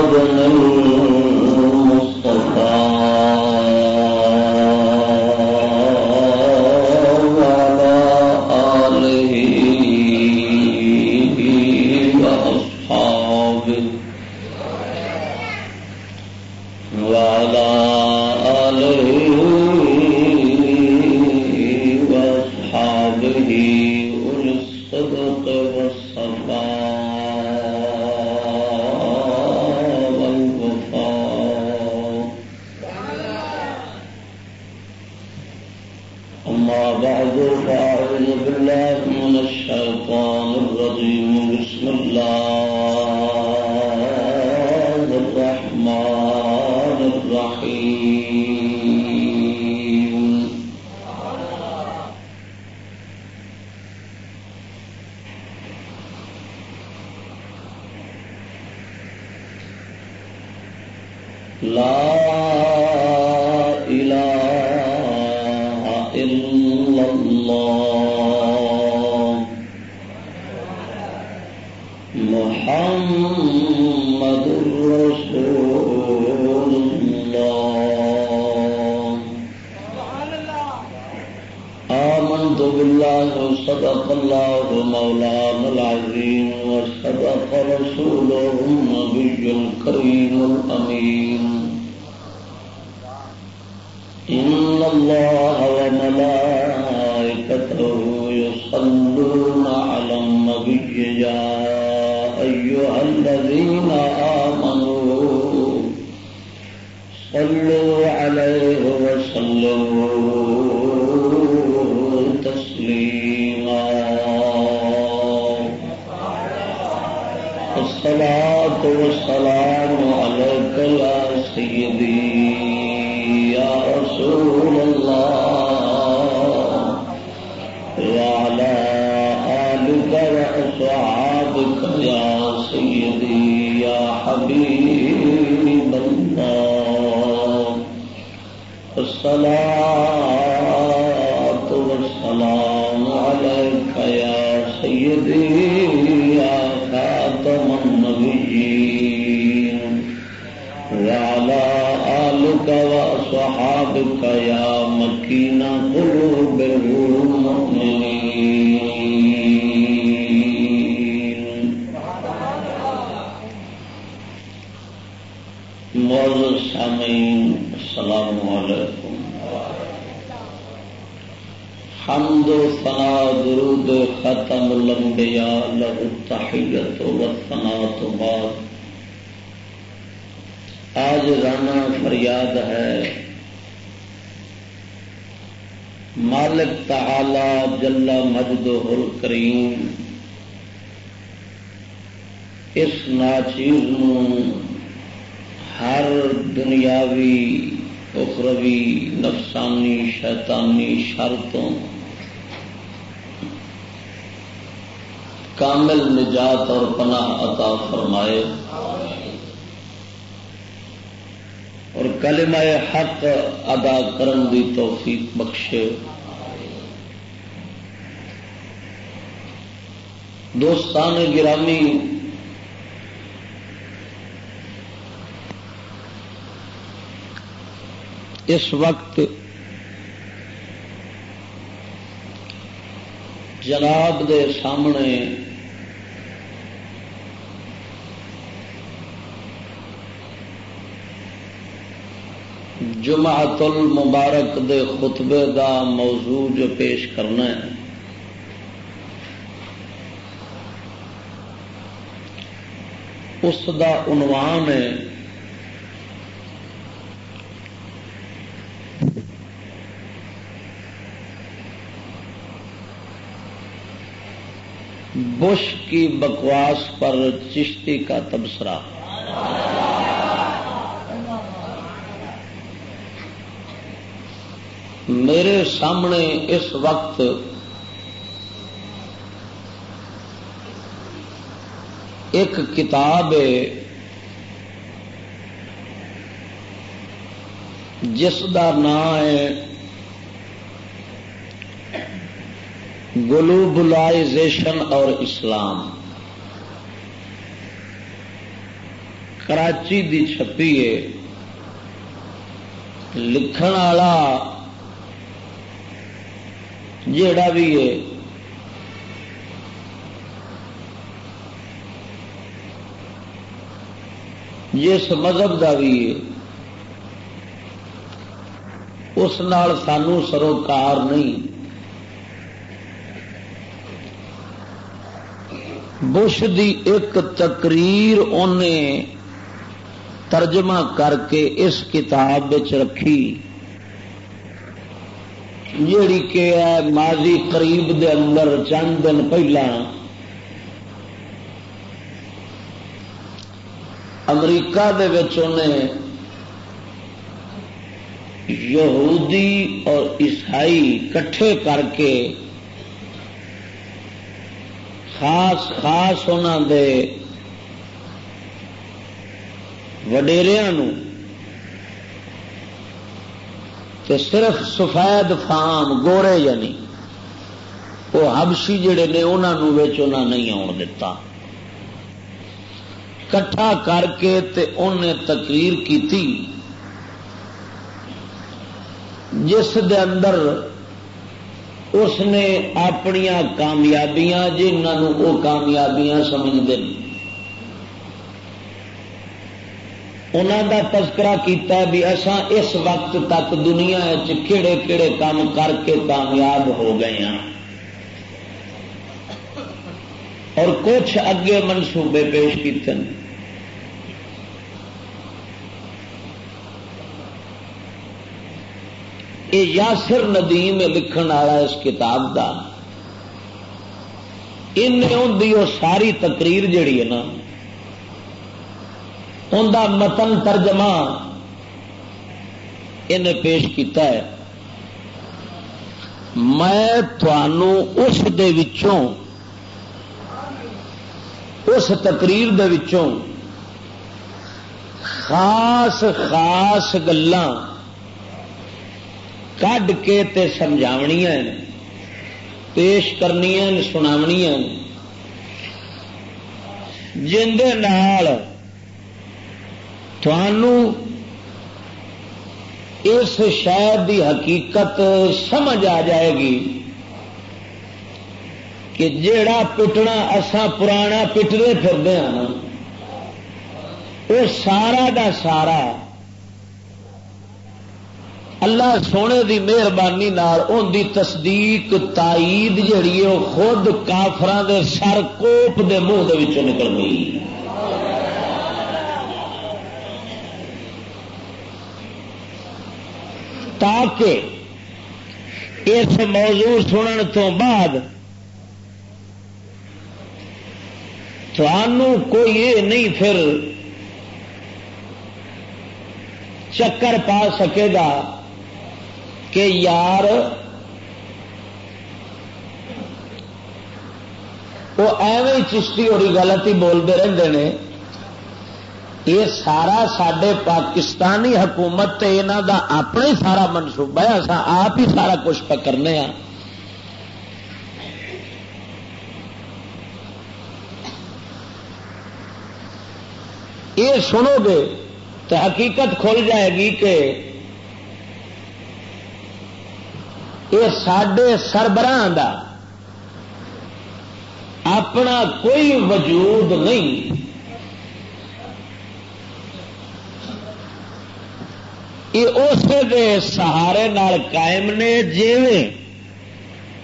held in خطبے دا موضوع جو پیش کرنا ہے۔ اس دا عنوان ہے۔ بش کی بکواس پر چشتی کا تبصرہ۔ میرے سامنے اس وقت ایک کتاب ہے، جس کا نام ہے گلوبلائزیشن اور اسلام۔ کراچی دی چھپی ہے۔ لکھن والا جڑا بھی ہے۔ جس مذہب کا بھی ہے۔ اس نال سانو سروکار نہیں۔ بش دی ایک تقریر انہیں ترجمہ کر کے اس کتاب رکھی۔ جیڑی کہ ہے ماضی قریب دے اندر چند دن پہلا امریکہ دے انہیں یہودی اور عیسائی کٹھے کر کے خاص خاص انہوں دے وڈیریا صرف سفید فام گورے یعنی وہ ہبشی جڑے نے انہوں نہیں آن دتا۔ کٹھا کر کے تے انہیں تقریر کی جس دے اندر اس نے اپنی کامیابیاں جنہوں وہ کامیابیاں سمجھتے ہیں انہوں کا تذکرہ کیتا بھی ایسا اس وقت تک دنیا کہڑے کہڑے کام کر کے کامیاب ہو گئے ہیں اور کچھ اگے منصوبے پیش کیتے ہیں۔ یہ یاسر ندیم لکھن والا اس کتاب کا ان ساری تقریر جڑی ہے نا ان کا متن ترجمہ ان پیش کیتا ہے میں اس دے وچوں اس تقریر دے وچوں خاص خاص گلان کڈ کے تے سمجھاونیاں پیش کرنی سناونیاں جندے نال اس شہر دی حقیقت سمجھ آ جائے گی کہ جیڑا پٹنا اسا پرانا پٹتے پھرتے ہیں وہ سارا دا سارا اللہ سونے دی مہربانی ان دی تصدیق، تائید جیڑی ہے، وہ خود کافران دے سر کوپ دے منہ نکل گئی۔ تاکہ اس موضوع سنن تو بعد کوئی یہ نہیں پھر چکر پا سکے گا کہ یار وہ ایویں چشتی اور غلطی بولتے رہتے ہیں یہ سارا سڈے پاکستانی حکومت یہاں کا اپنا ہی سارا منصوبہ ہے اصا آپ ہی سارا کچھ پکڑنے ہاں۔ یہ سنو گے تو حقیقت کھل جائے گی کہ یہ سڈے سربراہ کا اپنا کوئی وجود نہیں۔ یہ اسے سہارے نال قائم نے، جیویں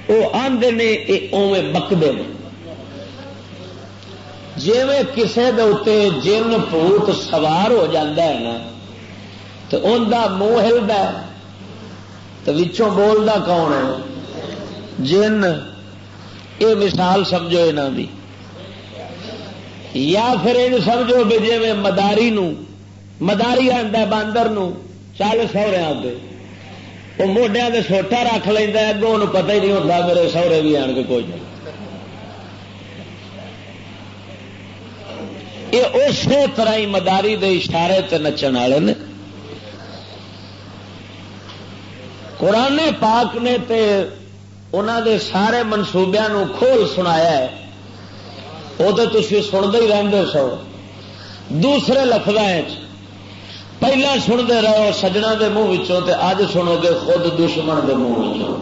وہ آدھے نے، یہ اویں بکتے ہیں جیویں کسے دے جن پوت سوار ہو جاتا ہے نا، تو ان کا منہ ہلتا تو وچوں بولتا کون ہے؟ جن۔ یہ مثال سمجھو یہاں کی یا پھر یہ سمجھو بھی جی مداری نو، مداری آتا باندر نو۔ چل سہرے آتے وہ موڈیا کے سوٹا رکھ لینا اگوں انہوں پتہ ہی نہیں ہوتا میرے سہرے بھی آن کے کوئی نہیں یہ اسی طرح ہی مداری دے اشارے تے نچن والے نے قرآن پاک نے تے انہوں دے سارے منصوبیا کھول سنایا ہے وہ تو تھی سنتے ہی رہتے سو دوسرے لفظ پہلا سنتے رہو سجنا کے منہ اج سنو گے خود دشمن کے منہ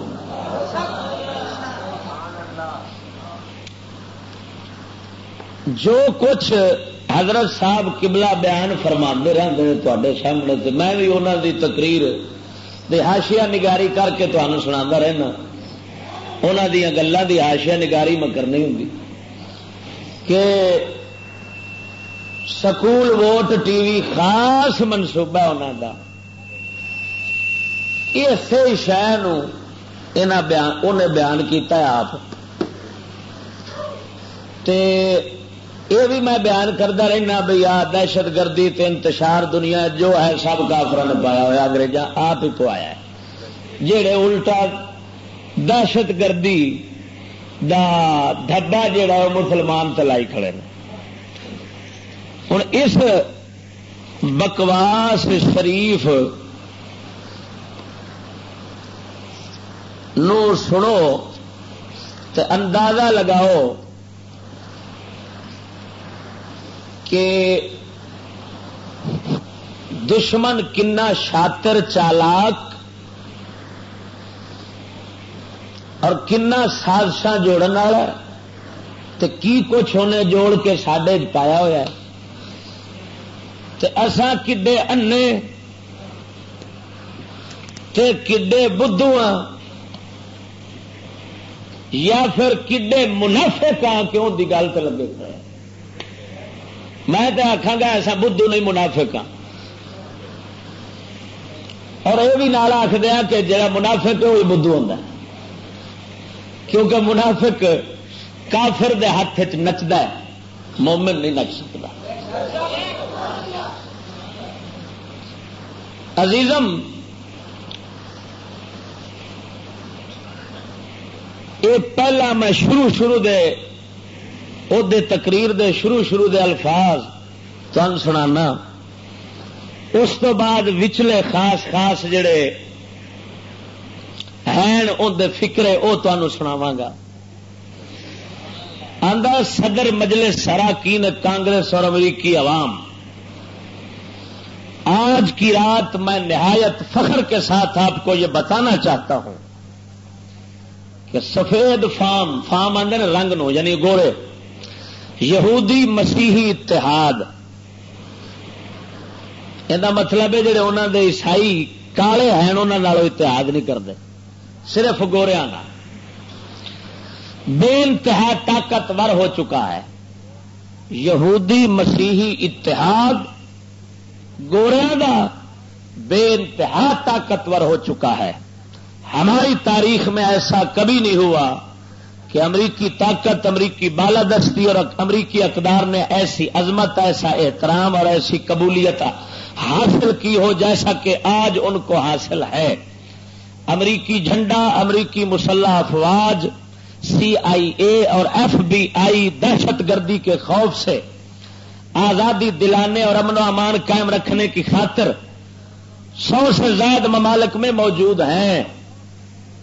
جو کچھ حضرت صاحب قبلہ بیان فرما رہتے ہیں تے سامنے میں بھی انہوں دی تقریر ہاشیا نگاری کر کے تمہیں سنا رہنا۔ انہوں دیا گلوں کی ہاشیا نگاری میں کرنی ہوں کہ سکول ووٹ، ٹی وی خاص منصوبہ انہوں کا اسی شہ انہیں بیان کیتا ہے آپ۔ تے یہ بھی میں بیان کرتا رہنا بھائی آ دہشت گردی تے انتشار دنیا جو ہے سب کافر نے پایا ہوا انگریزا آپ ہی پوایا ہے۔ جہے الٹا دہشت گردی دا دھبا جہا وہ مسلمان تلائی کھڑے ہیں ہوں اس بکواس شریف نو سنو تو اندازہ لگاؤ کہ دشمن کنا شاطر چالاک اور کنا سازش جوڑن والا تو کی کچھ انہیں جوڑ کے سڈے پایا ہوا ہے؟ اسا کڈے انے تے کڈے بدھو یا پھر کڈے منافع ہاں کیوں دی گل تو لگے میں تو آخا گا ایسا بدھو نہیں منافق ہاں اور یہ بھی نال آخ دیا کہ جڑا منافق ہے وہی بدھو ہوتا کیونکہ منافق کافر دے ہاتھ نچتا ہے، مومن نہیں نچ سکتا عزیزم، یہ پہلا میں شروع شروع دے او دے تقریر دے شروع شروع دے الفاظ تن سنانا۔ اس تو بعد وچلے خاص خاص جڑے ہیں ان فکرے وہ تمہوں سناوا گا۔ آدھا صدر مجلس سراکین کانگریس اور امریکی عوام۔ آج کی رات میں نہایت فخر کے ساتھ آپ کو یہ بتانا چاہتا ہوں کہ سفید فام فام آدھے رنگ نو یعنی گوڑے یہودی مسیحی اتحاد۔ یہ مطلب ہے جڑے انہوں دے عیسائی کالے ہیں انہوں اتحاد نہیں کرتے، صرف گوریا بے انتہا طاقتور ہو چکا ہے۔ یہودی مسیحی اتحاد گوریا دا بے انتہا طاقتور ہو چکا ہے۔ ہماری تاریخ میں ایسا کبھی نہیں ہوا کہ امریکی طاقت، امریکی بالادستی اور امریکی اقدار نے ایسی عظمت، ایسا احترام اور ایسی قبولیت حاصل کی ہو جیسا کہ آج ان کو حاصل ہے۔ امریکی جھنڈا، امریکی مسلح افواج، سی آئی اے اور ایف بی آئی دہشت گردی کے خوف سے آزادی دلانے اور امن و امان قائم رکھنے کی خاطر سو سے زائد ممالک میں موجود ہیں۔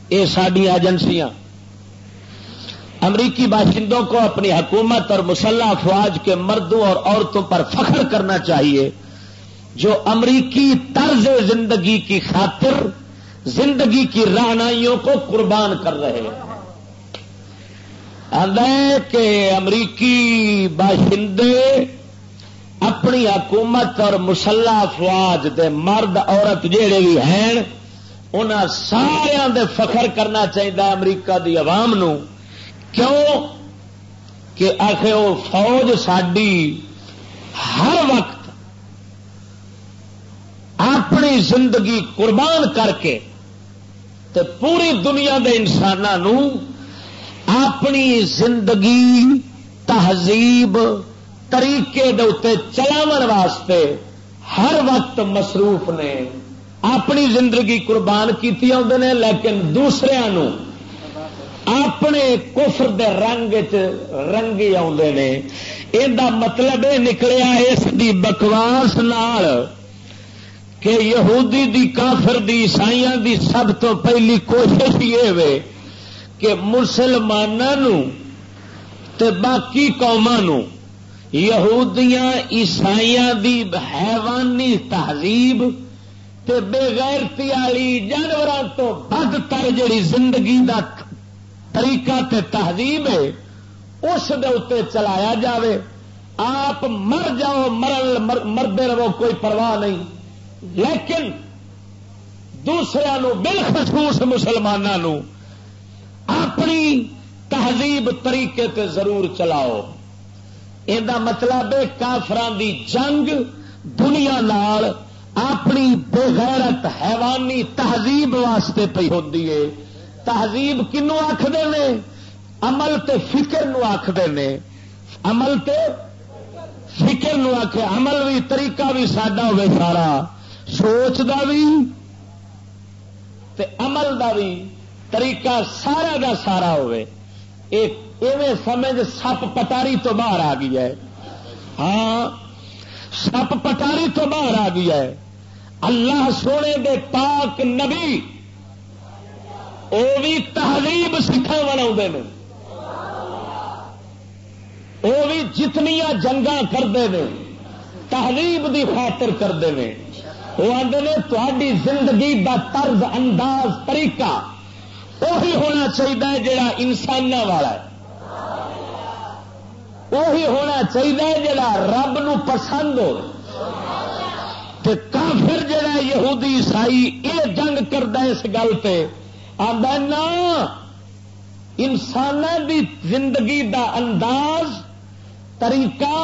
یہ ساری ایجنسیاں، امریکی باشندوں کو اپنی حکومت اور مسلح افواج کے مردوں اور عورتوں پر فخر کرنا چاہیے، جو امریکی طرز زندگی کی خاطر زندگی کی رہنائیوں کو قربان کر رہے ہیں۔ کہ امریکی باشندے اپنی حکومت اور مسلح افواج دے مرد عورت جہے بھی ہیں ان سارا دے فخر کرنا چاہیے امریکہ دی عوام نو۔ کیوں؟ کہ آخر وہ فوج ساری ہر وقت اپنی زندگی قربان کر کے تے پوری دنیا دے انسانوں اپنی زندگی تہذیب طریقے دے چلاو واسطے ہر وقت مصروف نے، اپنی زندگی قربان کی نے، لیکن دوسرے اپنے کفر دے رنگ رنگی آدھے نے۔ یہ مطلب یہ نکلیا اس دی بکواس نال کہ یہودی دی، کافر دی عیسائی دی سب تو پہلی کوشش یہ کہ مسلمانوں باقی قوموں یہودیاں عیسائیاں دی حیوانی تہذیب تے بے غیرتی والی جانوروں تو بد تر جڑی زندگی دا طریقہ تے تہذیب ہے، اس دے چلایا جاوے۔ آپ مر جاؤ مرل مردے رہو، کوئی پرواہ نہیں۔ لیکن دوسرے بالخصوص مسلمانوں اپنی تہذیب طریقے تے ضرور چلاؤ۔ یہ مطلب ہے کافران دی جنگ دنیا نال اپنی بغیرت حیوانی تہذیب واسطے پی ہوتی ہے تہذیب کنو آخر نے عمل تے فکر نو آخر نے عمل تے فکر نو آخ عمل بھی طریقہ بھی ساڈا ہوے سارا سوچ دا بھی تے عمل دا بھی طریقہ سارا دا سارا ہوے ایک ایویں سمجھ سپ پٹاری تو باہر آ گیا ہے۔ ہاں سپ پٹاری تو باہر آ گیا ہے۔ اللہ سونے دے پاک نبی وہ بھی تہذیب سکھا بنا وہ بھی جتنیا جنگا کرتے ہیں تہذیب دی خاطر کرتے ہیں وہ آدھے تاری زندگی دا طرز انداز، طریقہ وہی ہونا چاہیے جڑا انسان والا ہے۔ وہی ہونا چاہیے جڑا رب نو پسند ہو۔ کافر جڑا یہودی عیسائی یہ جنگ کرتا اس گل پہ آدھا انسان دی زندگی دا انداز، طریقہ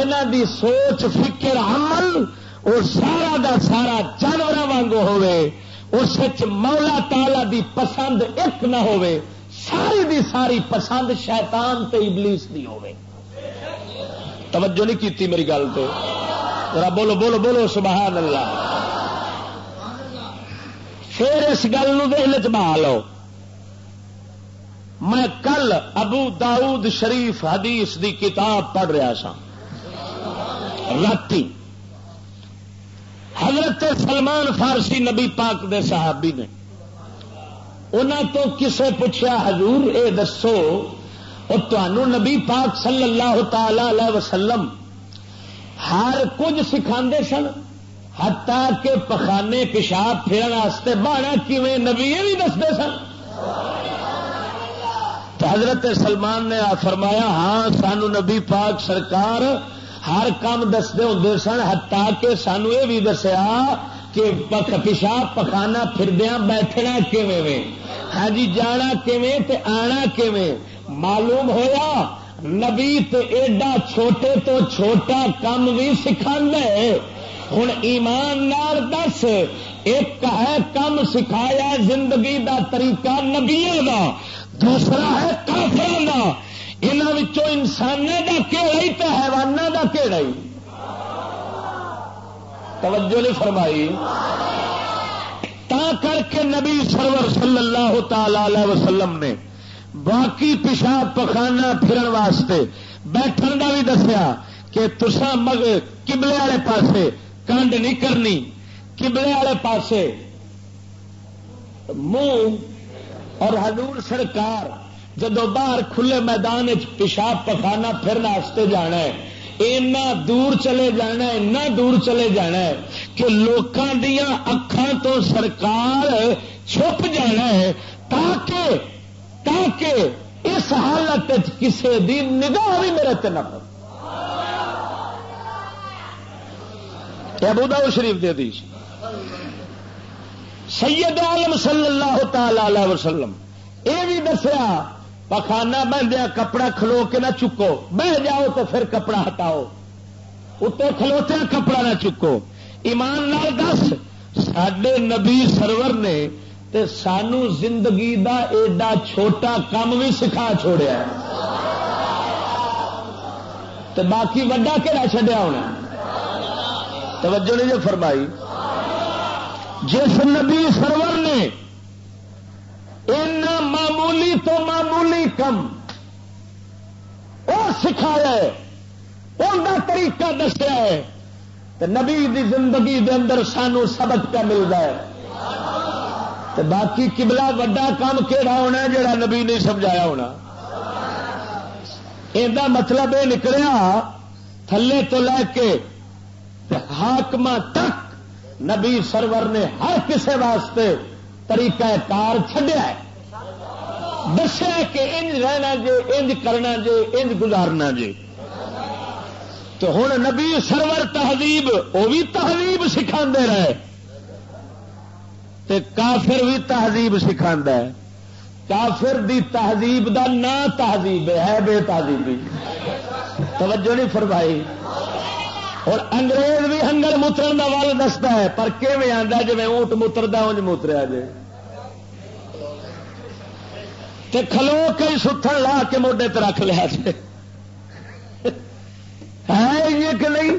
انہ دی سوچ، فکر، عمل اور سارا دا سارا جانور وانگو ہوئے اس مولا تالا دی پسند ایک نہ ہوئے ساری دی ساری پسند شیطان تے ابلیس دی ہوئے توجہ نہیں کیتی میری گل تو. ذرا بولو بولو بولو سبحان اللہ پھر اس گل دل چ لو. میں کل ابو داؤد شریف حدیث دی کتاب پڑھ رہا سا راتی حضرت سلمان فارسی نبی پاک دے صحابی نے. انہوں تو کسے پوچھا حضور، اے دسو اور تنوع نبی پاک صلی اللہ تعالی علیہ وسلم ہر کچھ سکھا سن ہتا کہ پخانے پیشاب پھرنے بہنا کیویں نبی بھی دستے سن۔ حضرت سلمان نے فرمایا ہاں سانو نبی پاک سرکار ہر کام دستے ہوں سن ہتا کہ سانو یہ بھی دسیا کہ پیشاب پخانا پھردیا بیٹھنا کیویں ہاں جی جانا کیویں تے آنا کیویں؟ معلوم ہویا نبی تے ایڈا چھوٹے تو چھوٹا کام بھی سکھا ہوں ایماندار دس، ایک ہے کم سکھایا زندگی دا طریقہ نبی دا، دوسرا ہے کافر کا یہاں انسان کا کہڑا ہی تو حیوانہ کا کہڑا ہی۔ توجہ نہیں فرمائی۔ تا کر کے نبی سرور صلی اللہ تعالی وسلم نے باقی پیشاب پخانا پھرن واسطے بیٹھن کا بھی دسیا کہ تسا مگ کبلے والے پاسے کنڈ نہیں کرنی۔ کبلے والے پاسے منہ اور حضور سرکار جدو باہر کھلے میدان پیشاب پخانا پھرنے جانا ہے، اینا دور چلے جانا ہے، اینا دور چلے جانا ہے کہ لوکاں دیا اکھان تو سرکار چھپ جانا ہے تاکہ تاکہ اس حالت کسی دی نگاہ بھی میرے تین ابو داؤ شریف دے دی سید عالم صلی اللہ تعالی علیہ وسلم یہ بھی دسیا پخانا بہدیا کپڑا کھلو کے نہ چکو، بہ جاؤ تو پھر کپڑا ہٹاؤ۔ اتنے کھلوتے کپڑا نہ چکو۔ ایمان نال دس سڈے نبی سرور نے تے سانو زندگی دا ایڈا چھوٹا کام بھی سکھا چھوڑیا تے باقی وڈا کہڑا چڈیا ہونا توجہ نہیں جو فرمائی۔ جس نبی سرور نے اینا معمولی تو معمولی کم اور سکھایا ہے ان کا طریقہ دسیا ہے۔ نبی دی زندگی دے اندر سانو سبق کا ملتا ہے۔ باقی کبلا وڈا کام کہڑا ہونا جڑا نبی نہیں سمجھایا ہونا؟ یہ مطلب یہ نکلیا تھلے تو لے کے حاکم تک نبی سرور نے ہر کسے واسطے طریقہ کار چڈیا دسیا کہ انج رہنا جے، انج کرنا جے، انج گزارنا جے۔ تو ہوں نبی سرور تہذیب وہ بھی تہذیب سکھا رہے۔ تے کافر بھی تہذیب سکھا ہے۔ کافر دی تہذیب دا نا تہذیب ہے بے تہذیبی۔ توجہ نہیں فرمائی۔ اور انگریز بھی ہنگل موتر کا ول دستا ہے، پر کیون آتا جی اونٹ موتردا انج موتریا جی تے کھلو کئی ستھن لا کے موڈے تے رکھ لیا جی ہے یہ کہ نہیں؟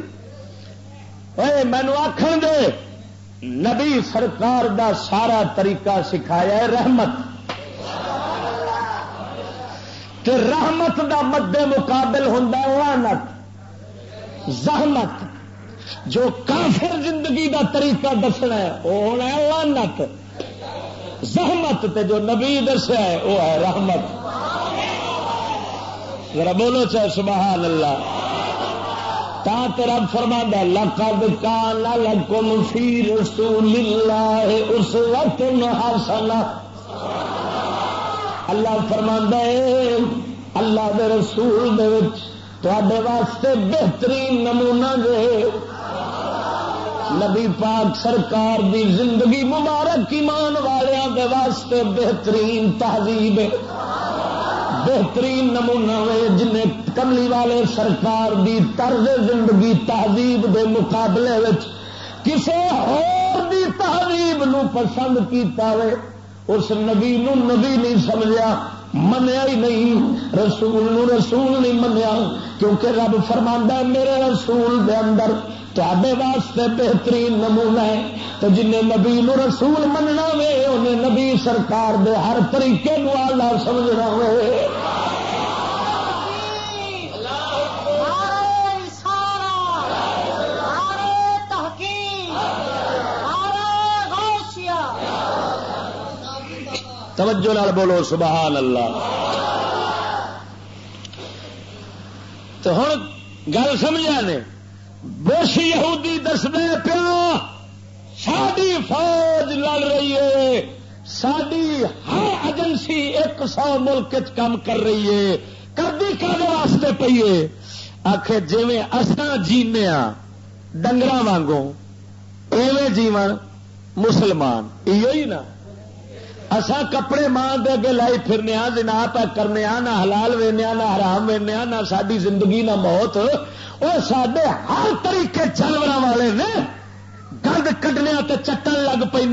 مینو آخر دے۔ نبی سرکار دا سارا طریقہ سکھایا ہے رحمت۔ تے رحمت دا مد مقابل ہوں لانت زحمت۔ جو کافر زندگی دا طریقہ دسنا ہے، وہ ہونا ہے لانت زحمت تے جو نبی دسیا ہے، وہ ہے رحمت۔ ذرا بولو چاہے سبحان اللہ۔ تا تیرا فرما دہ لقد کان لکم فی رسول اللہ اس وقت حسنہ۔ اللہ فرما ہے، اللہ دے رسول دے تے واسطے بہترین نمونہ دے۔ نبی پاک سرکار دی زندگی مبارک ایمان والوں دے واسطے بہترین تہذیب ہے۔ بہترین نمونہ وے جن کملی والے سرکار دی طرز زندگی تہذیب دے مقابلے وچ کسے اور دی تہذیب نو پسند کیتا وے، اس نبی نو نبی نہیں سمجھا منیا ہی نہیں، رسول نو رسول نہیں منیا، کیونکہ رب فرما میرے رسول دے اندر تے واسطے بہترین نمونہ ہے۔ تو جن نبی نو رسول مننا وے، انہیں نبی سرکار دے ہر طریقے نو آلہ سمجھنا وے۔ توجہ نال بولو، سبحان اللہ۔ تو ہوں گل سمجھا نے بش یہودی دس دے پیا ساری فوج لڑ رہی ہے ساری ہر ایجنسی ایک سو ملک کام کر رہی ہے، کردی کر واسطے پیے آخ جی اصا جینے ڈنگر وانگوں، ایویں جیون مسلمان یہ نا۔ اسا کپڑے ماں دے اگے لائی پھرنے جنا پہ کرنے نہ حلال وینے نہ حرام وینے نہ ساری زندگی نہ موت۔ وہ سڈے ہر طریقے جانور والے نے گند کڈنے تے چٹن لگ پہ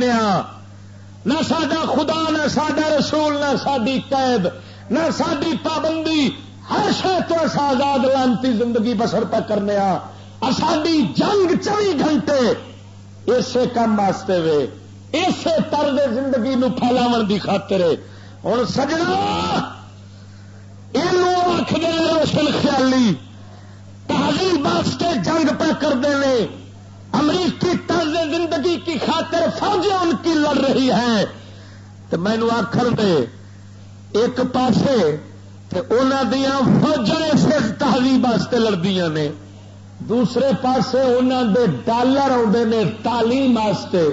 نہ سڈا خدا، نہ سڈا رسول، نہ ساری قید، نہ ساری پابندی۔ ہر شہر تو آزاد لانتی زندگی بسر پہ کرنے آ ساری جنگ چوبی گھنٹے، اسے کام واسطے وے۔ اسی طرز زندگی نو پھیلاو کی خاطر ہوں سجنا یہ آخر روشن خیالی۔ تہذیب واسطے جنگ پہ کرتے ہیں امریکی طرز زندگی کی خاطر فوجیں ان کی لڑ رہی ہے۔ تو مینو آخر دے، ایک پاسے انہوں دیا فوجیں اسے تہذیب واسطے لڑدیا نے۔ دوسرے پاسے انہوں دے ڈالر آتے ہیں تعلیم واسطے۔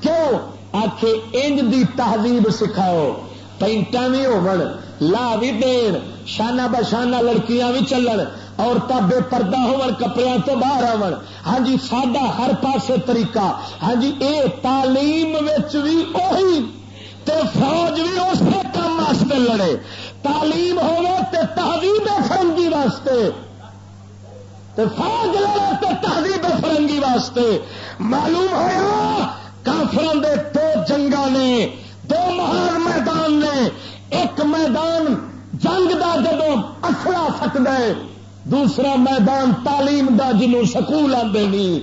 کیوں؟ آخ انج دی تہذیب سکھاؤ۔ پینٹا بھی ہو لا بھی دین، شانہ بشانہ لڑکیاں بھی چلن عورت بے پردہ ہون کپڑے تو باہر آن ہاں جی سڈا ہر پاسے طریقہ ہاں جی اے تعلیم بھی اہی تے فوج بھی اسی کام واسطے لڑے۔ تعلیم ہوے تے تہذیب فرنگی واسطے۔ تے فوج لڑے تے تہذیب فرنگی واسطے۔ معلوم ہوا کافران دے دو جنگا نے، دو مہان میدان نے۔ ایک میدان جنگ دا جدو اصلا سکتا ہے، دوسرا میدان تعلیم دا جنوں سکول آتے نہیں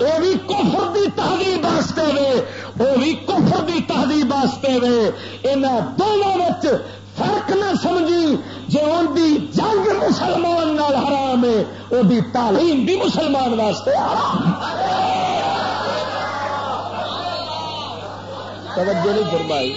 وہ بھی کفر دی تہذیب واسطے وے وہ بھی کفر دی تہذیب واسطے وے۔ ان دونوں فرق نہ سمجھی جی ان دی جنگ مسلمان نال حرام ہے وہ تعلیم بھی مسلمان واسطے حرام۔ توجہ نہیں فرمائی۔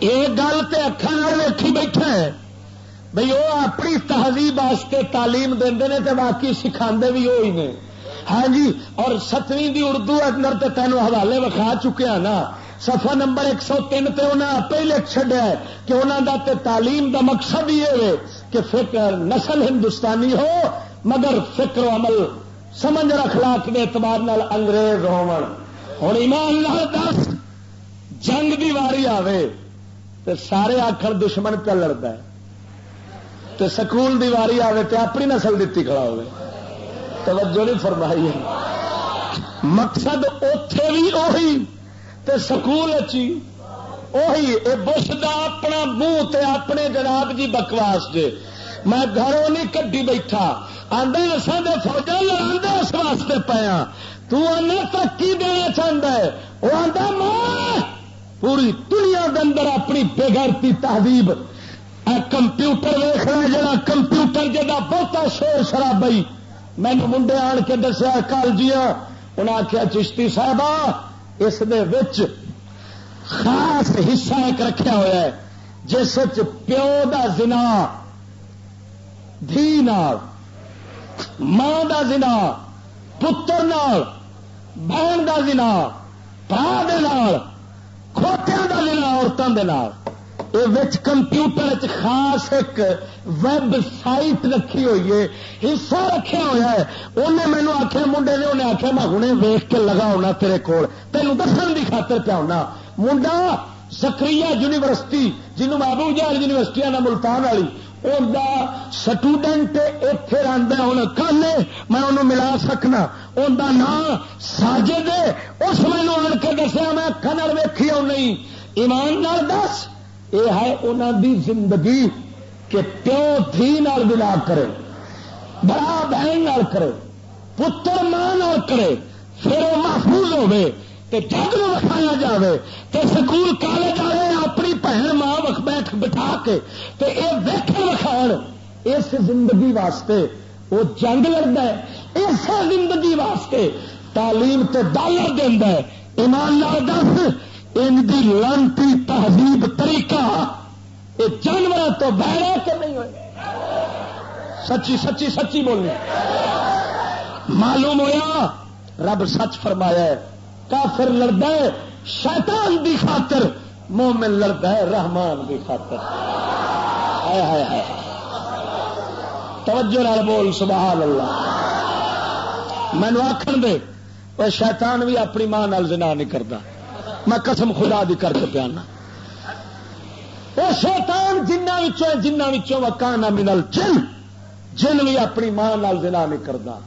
یہ گل تو اکھان ویکھی بیٹھا ہے۔ بھئی وہ اپنی تہذیب واسطے تعلیم دے نے تو باقی سکھا بھی وہی نے۔ ہاں جی اور ستویں دی اردو اندر تو تینوں حوالے وکھا ہیں نا۔ سفا نمبر ایک سو تین تے انہیں آپ ہی لکھ چڈیا کہ انہوں دا تے تعلیم دا مقصد ہی ہے کہ فکر نسل ہندوستانی ہو، مگر فکر و عمل سمجھ اخلاق کے اعتبار نال انگریز ہو ایمان لال دس، جنگ دی واری آوے تے سارے آخر دشمن پہ لڑتا ہے۔ تے سکول دی واری آوے تے اپنی نسل دیتی کھڑا ہوئے توجہ نہیں فرمائی۔ مقصد اتے بھی اہی تے سکول اچھی اہی اے بش دا اپنا منہ تے اپنے جناب جی بکواس جے میں گھروں نہیں کڈی بیٹھا۔ آدھے اصل دے فوجا لڑا اس واسطے پایا ہاں۔ ترقی دینا چاہتا ہے۔ وہ آتا ماں، پوری دنیا کے اندر اپنی بےغیرتی تہذیب۔ کمپیوٹر ویخ رہا جا کمپیوٹر جا بہتا شور شرابئی مینو منڈے آن کے دسیا، کالجیاں انہیں آخیا چشتی صاحب اس دے وچ خاص حصہ ایک رکھا ہوا ہے، جس پیو دا زنا، دھی نال، ماں دا زنا، پتر نال، بہن دا زنا برا کھوتیا کا زنا عورتوں کے کمپیوٹر خاص ایک ویب سائٹ رکھی ہوئی ہے، حصہ رکھا ہوا ہے۔ انہیں مینو آخیا منڈے نے انہیں آخیا میں ہوں ویخ کے لگا ہونا تیرے کول۔ تینوں دسن کی خاطر پیا ہونا۔ منڈا سکری یونیورسٹی جنوب ابو جال یونیورسٹی نا ملتان والی سٹوڈنٹ اتے رہتا ہوں کل میں انہوں ملا سکنا ان کا نام ساجد اس مینو آن کے دسیا میں کنر ویکھی آ نہیں ایماندار دس یہ ہے انہوں دی زندگی کہ پیو دھی بلا کرے بڑا بہن کرے پتر ماں کرے پھر وہ محفوظ ہوے جگ میں وکھایا جائے تو سکول کالج والے اپنی بہن ماں بیٹھ بٹھا کے تو یہ ویٹ وکھا اس زندگی واسطے وہ جنگ لڑتا ہے۔ اس زندگی واسطے تعلیم تے ڈالر دینا ہے۔ ایمان لال دس، ان کی لانتی تہذیب طریقہ یہ جانور تو بہرا کہ نہیں ہوئے۔ سچی سچی سچی بولنی معلوم ہوا رب سچ فرمایا ہے۔ کافر لڑتا ہے، شیطان دی خاطر، مومن لڑتا ہے، رحمان دی خاطر۔ ہائے ہائے ہائے۔ توجہ نال بول، سبحان اللہ۔ مینو آخر دے وہ شیطان بھی اپنی ماں زنا نہیں کرتا میں قسم خدا دی کر کے پیانا۔ وہ شیطان جنہ جنہ وکانا منل جن جن بھی اپنی ماں زنا نہیں کرتا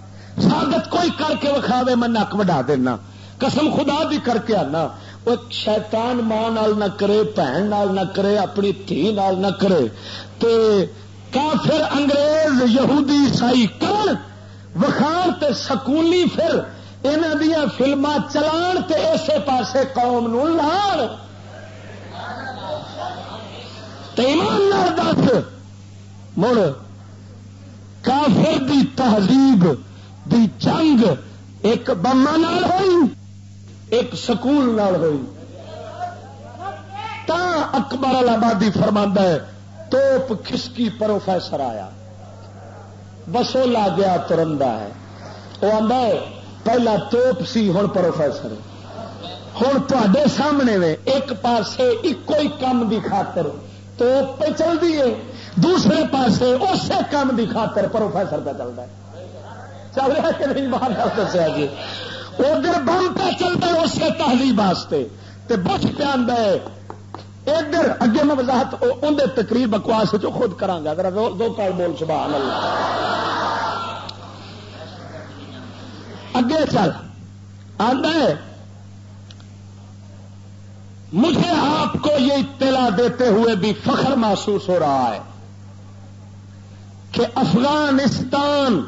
ساگت کوئی کر کے وکھا میں نک وڈا دینا۔ قسم خدا دی کر کے آنا۔ وہ شیطان ماں نال نہ کرے بھن نال نہ کرے، اپنی تھی نال نہ کرے۔ تو کافر، انگریز، یہودی، عیسائی کرن وخان تے سکولی پھر یہاں دیا فلما چلان تے اسے پاسے قوم نو لان۔ ایمان دس، مڑ، کافر دی تہذیب، دی جنگ ایک بما نال ہوئی۔ ایک سکول نال ہوئی۔ تا اکبر آبادی فرما ہے، توپ کھسکی پروفیسر آیا۔ بسو لا گیا، ترندا ہے۔ وہ آدھا پہلا توپ سی ہوں پروفیسر۔ ہوں تے سامنے میں ایک پاسے ایک ہی کام کی خاطر توپ پہ چلتی ہے۔ دوسرے پاسے اسی کام کی خاطر پروفیسر پہ چلتا ہے۔ چل رہا کہ نہیں؟ باہر دسیا جی۔ ادھر بم پہ چلتا ہے اسے تہذیب واسطے۔ بچ پہ آدھا ہے۔ ادھر اگے میں وضاحت اندر تقریر بکواس خود کرا ذرا دو کال بول، سبحان اللہ۔ اگے چل۔ آدھا ہے۔ مجھے آپ کو یہ اطلاع دیتے ہوئے بھی فخر محسوس ہو رہا ہے کہ افغانستان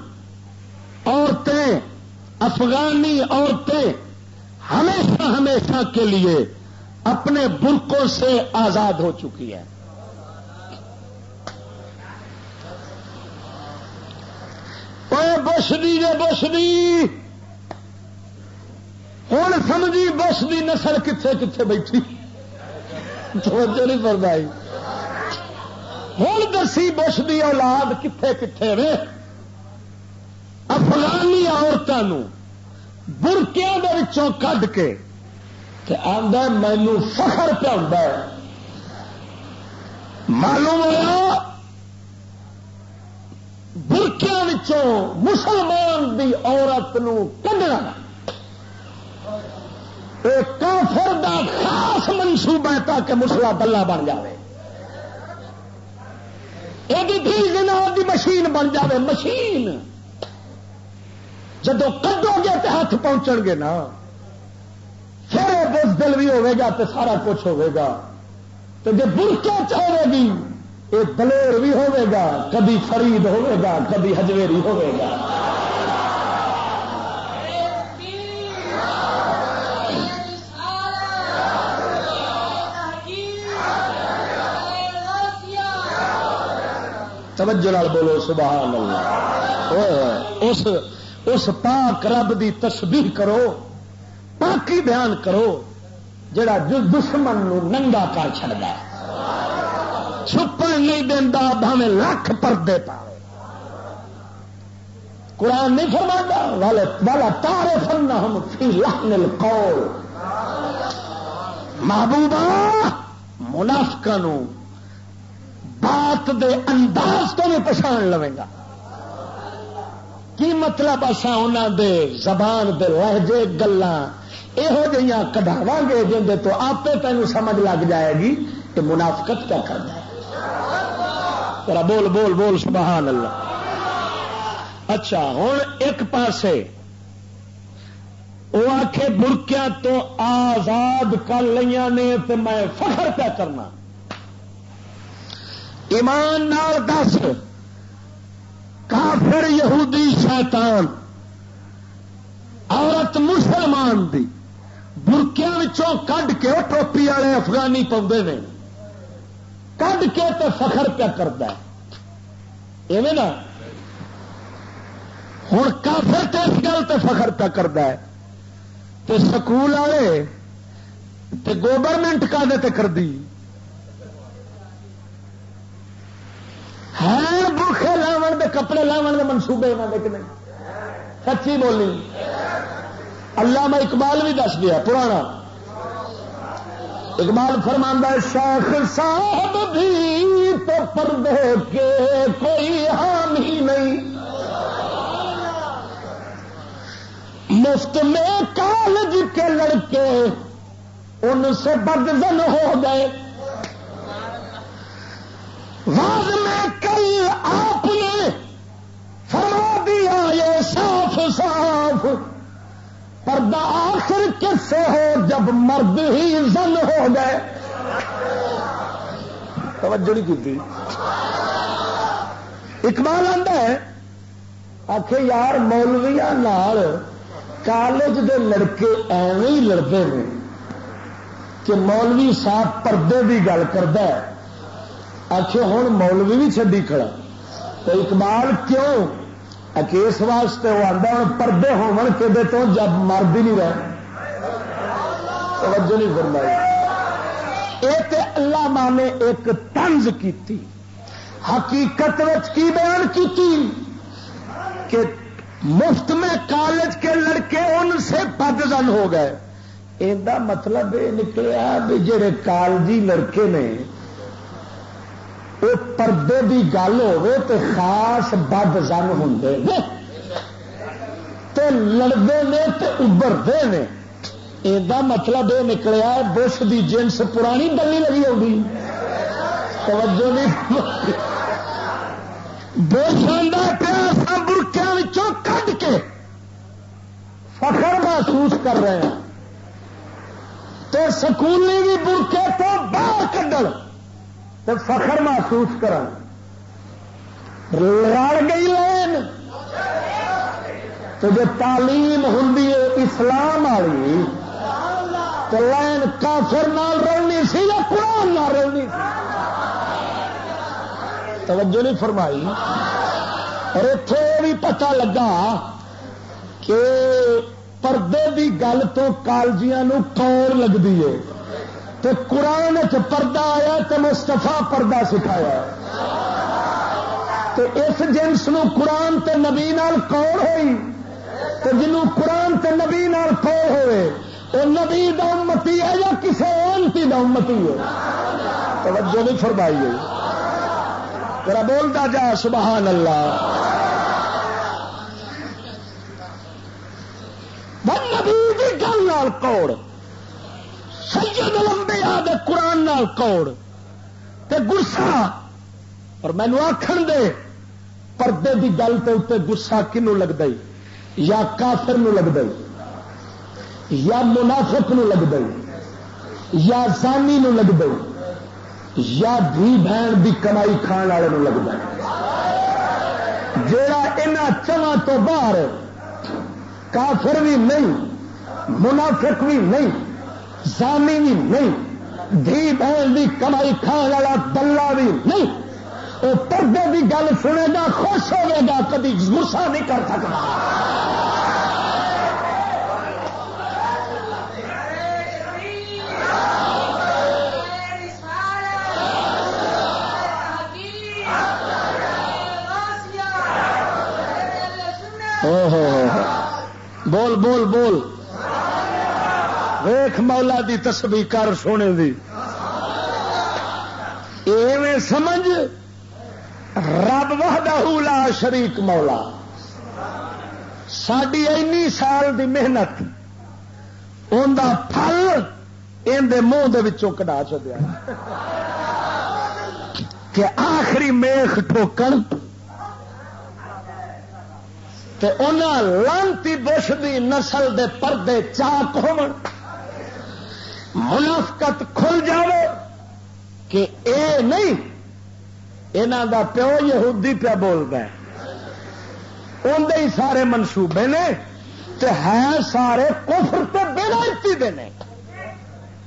عورتیں افغانی عورتیں ہمیشہ ہمیشہ کے لیے اپنے برقوں سے آزاد ہو چکی ہے بشنی نے بشنی ہوں سمجھی بش کی نسل کتنے کتنے بیٹھی؟ توجہ نہیں پڑتا ہوں دسی بش کی اولاد کتنے کتنے رے افغانی عورتوں برکیا کھ کے آدھا مینو فخر پہ ہوتا ہے۔ معلوم ہوا برکیا مسلمان دی عورت نو کڈنا۔ کافر دا خاص منصوبہ ہے تاکہ مسلا بلا بن جائے یہ دی مشین بن جائے مشین۔ جدو کڈو گے تو ہاتھ پہنچ گے نا، پھر بس دل بھی ہوگا تو سارا کچھ ہوگا تو جب برکیا چاہے گی یہ دلیر بھی ہوگا کبھی فرید ہوگا کبھی ہجویری ہوگا توجہ بولو، سبحان اللہ۔ اس اس پاک رب دی تسبیح کرو، پاکی بیان کرو، جڑا دشمن نو ننگا کر چڑتا چھپن نہیں دینا بھاوے لکھ پردے پا قرآن نہیں فرما والا تارے فن ہم فی لحن القول۔ محبوبہ منافقہ نو بات دے انداز تو نہیں پچھان لوے گا کی مطلب اصا انہوں دے زبان دے لہجے گلا یہو جہاں کٹاوا گے جن تو آپ تین سمجھ لگ جائے گی کہ منافقت کیا کرنا ہے۔ ترا بول بول بول، سبحان اللہ۔ اچھا ہوں ایک پاسے وہ آخ برکیا تو آزاد کر لیا نے تو میں فخر پہ کرنا۔ ایمان نال دس۔ کافر یہودی شیطان، عورت مسلمان دی برکیا کڈ کے ٹوپی والے افغانی پاؤں نے۔ کڈ کے تو فخر پیا کرتا ایویں نا؟ ہوں کافر تو اس گل تو فخر پیا کرتا ہے۔ تو سکول والے گورنمنٹ کا دے کر دی؟ ہاں، ہے برخے لاون دے، کپڑے لاون دے، منصوبے انہوں کے نہیں سچی بولی۔ اللہ میں اقبال بھی دس گیا، پرانا۔ اقبال فرماندہ شاخ صاحب بھی تو پردے کے کوئی حامی نہیں۔ مفت میں کالج کے لڑکے ان سے بدزن ہو گئے۔ کل آپ نے فرما دیا، یہ صاف صاف پردہ آخر کس سے ہو جب مرد ہی زن ہو گئے توجہ نہیں کی اقبال آتا ہے آخ یار مولویا کالج دے لڑکے ایویں لڑتے ہیں کہ مولوی صاحب پردے کی گل کرتا ہے. آخ ہوں مولوی بھی چڈی کھڑا۔ تو اقبال کیوں؟ اس واسطے وہ آتا ہوں پردے ہو تو جب مرد ہی نہیں رہے۔ توجہ نہیں فرمائی۔ یہ اللہ ماں نے ایک تنز کی حقیقت کی بیان کی کہ مفت میں کالج کے لڑکے ان سے بدزن ہو گئے۔ ان مطلب یہ نکلیا بھی جڑے کالجی لڑکے نے وہ پردے کی گل ہو خاص بد زن ہوں تو لڑتے نے تو ابرتے ہیں یہ مطلب یہ نکلیا بش کی جنس پرانی بلی لگی ہوگی توجہ نہیں بوشاندہ پیا برکیا کھ کے فخر محسوس کر رہے ہیں۔ تو سکولی بھی برکے تو باہر کھڈ تو فخر محسوس کر رل گئی لین۔ تو جو تعلیم ہوں اسلام والی، تو لین کافر نال رلنی سی یا قرآن نال رلنی سی؟ توجہ نہیں فرمائی۔ اور اتے بھی پتا لگا کہ پردے کی گل تو کالجیاں کال لگتی ہے۔ تو قرآن چ پردہ آیا تو مستفا پردہ سکھایا۔ تو اس جنس نو قرآن تے نبی نال کون ہوئی؟ تو جنوں قرآن تے نبی نال کون ہوئے؟ وہ نبی دا امتی ہے یا کسی انتی دا امتی ہے؟ توجہ نہیں فرمائی گئی ذرا بولتا جا، سبحان اللہ۔ نبی کی گل نال کوڑ سید لمبے آدھے قرآن نال کوڑ۔ تے گسا اور مینو آخر دے، پردے کی گل کے اتنے گسا کنو لگتا یا کافر نو لگتا یا منافق نو لگتا یا زانی نو لگتا یا دھی بہن کی کمائی کھان والے لگتا جا چواں تو باہر، کافر بھی نہیں، منافق بھی نہیں زانی بھی نہیں۔ دھی بہن کی کمائی کھان والا دلہ بھی نہیں۔ وہ پردے کی گل سنے گا خوش ہوے گا کدی گسا نہیں کر سکتا۔ بول بول بول۔ ویخ مولا دی تسبیح کر سونے دی۔ ایویں سمجھ۔ رب وحدہ لا شریک مولا۔ ساری اینی سال دی محنت ان پھل اندر منہ کٹا چدیا کہ آخری میخ ٹوکن لانتی بش دی نسل دے پردے چاک ہو منافقت کھل جاؤ کہ اے نہیں یہاں دا پیو یہودی پیا بولتا ہے اندر ہی سارے منصوبے نے تے ہے سارے کفر تے بےغیرتی دے نے۔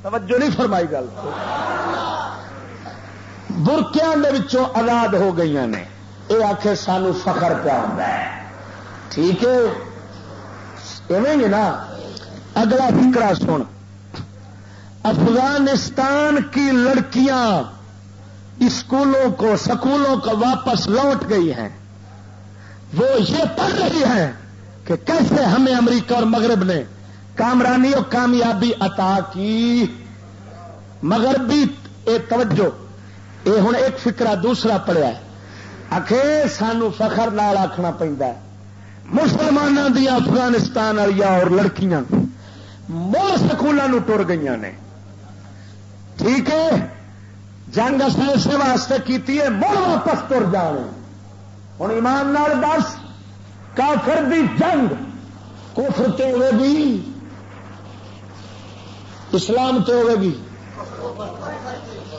توجہ نہیں فرمائی گل۔ برکیا آزاد ہو گئی نے۔ یہ آخ سانو فخر پیا ہوتا ہے۔ ٹھیک ہے؟ ایویں نا؟ اگلا فکرا سن۔ افغانستان کی لڑکیاں اسکولوں کو، سکولوں کو واپس لوٹ گئی ہیں۔ وہ یہ پڑھ رہی ہے کہ کیسے ہمیں امریکہ اور مغرب نے کامرانی اور کامیابی عطا کی۔ مغربی اے توجہ، اے ہوں ایک فکرا دوسرا پڑیا ہے۔ آخے سانو فخر نال آخنا پہنتا ہے۔ مسلمانوں دیا افغانستان والی اور لڑکیاں مول سکولوں ٹر گئی نے۔ ٹھیک ہے؟ جنگ اسے واسطے کی مڑ واپس تر جان ہوں ایمان نال دس، کافر دی جنگ کفر تو ہوے گی، اسلام تو ہوے گی۔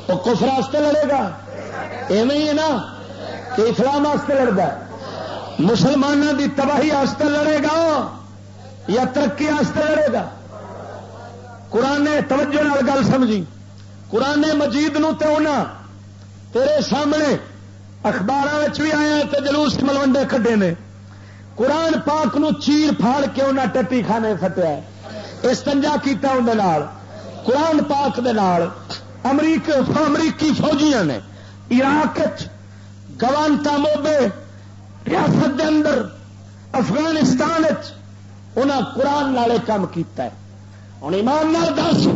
وہ کفر واسطے لڑے گا۔ ایویں ہی ہے نا کہ اسلام واسطے لڑتا مسلمانوں دی تباہی واسطے لڑے گا یا ترقی واسطے لڑے گا؟ قرآن توجہ گل سمجھی۔ قرآن مجید نو تے ہونا تیرے سامنے اخبار بھی آیا تو جلوس ملوڈے کھڈے نے۔ قرآن پاک نو چیر پھاڑ کے انہیں ٹٹی خانے فٹیا استنجا کیتا اندر قرآن پاک دے نال امریک امریکی فوجیاں نے عراق گوانتا موبے ریاست دے اندر افغانستان انہیں قرآن نالے کام کیتا ہے۔ ہوں ایمان نال دس۔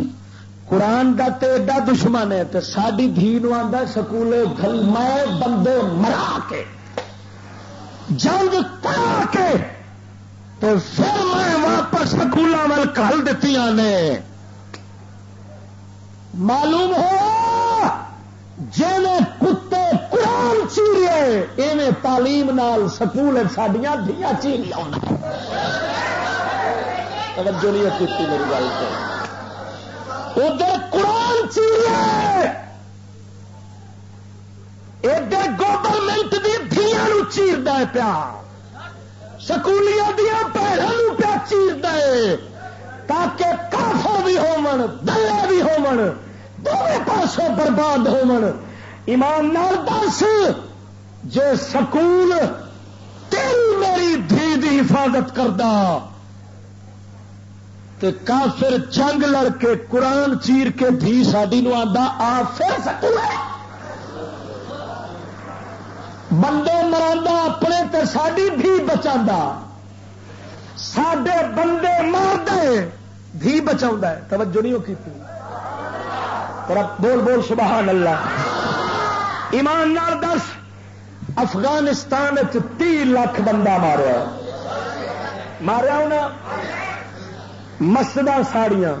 قرآن کا تو ایڈا دشمن ہے تو ساری دھی نو آتا سکول گل میں بندے مرا کے، جنگ کرا کے، تو پھر میں واپس سکولوں وال کل دیتی نے۔ معلوم ہو؟ جی کتے قرآن چیرے ایویں تعلیم نال سکول سڈیا دیا چیری توجہ نہیں کی میری گل سے ادھر قرآن چیری ادھر گورنمنٹ کی دیا چیر پیا۔ سکولیاں دیا پیروں پیا چیر دے تاکہ کافر بھی ہون دلے بھی ہون دونوں پاسوں برباد ہون ایمان نال دس، جے سکول تیری میری دھی دی حفاظت کردہ تو کافر جنگ لڑ کے قرآن چیر کے دھی ساری نو آتا آ پھر سکول بندے مرا اپنے تے ساری بھی بچا سڈے بندے مار دے دھی بچا توجہ نہیں کی بول بول سبحان اللہ۔ ایمان نال دس، افغانستان تی لاکھ بندہ ماریا۔ ماریا انہیں مسجد ساڑیاں۔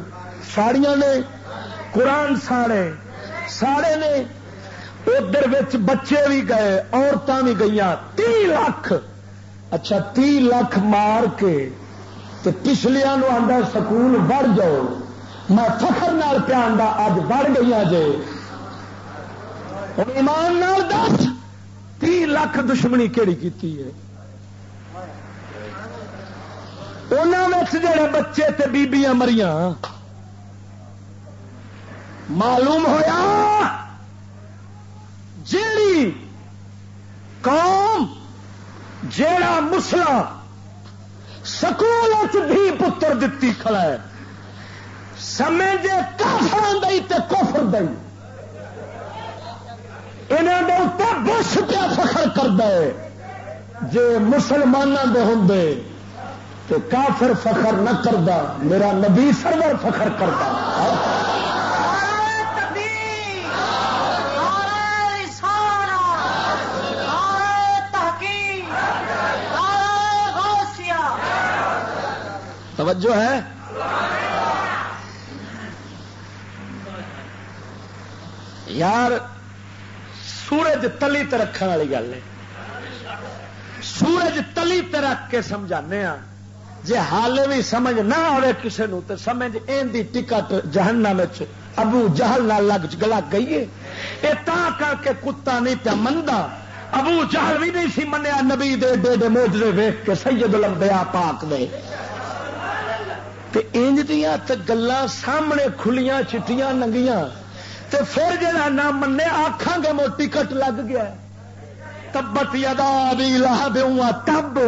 ساڑیاں نے قرآن ساڑے۔ ساڑے نے ادھر بچے بھی گئے عورتیں بھی گئی تی لاکھ۔ اچھا تی لاکھ مار کے تو پچھلیا آدھا سکول، بڑھ جاؤ۔ میں فخر نال پیا اج بڑھ گئی جے۔ ایمان نال دس، تی لاکھ دشمنی کہڑی کی ہے؟ جڑے بچے تے بیبیاں مریاں، معلوم ہویا جیڑی قوم، جیڑا مسلا سکول بھی پتر دتی کھڑا ہے، سمجھے کافر دئی تے کفر دئی۔ انہوں نے اتنے بش پیا فخر کر دے جے مسلمانوں دے ہوں تو کافر فخر نہ کرتا میرا نبی سرور فخر کرتا توجہ ہے؟ یار سورج تلی ت رکھنے والی گل ہے۔ سورج تلی ت رکھ کے سمجھانے ہاں۔ جی حال بھی سمجھ نہ آئے کسی نو تو سمجھ این دی ٹکٹ جہنم ابو جہل نہ لگ لگ گئی ہے یہ تا کر کے کتا نہیں پیا منتا ابو جہل بھی نہیں سی منیا، نبی دے ڈے ڈے موجے ویخ کے سید لمبیا پاک دے۔ انج دیا گلا سامنے کھلیاں، چٹیاں ننگیاں۔ تے پھر جا نہ منے آخان گے موٹی کٹ لگ گیا۔ تبت یدا بھی لہب تب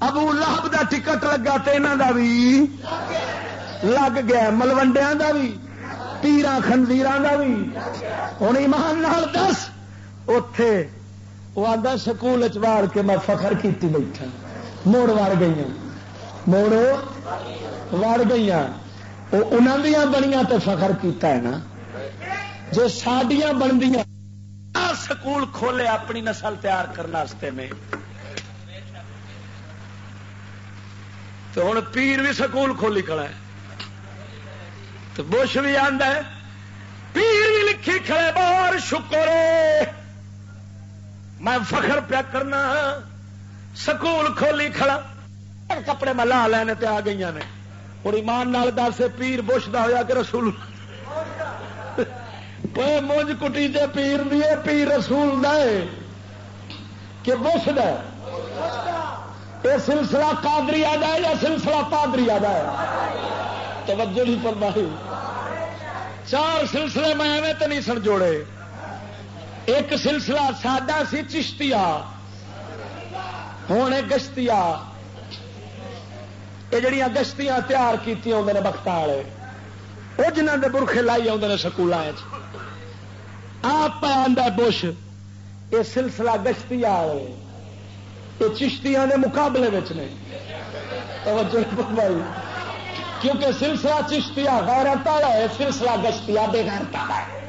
ابو لہب دا ٹکٹ لگا تو یہاں دا بھی لگ گیا ملوڈیا دا بھی پیرا خنزیر دا بھی ہوں ایمان نال دس اتے وہ آدھا سکول چار کے میں فخر کی بیٹھا۔ موڑ وار گئی موڑ وڑ گئی وہ انہوں دیا بنیا تو فخر کیتا ہے نا۔ جو سڈیا بندیاں سکول کھولے اپنی نسل تیار کرنے میں۔ تو ہوں پیر بھی سکول کھولی کھڑا ہے۔ تو بش بھی آدھا پیر بھی لکھی کھڑے بار شکر میں فخر پیا کرنا، سکول کھولی کھڑا۔ کپڑے میں لا لینے تے آ گئی نے۔ اور ایمان نال دس پیر بش دا ہوا کہ رسول۔ مونج کٹی تے پیر دیے پیر رسول دے کہ بش دے یہ سلسلہ کادری آ جائے یا سلسلہ پادری آ جائے توجہ نہیں فرمائی۔ چار سلسلے میں ایویں تو نہیں سن جوڑے ایک سلسلہ ساڈا سی چشتیا ہوں گشتیا یہ جڑیاں گشتیاں تیار کی نے بخت والے وہ جنہ کے برخے لائی آدھے سکول آپ پہ بش یہ سلسلہ گشتی والے یہ چشتیاں کے مقابلے نے۔ کیونکہ سلسلہ چشتیا غیرت والا ہے، سلسلہ گشتیا بے غیرت والا ہے۔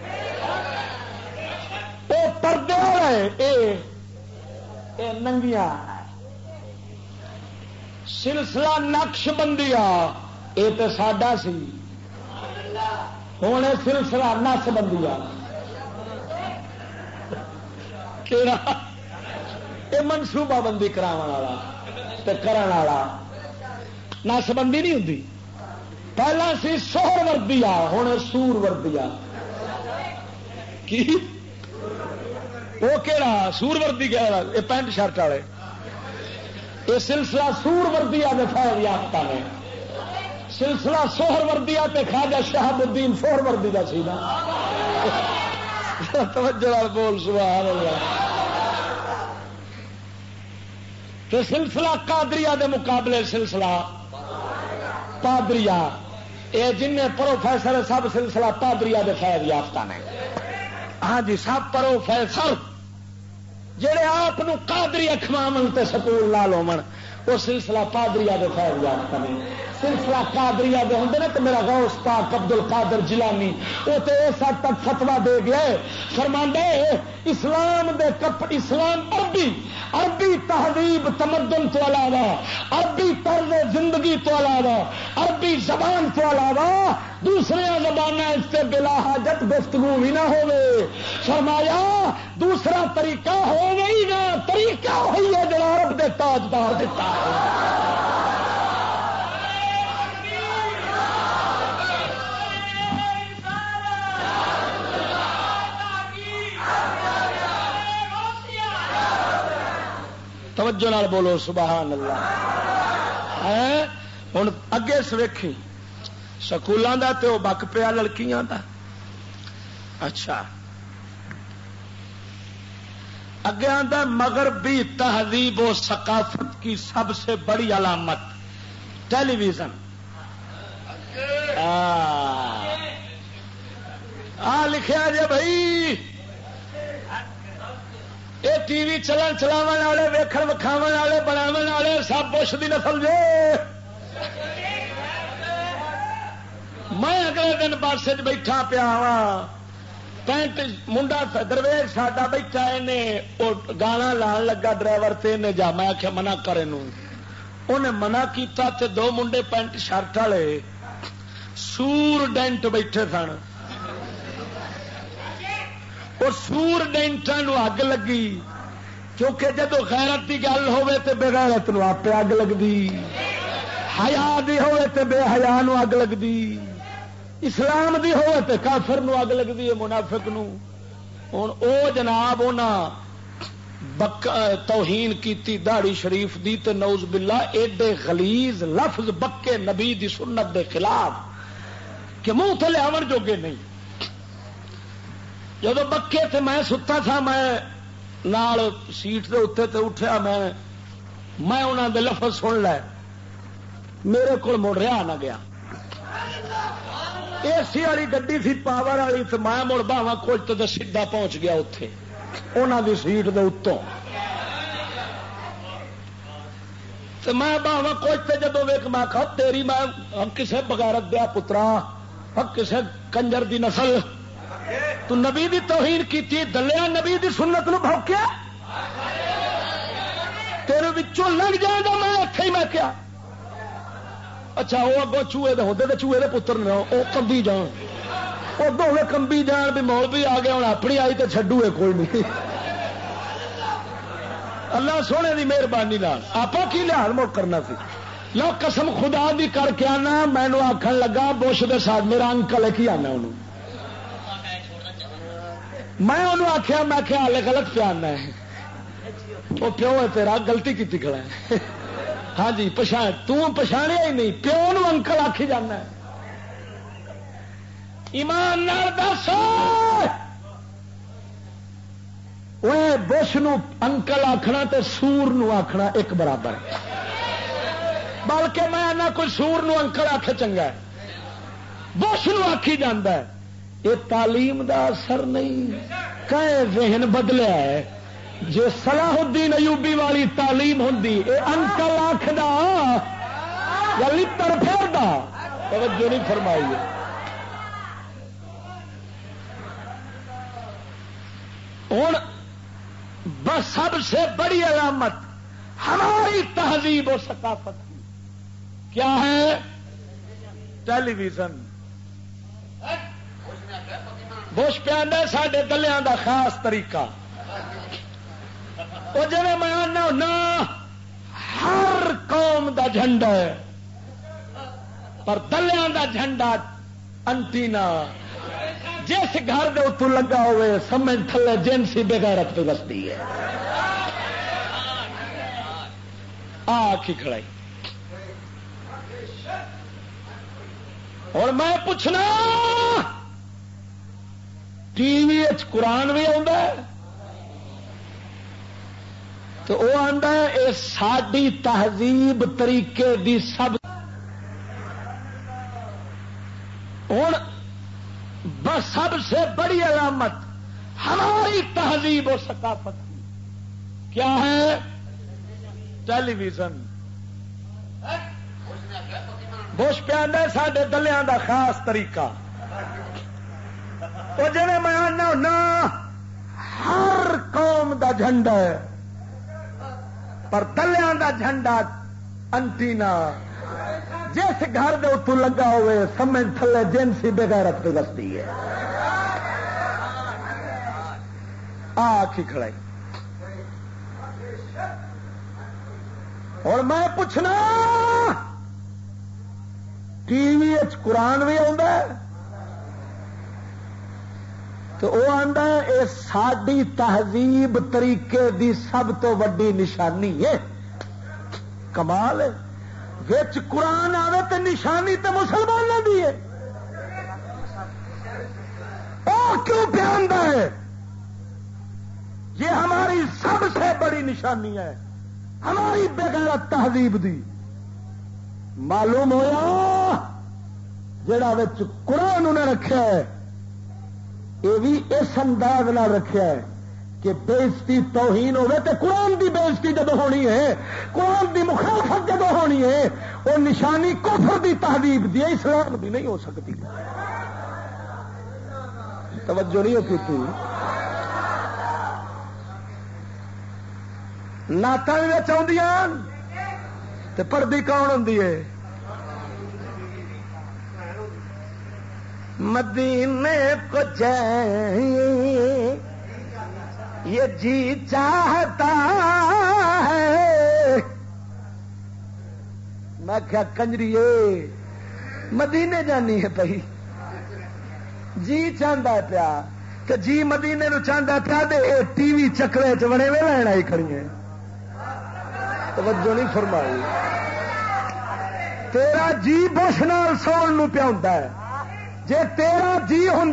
وہ پردے والا ہے یہ ننگیاں۔ سلسلہ نقش بندیا یہ تو ساڈا سی۔ ہوں سلسلہ نس بندیا یہ منصوبہ بندی کرا والا نس بندی نہیں ہوں پہلا سی سور وردی آ ہوں سور وردی آ وہ کہڑا سور وردی یہ پینٹ شرٹ والے۔ یہ سلسلہ سور وردیا کے فائد یافتہ نے۔ سلسلہ سوہر وردیا خواجہ شہاب الدین سوہر وردی کا سی نا۔ توجہ بول، سبحان اللہ۔ تو سلسلہ قادریہ دے مقابلے سلسلہ پادریا یہ جن پروفیسر سب سلسلہ پادریا دے فیض یافتہ نے۔ ہاں جی سب پروفیسر جہے آپ قادری اخواو تے سکول لا لو وہ سلسلہ پادریا کے فیض یافتہ نے سلسلہ قادری دے ہوں نا تو میرا غوث پاک عبد القادر جلانی وہ تو اس حد تک فتوا دے گیا فرما اسلام دے کپ، اسلام عربی عربی تہذیب تمدن تو علاوہ، عربی طرز زندگی تو علاوہ، عربی زبان تو علاوہ دوسرے زبان اس سے بلا حاجت گفتگو بھی نہ ہوئے فرمایا، دوسرا طریقہ ہو گئی نا طریقہ ہوئی ہے جڑا عرب دے تاجدار دیتا توجہ نال بولو، سبحان اللہ۔ ہوں اگے سویکھی۔ سکولوں کا تو بک پیا، لڑکیاں دا۔ اچھا۔ اگے آدھا مغربی تہذیب و ثقافت کی سب سے بڑی علامت ٹیلی ویژن۔ آ لکھا جی بھائی۔ یہ ٹی وی چلن چلاو والے ویکن وکھاو والے بناو والے، سب بش کی نسل جو میں اگلے دن بس بیٹھا پیا وا پینٹ منڈا درویش ساڈا بیٹھا گانا لان لگا ڈرائیور سے جا، میں آخیا منع کرے انہیں منع کیتا تے دو منڈے پینٹ شرٹ والے سور ڈینٹ بیٹھے سن۔ اور سور ڈینٹا اگ لگی، کیونکہ جدو خیرت کی گل ہوے تو بغیرت آپ اگ لگتی ہیا ہوے بے حیا اگ لگتی اسلام دی ہوے تو کافر نو اگ لگتی ہے، منافق نو۔ ہوں او جناب بک توہین کیتی داڑی شریف دی تے نوز باللہ ایڈے غلیظ لفظ بکے نبی دی سنت دے خلاف کہ منہ تھلے آن جوگے نہیں۔ جب بکے تھے میں ستا تھا، میں نال سیٹ کے اتنے تے اٹھیا، میں میں انہوں دے لفظ سن لے۔ میرے کو مڑ رہا نہ گیا۔ اے سی والی گڈی سی پاور والی تو میں مڑ باوا کچھ تو سیدا پہنچ گیا اتے انہوں دی سیٹ دے اتوں تو میں باوا کچھ جب ویک میں کھا تیری میں کسے بغیرت دیا پترا کسے کنجر دی نسل تو نبی دی توہین کی دلیا نبی دی سنت نو بھوکیا تیرے بچوں لگ جائے گا میں اتے ہی میں کیا اچھا وہ اگوں چوہے دے ہوتے چوہے دے پتر نے وہ کمبی جان۔ وہ دونوں کمبی جان بھی مول بھی آ گیا ہوں اپنی آئی تو چڈو ہے کوئی نہیں۔ اللہ سونے دی مہربانی آپ کی لحاظ مڑ کرنا سی؟ لو قسم خدا دی کر کے آنا مینو آخر لگا، بوش دے ساتھ میرا انکل ہے، کی آنا انہوں میں انہوں آخیا میں آخیا ہال گلت پیانا ہے۔ وہ پیو ہے تیرا گلتی کی کھڑا ہے۔ ہاں جی پچھاڑ تچھاڑیا ہی نہیں، پیو نو انکل آخی جانا ایمان دس۔ بش انکل آخنا تو سور نو آخنا ایک برابر۔ بلکہ میں آنا کوئی سور نو انکل آخ چنگا بش نو آخی جانا ہے۔ یہ تعلیم دا اثر نہیں۔ کہ ذہن بدلیا ہے۔ جو صلاح الدین ایوبی والی تعلیم ہوں یہ انکل آخر یا لڑ پھیر توجہ نہیں فرمائی ہوں بس سب سے بڑی علامت ہماری تہذیب و ثقافت کی۔ کیا ہے؟ ٹیلی ویژن بش پہ سڈے گلیا کا خاص طریقہ۔ وہ جی میں آنا ہونا، ہر قوم دا جھنڈا ہے۔ پر دلیا دا جھنڈا انٹینا جس گھر دے اتو لگا ہوئے، سمجھ تھلے جنسی بغیرت پہ بستی ہے۔ آ کی کھڑائی۔ اور میں پوچھنا، ٹی وی قرآن بھی تو وہ آتا ہے یہ ساری تہذیب طریقے دی سب ہوں بس سب سے بڑی علامت ہماری تہذیب و ثقافت کی۔ کیا ہے؟ ٹیلی ویژن بش پہ سڈے دلیا کا خاص طریقہ۔ وہ جی میں آنا ہونا ہر قوم دا جھنڈا ہے۔ پر دلیا دا جھنڈا انٹینا۔ جس گھر دے اتو لگا ہوئے سمجھ تھلے جنسی بغیرت پہ بستی ہے۔ آخی کھڑائی اور میں پوچھنا، ٹی وی قرآن بھی آ تو وہ آتا ہے یہ ساری تہذیب طریقے دی سب تو وڈی نشانی ہے۔ کمال وچ قرآن آئے تو نشانی تو مسلمانوں کی ہے۔ وہ کیوں پیان ہے؟ یہ ہماری سب سے بڑی نشانی ہے۔ ہماری بغیر تہذیب دی۔ معلوم ہوا جڑا قرآن انہیں رکھا ہے۔ یہ بھی اس انداز نہ رکھا ہے کہ بےزتی توہین ہوگی تو قرآن کی بےزتی جب ہونی ہے، قرآن کی مخالفت جب ہونی ہے، وہ نشانی کفر دی تہذیب دی، اسلام بھی نہیں ہو سکتی۔ توجہ نہیں ہوتی تھی نعت بھی پردی کون ہوں مدینے کو جائیں، یہ جی چاہتا ہے۔ میں کیا کنجری مدینے جانی ہے پی جی چاہتا ہے پیا کہ جی مدینے نو چاہتا پیا دے ٹی وی چکرے چڑے وے لین آئی کھڑی ہے توجہ نہیں فرمائی۔ تیرا جی بش نال سو پیا ہوتا ہے۔ جے تیرا جی ہوں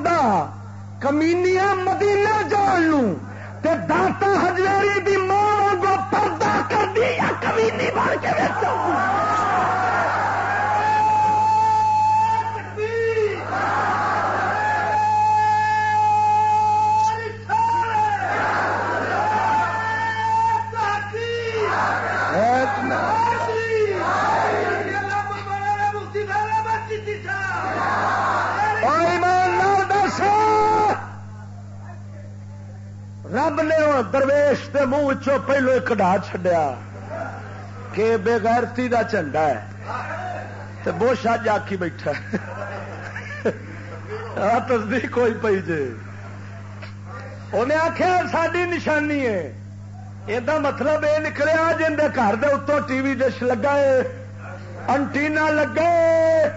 کمینیا مدینہ جان تے داتا ہجویری دی ماں کو پردہ کر دی یا کمینی بن کے رب نے درویش کے منہ چو پہلو ایک ڈا چڈیا کہ بےغیرتی کا جھنڈا ہے۔ تو بوش اج آکی بیٹھا تصدیق کوئی پی جے۔ انہیں آخیا ساری نشانی ہے۔ یہ مطلب یہ نکلیا جن کے گھر کے اتوں ٹی وی ڈش لگا ہے۔ انٹینا لگے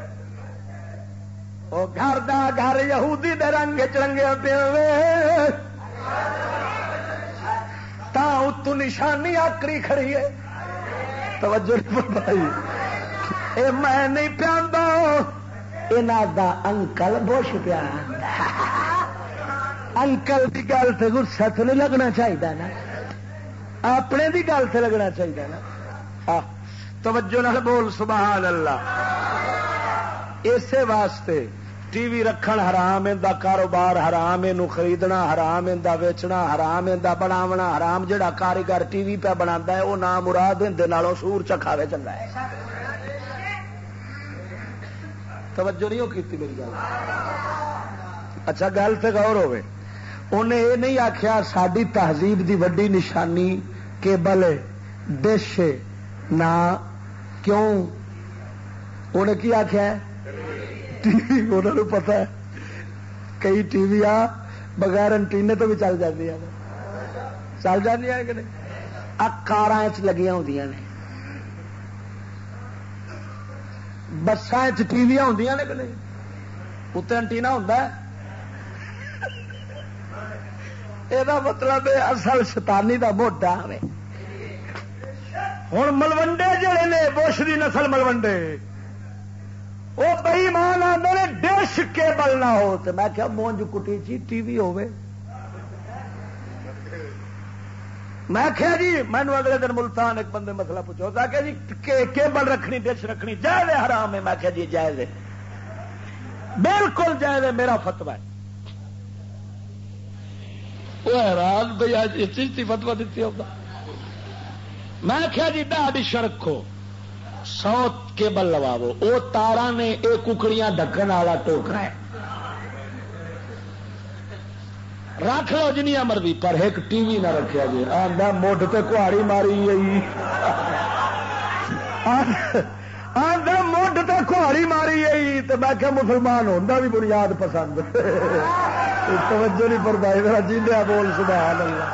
وہ گھر کا گھر یہودی دے رنگ چرنگے پے تا اتو نشانی آکری کھڑی ہے۔ توجہ بھائی اے میں نہیں پیاندا۔ پیا دا انکل بوش پیا انکل کی گل سے گسا تو نہیں لگنا چاہیے نا۔ اپنے کی گل سے لگنا چاہیے نا۔ توجہ نال بول، سبحان اللہ۔ اسی واسطے ٹی وی رکھن حرام دا کاروبار حرام یہ خریدنا حرام دا ویچنا حرام دا بناونا حرام، جڑا کاریگر ٹی وی پہ بنا ہے وہ نام مراد ہندو سور چکھاوے چنگا ہے۔ توجہ نہیں کی میری گل۔ اچھا گل تو غور ہوے انہیں یہ نہیں آخیا ساری تہذیب دی وڈی نشانی کیبل ڈش نہ کیوں؟ انہیں کی آخیا ٹی وی پتا ہے کئی ٹی وی آ بغیر انٹینے تو بھی چل جاتی ہیں چل جاتی ہیں کار لگیا ہوں نے بسان ٹی وی ہوں نے کہ اتنے انٹینا ہوں یہ مطلب اصل شتانی کا موٹا ہوں ملوڈے جڑے نے بوش کی نسل ملوڈے وہ بئی مان آدھے ڈش کیبل نہ ہو تو میں کیا مونج کٹی چی، ٹی وی ہو میں کیا جی مینو اگلے دن ملتان ایک بندے مسئلہ پوچھو تھا کہ جی کیبل رکھنی ڈش رکھنی، جائز حرام ہے؟ میں کیا جی جائز ہے۔ بالکل جائز میرا فتوا ہے۔ وہ حیران بھائی اس چیز کی فتوا دیتی ہوگا میں کیا جی ڈا ڈش رکھو سو کیبل لواو۔ وہ تارا نے یہ ککڑیاں ڈکن والا ٹوکرا ہے۔ رکھ لو جنیا مرضی، پر ایک ٹی وی نہ رکھا جی آدھا مڈ تے کہاڑی ماری گئی۔ آدھا مڈ تے کہاڑی ماری گئی۔ تو میں کہ مسلمان ہوتا بھی بنیاد پسند۔ توجہ نہیں پڑتا میرا بول، سبحان اللہ۔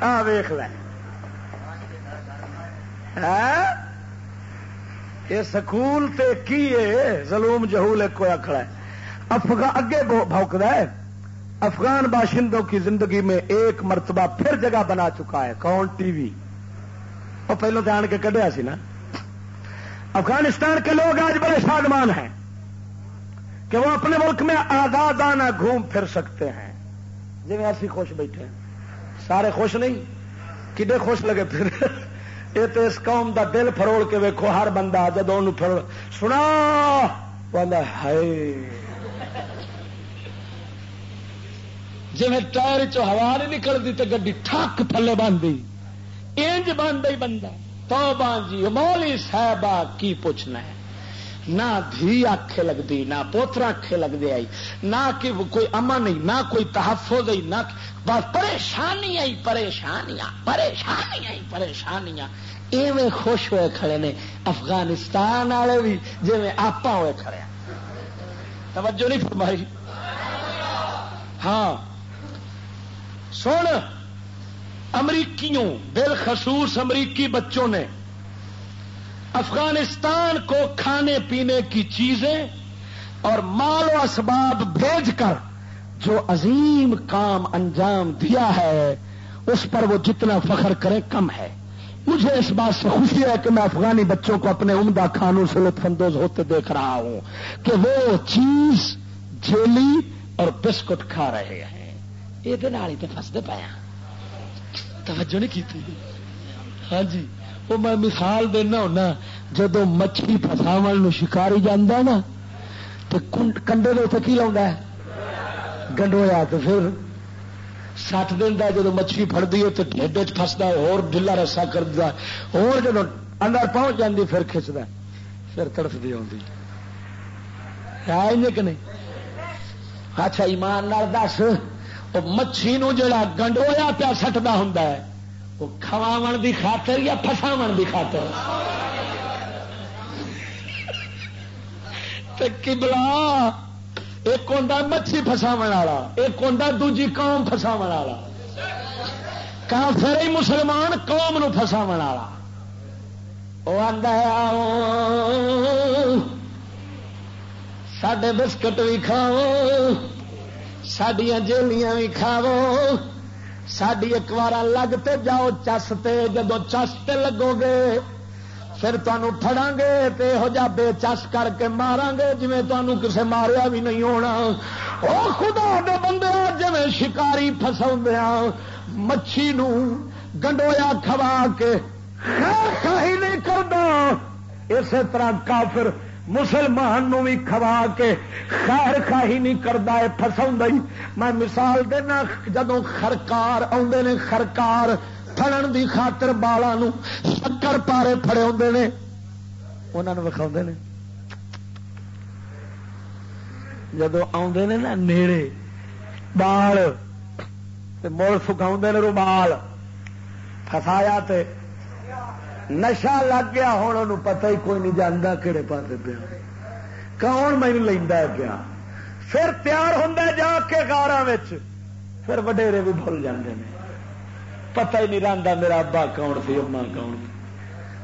آ ویخ لے۔ یہ سکول تے کی ظلم جہول ایک کوئی کھڑا ہے۔ افغان اگے بھوکد ہے۔ افغان باشندوں کی زندگی میں ایک مرتبہ پھر جگہ بنا چکا ہے، کون ٹی وی؟ وہ پہلو تو آن کے کڈیا سی نا۔ افغانستان کے لوگ آج بڑے شادمان ہیں کہ وہ اپنے ملک میں آزادانہ گھوم پھر سکتے ہیں۔ جی میں ایسی خوش بیٹھے ہیں۔ سارے خوش نہیں، کڈے خوش لگے پھر۔ یہ تو اس قوم دا دل فروڑ کے ویکو ہر بندہ جدو سنا ہے جی ٹائر چ نہیں نکلتی تو گی ٹھک تھلے باندھی۔ انج باندھ بندہ۔ تو بان جی مولی صاحب کی پوچھنا ہے؟ نہ دھی آخے لگتی نہ پوترا آخے لگتے آئی، نہ کہ کوئی امن نہیں، نہ کوئی تحفظ ہی نہ بس پریشانی آئی پریشانیاں پریشانی آئی پریشانیاں۔ ایویں خوش ہوئے کھڑے نے افغانستان والے بھی جی آپ ہوئے کھڑے توجہ نہیں فرمائی؟ ہاں۔ سن، امریکیوں، بالخصوص امریکی بچوں نے افغانستان کو کھانے پینے کی چیزیں اور مال و اسباب بھیج کر جو عظیم کام انجام دیا ہے، اس پر وہ جتنا فخر کرے کم ہے۔ مجھے اس بات سے خوشی ہے کہ میں افغانی بچوں کو اپنے عمدہ کھانوں سے لطف اندوز ہوتے دیکھ رہا ہوں کہ وہ چیز جیلی اور بسکٹ کھا رہے ہیں۔ یہ تو فستے پایا توجہ نہیں کی ہاں جی۔ وہ میں مثال دینا ہونا، جدو مچھلی فساو شکاری جانا نا تو کنڈے کے کی لا گنڈویا تو پھر سٹ دینا جب مچھلی فردی ہے تو ڈیڈے فستا اور ڈلا رسا کرتا اور جب اندر پہنچ جاتی پھر کھچتا پھر تڑفتی آتی ہے کہ نہیں؟ اچھا ایمان دس مچھی نو جڑا گنڈویا پیا سٹتا ہوں وہ کھواو دی خاطر یا فساو دی خاطر؟ کبلا ایک ہوں مچھی فساو والا، ایک ہوں دوجی قوم فساو والا۔ کافر ہی مسلمان قوم نو فساو والا۔ وہ آدھا سڈے بسکٹ بھی کھاؤ سڈیا جیلیاں بھی کھاو ساری ایک بار لگتے جاؤ، چس تے جب چس تے لگو گے، پھر تمہوں فڑا گے تو یہو جا بے چس کر کے مارا گے جی تمہوں کسے ماریا بھی نہیں ہونا۔ وہ خدا دے بندے جی شکاری فسا ہاں، مچھی نو گنڈویا کھوا کے خیر نہیں کرتا اسی طرح کافر مسلمان نو بھی کھوا کے خیر خاہی نہیں کرتا ہے فسا میں مثال دینا جدو خرکار آدھے نے، خرکار فڑن دی خاطر بالا شکر پارے فڑے آدھے نے۔ انہوں وکھا نے۔ جدو آدھے نے نا نیڑے، بال مڑ سکھا نے رومال فسایا تے نشا لگ گیا، ہوں ان پتا ہی کوئی نہیں جانا کہڑے پاس پیا۔ کون مینو لینا پیا؟ پھر تیار ہوں جا کے گارا پھر وڈیرے بھی بھول جاندے ہیں پتہ ہی نہیں رہتا میرا ابا کون سی اما کون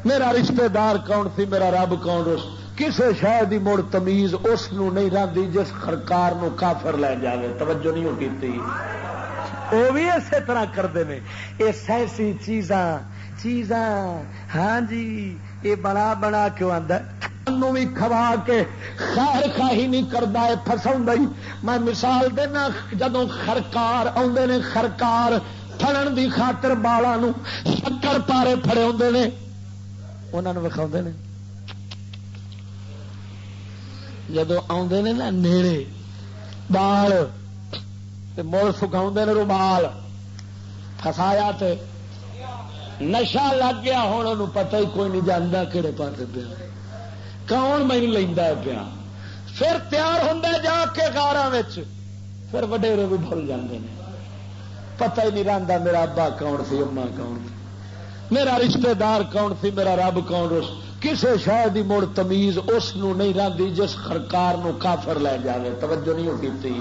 میرا رشتہ دار کون سی، میرا رب کون کسی شہر کی مڑ تمیز اس نہیں رہتی جس خرکار نو کافر لے جائے توجہ نہیں ہوتی وہ بھی اسی طرح کرتے ہیں یہ سائنسی چیزاں چیزاں ہاں جی یہ بنا بنا کیوں آدھا بھی کھوا کے خیر خاہی نہیں کرتا ہے فسا میں مثال دینا جدو خرکار آدھے نے، خرکار فڑن دی خاطر بالا شکر پارے فڑے آدھے نے۔ انہوں نے وکھا نے۔ جدو آدھے نے نا نیڑے بال مڑ سکھاؤ نے، رومال فسایا تے نشا لگ گیا، ہوں انہوں پتہ ہی کوئی نہیں جانا کہڑے پاس پیا۔ کون مینو لینا پیا۔ پھر تیار ہوں جا کے گارا پھر وڈیرے بھی بھول جاتے ہیں پتہ ہی نہیں رہتا میرا ابا کون سی اما کون میرا رشتہ دار کون سی، میرا رب کون کسی شاید کی مڑ تمیز اس نہیں رہتی جس خرکار نو کافر لے جائے توجہ نہیں ہوتی۔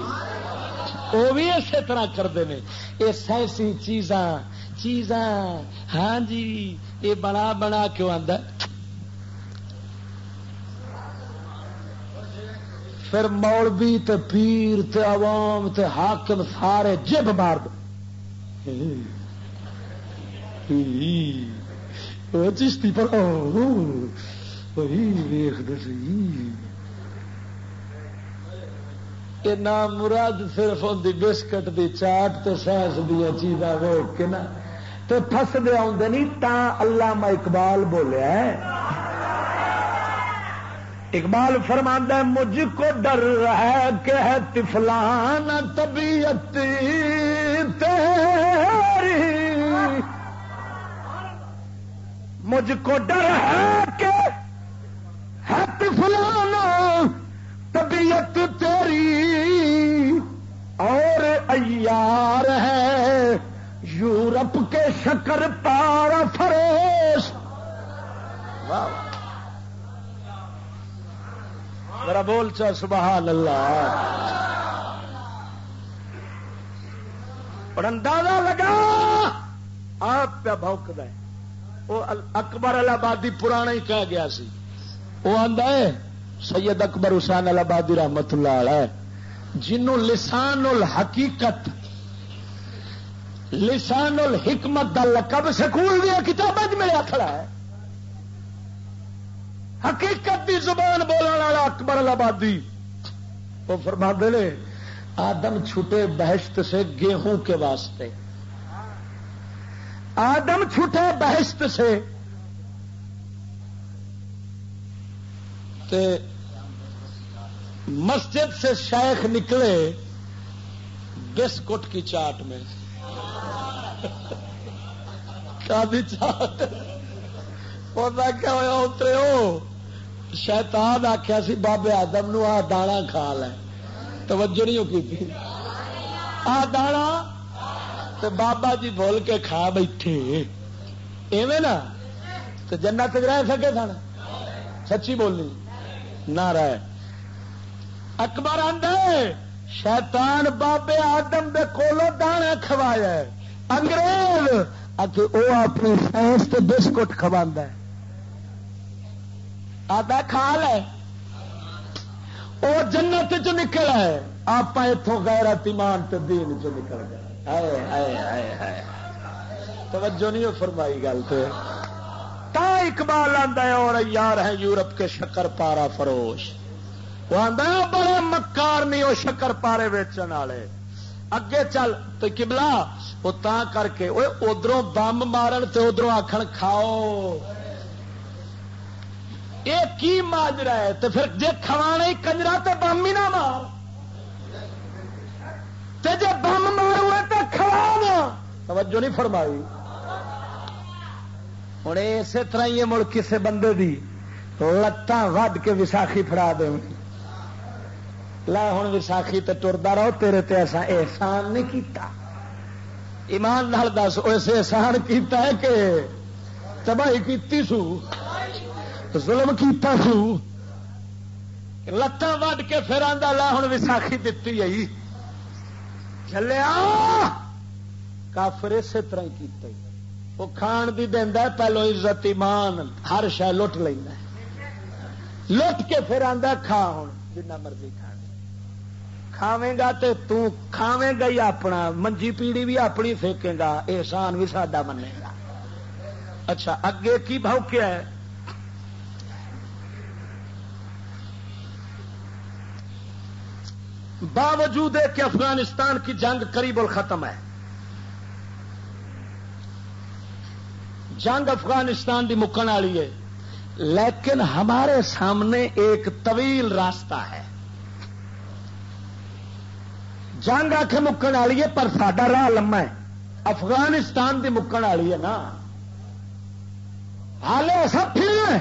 وہ بھی اسی طرح کرتے ہیں یہ سائنسی چیزاں چیزاں ہاں جی یہ بنا بنا کیوں آتا پھر مولوی تے پیر تے عوام تے حاکم سارے جب مار چشتی پر ویخ نام مراد صرف ہوں بسکٹ دی چاٹ تے سائنس دیا چیزاں ویک کے نا۔ تو فسدے آدھے نہیں تا اللہ اقبال بولیا ہے۔ اقبال فرماندہ ہے، مجھ کو ڈر ہے کہ ہے تفلان طبیعت تیری۔ مجھ کو ڈر ہے کہ ہے تفلان طبیعت تیری۔ اور ایار ہے یورپ کے شکر پارا فروش۔ واہ۔ ذرا بول چا، سبحان اللہ۔ اور اندازہ لگا۔ آپ پہ بوکد وہ اکبر الہبادی پرانا ہی کہہ گیا سی۔ وہ آدھا ہے، سید اکبر حسین الہبادی رحمت اللہ ہے جنوں لسان الحقیقت لسان الحکمت کا لقب سکول دیا کتابیں ملیا کھڑا ہے۔ حقیقت دی زبان بولنے والا اکبر آبادی وہ فرما نے، آدم چھٹے بہشت سے گیہوں کے واسطے۔ آدم چھٹے بہشت سے۔ تے مسجد سے شیخ نکلے، بسکٹ کی چاٹ میں۔ چاٹ کیا ہوا اترے ہو. شیطان آخیا سی، بابے آدم نو آ دانا کھا لے. توجہ نہیں کی آ دانا؟ تو بابا جی بول کے کھا بیٹھے. ایویں نا؟ تو جنت رہ سکے سن؟ سچی بولنی نہ رہ اکبر آدھے شیطان بابے آدم دے کولو دانا کھوایا انگریز! وہ اپنی سائنس کے بسکٹ کھوا ہے۔ آدھا کھا لے وہ جنت چ نکل ہے آپ اتوں غیرت ایمان تے دین چ نکل گئے۔ توجہ نہیں فرمائی گل تو تا اقبال آتا ہے اور یار ہے یورپ کے شکر پارا فروش۔ وہ آتا بڑے مکار نہیں، وہ شکر پارے ویچن والے۔ اگے چل تو کبلا وہ تا کر کے ادھر بمب مارن تو ادھر آخر کھاؤ۔ یہ کی ماجرا ہے؟ تو پھر جی کھوانا ہی کنجرا تو بم ہی نہ مار۔ جی بم مارو تو کھوا توجہ نہیں فرمائی۔ ہوں اسی طرح ہی مڑ کسی بندے دی لتان ود کے وساخی فرا دے۔ لا ہوں وساخی تے ٹرتا رہو، تیرے تے ایسا احسان نہیں کیتا۔ ایمان نال دس اسے احسان کیتا ہے کہ تباہی کیتی سو، ظلم کیتا سو لتان وڈ کے پھر آدھا لا ہوں وساخی دتی آئی۔ چلیا کافر اسی طرح کیتا وہ کھان بھی دینا پہلو عزت، ایمان، ہر شہ لٹ لینا لٹ کے پھر آدھا کھا ہوں جنا مرضی کھا۔ کھاویں گا تے تو کھاویں گا ہی اپنا، منجی پیڑی بھی اپنی پھینکے گا احسان بھی ساڈا منے گا اچھا اگے کی بھاؤ کیا ہے؟ باوجود ہے کہ افغانستان کی جنگ قریب الختم ہے۔ جنگ افغانستان کی مکن والی ہے، لیکن ہمارے سامنے ایک طویل راستہ ہے۔ جنگ آ کے مکن والی ہے، پر ساڈا راہ لما ہے۔ افغانستان کی مکن والی ہے نا۔ ہالے سب پھر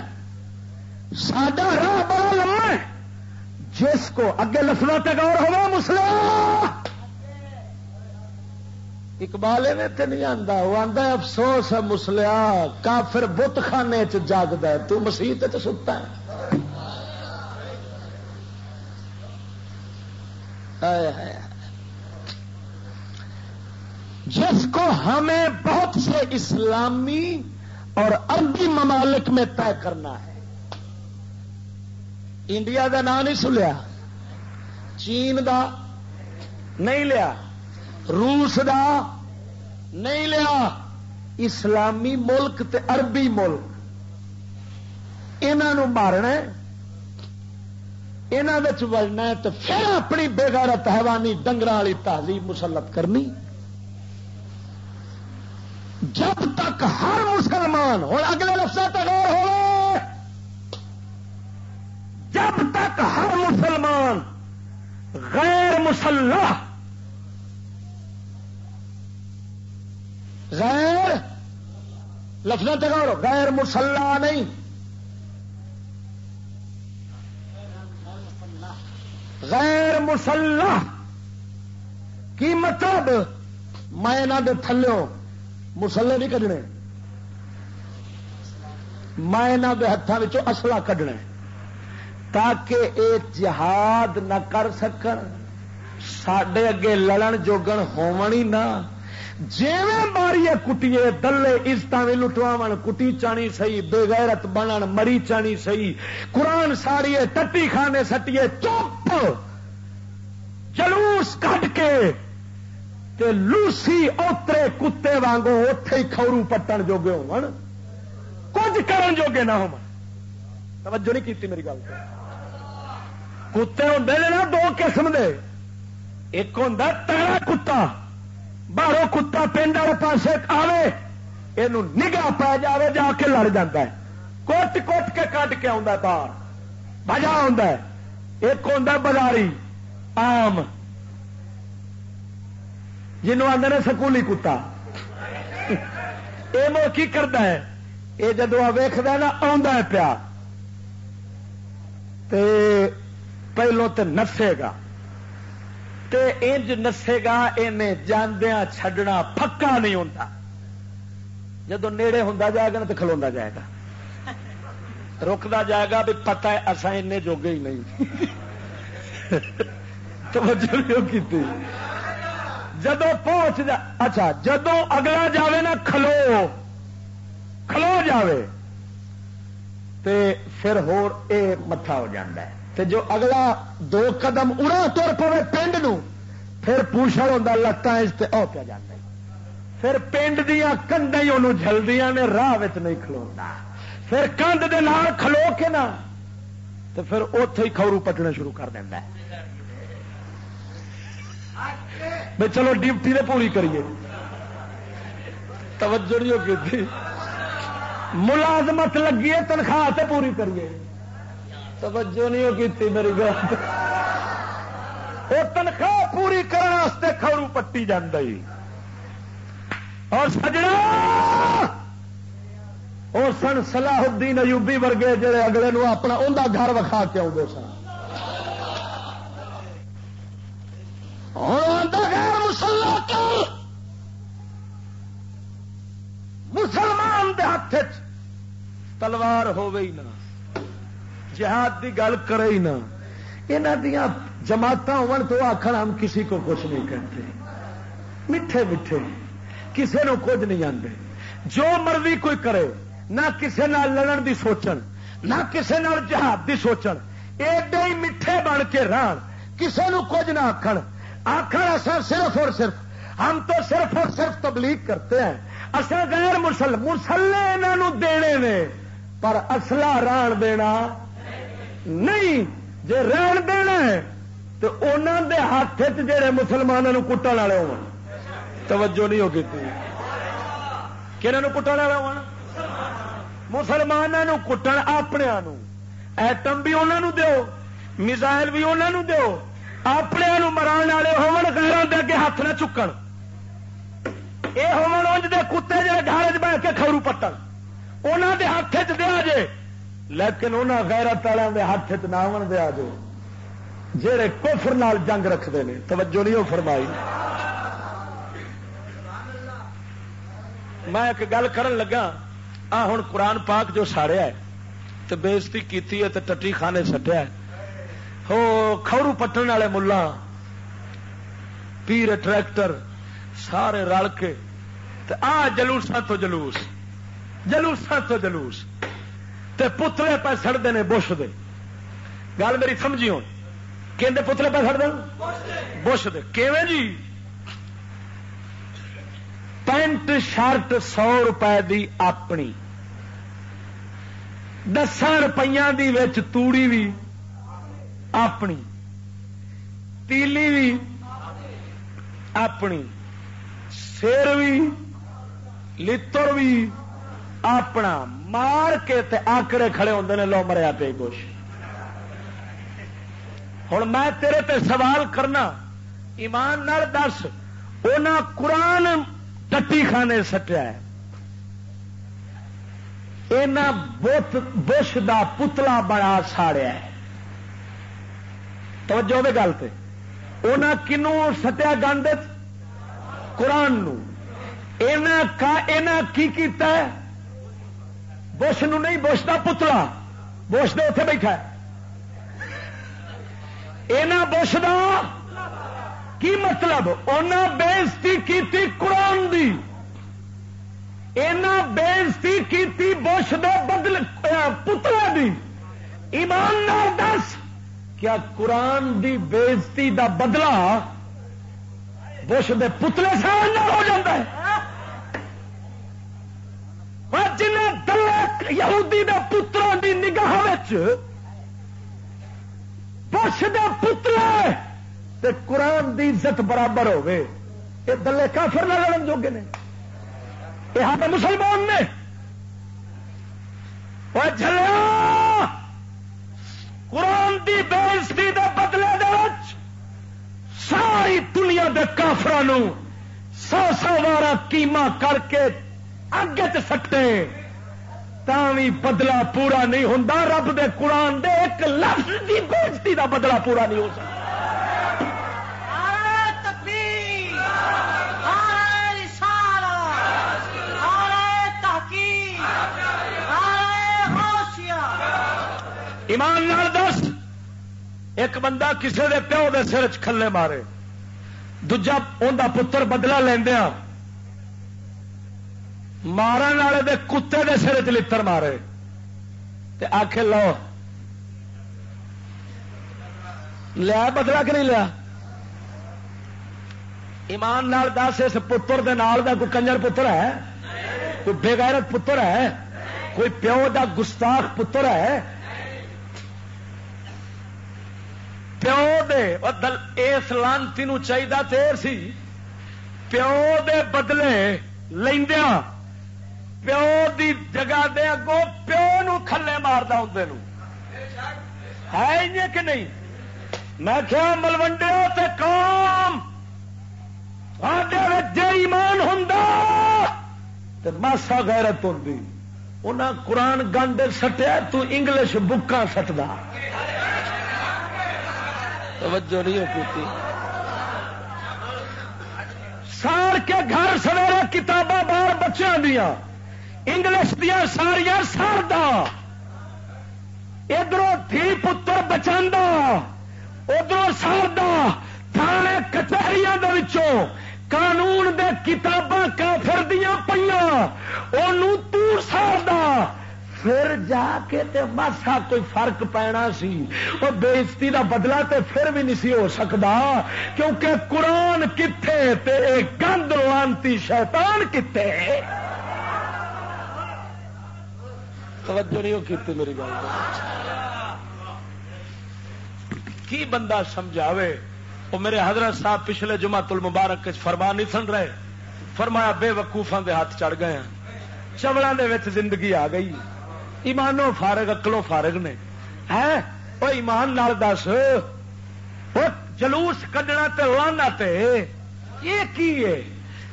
ساڈا راہ بڑا لما ہے۔ جس کو اگے لفظوں تک اور ہوا مسلم اقبال میں تو نہیں آتا وہ آتا افسوس ہے مسلیا کافر بت خانے جاگتا ہے۔ تو مسیح ستا ہے۔ جس کو ہمیں بہت سے اسلامی اور عربی ممالک میں طے کرنا ہے۔ انڈیا کا نام نہیں سنیا۔ چین دا نہیں لیا۔ روس دا نہیں لیا۔ اسلامی ملک تے عربی ملک۔ انہوں مارنا یہاں بڑنا تو پھر اپنی بےغیرت حیوانی ڈنگر والی تہذیب مسلط کرنی۔ جب تک ہر مسلمان، اور اگلے لفظ تک ہو جب تک ہر مسلمان غیر مسلح، غیر، لفظ تگاڑو غیر مسلح نہیں، غیر مسلح کی مطلب میں دے تھلو مسلے نہیں کھنے میں ہاتھوں اصلا کھڈنا تاکہ اے جہاد نہ کر سکن سڈے اگے لڑن جوگن ہونی نہ۔ جی ماریے کٹیے دلے عزت بھی لٹوا کٹی چانی سی بےغیرت بنن، مری چانی سی قرآن ساڑیے ٹٹی کھانے سٹیے، چپ! جلوس کٹ کے تے لوسی اوترے کتے وانگو اتے ہی کھورو پٹن جوگے ہو کچھ کرن جوگے نہ ہو توجہ نہیں کیتی میری گل کتے ہوں نا دو قسم دے۔ ایک ہوں تیرا کتا۔ باہروں کتا پنڈ والے پاس آئے یہ نگاہ پی جائے جا کے لڑ جا کٹ کٹ کے کٹ کے آتا باہر۔ بجا آ ایک ہوں بازاری۔ آم۔ جنوں آدھے نے سکولی کتا۔ یہ مو کی کرتا ہے؟ یہ جدو ویخد نا آ پیا۔ پہلو تو نسے گا۔ تے انج نسے گا جاندیا چھڈنا پکا نہیں ہوتا جدو نیڑے ہوں جائے گا نا تو کھلوا جائے گا۔ رکتا جائے گا بھی پتا ہے اصا این جوگے ہی نہیں۔ کی جدو پہنچ جا اچھا جدو اگلا جاوے نا کھلو۔ کھلو جاوے۔ تے پھر ہور اے متھا ہو جاندہ ہے۔ تے جو اگلا دو قدم اڑا تر پوے پنڈ نو، پھر پوچھا ہوتا لتان او پہ جانا پھر پنڈ دیا کنڈ ہی انہوں جلدیا نے، راہ نہیں کھلو پھر کندھ دے نال کھلو کے نا تو پھر اتے ہی کھورو پٹنا شروع کر دینا بھائی چلو ڈیوٹی نے پوری کریے۔ توجہ نہیں ہوگی ملازمت لگی ہے، تنخواہ سے پوری کریے۔ توجہ نہیں ہوگی میری گل۔ وہ تنخواہ پوری کرنے کھڑو پٹی جی اور سجنا اور سن سلاح الدین ایوبی ورگے جڑے اگلے نو اپنا انہیں گھر وکھا کے آؤ سن۔ مسلمان دے ہاتھ تلوار ہوئی نہ جہاد دی گل کرے ہی نہ یہاں دیا جماعت ہون تو آخر ہم کسی کو کچھ نہیں کرتے میٹھے میٹھے کسی نو کچھ نہیں آتے جو مرضی کوئی کرے، نہ کسی لڑن دی سوچن، نہ کسی جہاد دی سوچن۔ ایڈے ہی میٹھے بن کے رہن کسی نو کچھ نہ آخر آخر اصا صرف اور صرف۔ ہم تو صرف اور صرف تبلیغ کرتے ہیں۔ اصل غیر مسل مسلے انہوں دینے نے، پر اصلہ ران دینا نہیں۔ جی رن دینا تو انہوں دے ہاتھ جڑے مسلمانوں کٹن والے ہو توجہ نہیں ہوگی کہڑے کٹن والے ہو مسلمانوں کٹن اپنے ایٹم بھی انہوں دو میزائل بھی انہوں دو اپنے مران والے ہوگا دے اگے ہاتھ نہ چکن۔ یہ ہوج دے کتے جڑے گھر بہ کے خبرو پٹن۔ انہوں دے ہاتھ چ دیا جے۔ لیکن انہوں غیرت والوں دے ہاتھ چ نہ دیا جے۔ جہے کفر نال جنگ رکھتے ہیں توجہ نہیں وہ فرمائی۔ میں ایک گل کرن لگا، آ ہوں قرآن پاک جو ساڑیا ہے تو بےزتی کی ٹٹی خانے سٹیا ہو خورو پٹن والے ملا، پیر ٹریکٹر، سارے رل کے آ جلوسا تو جلوس جلوسا تو جلوس، تے پتلے پہ سڑتے ہیں بش دے۔ گل میری سمجھی ہوں کہ پتلے پہ سڑ دیں بش دے۔ کیویں جی؟ پینٹ، شرٹ، سو روپے دی اپنی۔ دس روپیہ دی توڑی بھی اپنی تیلی بھی اپنی سر بھی لڑ بھی اپنا مار کے تے آکڑے کھڑے ہوتے ہیں لو مریا پی گوش ہوں میں تیرے تے سوال کرنا ایمان نال دس قرآن ٹٹی خانے سٹیا ہے بش دا پتلا بڑا ساڑیا ہے توجہ گل پہ انہیں کنو سٹیا گند قرآن کی کیتا ہے؟ بش نو نہیں، بش دا پتلا۔ بش دے اتے بیٹھا یہاں بش دا کی مطلب؟ انہیں بےزتی کی قرآن دی۔ اینا بےزتی کی بش دے بدل پتلا دی۔ ایمان دس۔ کیا قرآن دی بےزتی دا بدلا بش دے پتلے سال ہو جاتا ہے؟ جن دلک یہودی دے پتروں دی نگاہ بش دے پتلے تے قرآن دی عزت برابر ہوے یہ دلے کافر نہ لڑن جوگے نے۔ یہاں پہ مسلمان نے۔ جلیا قرآن کی بےزتی دے بدلے دے ساری دنیا کے کافر سو سو وارا کیما کر کے اگے سٹے۔ بھی بدلا پورا نہیں ہوں رب دے قرآن دے ایک لفظ کی بےزتی دا بدلا پورا نہیں ہو سکتا۔ ایمان نال دس، ایک بندہ کسی دے پیو دے سر چلے مارے دجا ان پتر بدلا لیندیا مارن والے دے کتے دے سر چ مارے۔ تے آخ لو، لیا بدلا کہ نہیں لیا؟ ایمان نال دس، اس پتر دے نال دا کوئی کنجر پتر ہے؟ کوئی بےغیرت پتر ہے؟ کوئی پیو دا گستاخ پتر ہے؟ پیو دے اس لانتی چاہیے تیر سی۔ پیو دے بدلے لیندیا پیو دی جگہ دے اگو پیو نو کھلے مارتا ہوں ہے کہ نہیں؟ میں کیا ملوڈے تے کام جی ایمان ہوں ماسا غیرت ہوں انہیں قرآن گند سٹیا، تو انگلش بکاں سٹدا۔ توجہ نہیں ہوتی سار کے گھر سویرے کتاباں بار بچوں دیا انگلش دیا ساریا ساردا ادھر تھی پتر بچا ادھر ساردا تھانے کچہری قانون دے کتاباں کافر دیا پہ ساردا پھر جا کے تے ماسا کوئی فرق پینا سی وہ بےزتی کا بدلا تے پھر بھی نہیں سی ہو سکتا کیونکہ قرآن کتنے تے گند لانتی شیطان کتنے توجہ نہیں کی میری گل۔ کی بندہ سمجھاوے؟ وہ میرے حضرت صاحب پچھلے جمعہ تل مبارک فرما نہیں سن رہے۔ فرمایا بے وقوفا دے ہاتھ چڑھ گئے چولہوں کے زندگی آ گئی۔ ایمانو فارغ اکلو فارغ نے۔ ہے؟ وہ ایمان نال دس۔ وہ جلوس کڈنا تے لانا تے یہ کی ہے؟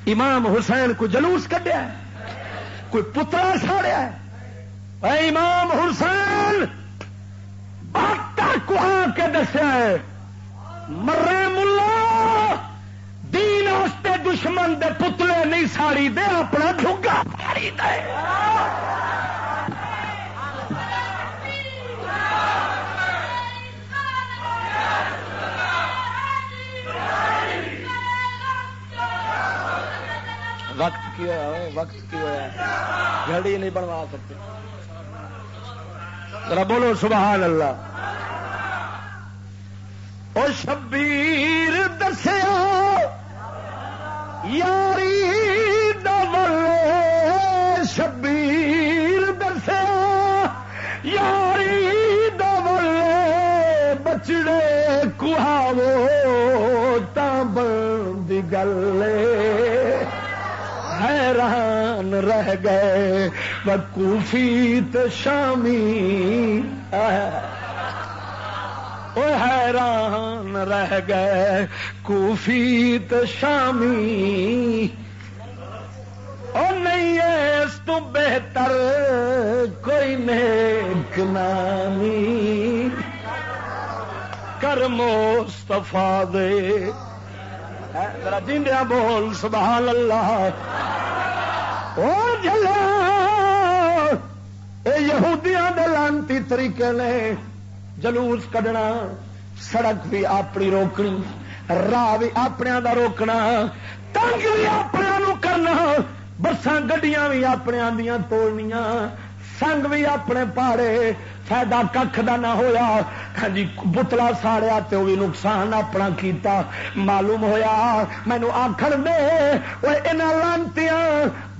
امام حسین کو جلوس کڈیا کوئی پتلا ساڑیا امام حسین کہا کے دسیا ہے۔ مرے ملا، دین واسطے دشمن دے پتلے نہیں ساڑی دے، اپنا جھگا پاڑی دے۔ وقت کی ہوا وقت کی ہوا گھڑی نہیں بنوا سکتے۔ ذرا بولو سبحان اللہ۔ او شبیر دسیا، یاری ڈبل شبیر دسیا، یاری ڈبل بچڑے کہاو تب گل حیران رہ گئے بکوفی تو شامی حیران رہ گئے، کوفی تو شامی۔ اور نہیں ہے اس تو بہتر کوئی نیک نامی۔ کرمو استفا دے ذرا جیندیا بول سبحان اللہ او جلا اے یہودیاں دے لانتی طریقے نے جلوس کڈنا، سڑک بھی اپنی روکنی، راہ بھی اپنے دا روکنا، تنگ بھی اپنے کرنا برسان گڈیاں بھی اپنے توڑنیاں، سنگ بھی اپنے پاڑے فائدہ کھ دا نہ ہویا۔ ہاں جی بتلا ساڑیا تو بھی نقصان اپنا کیتا۔ معلوم ہویا۔ مینو آخر دے وہ لانتی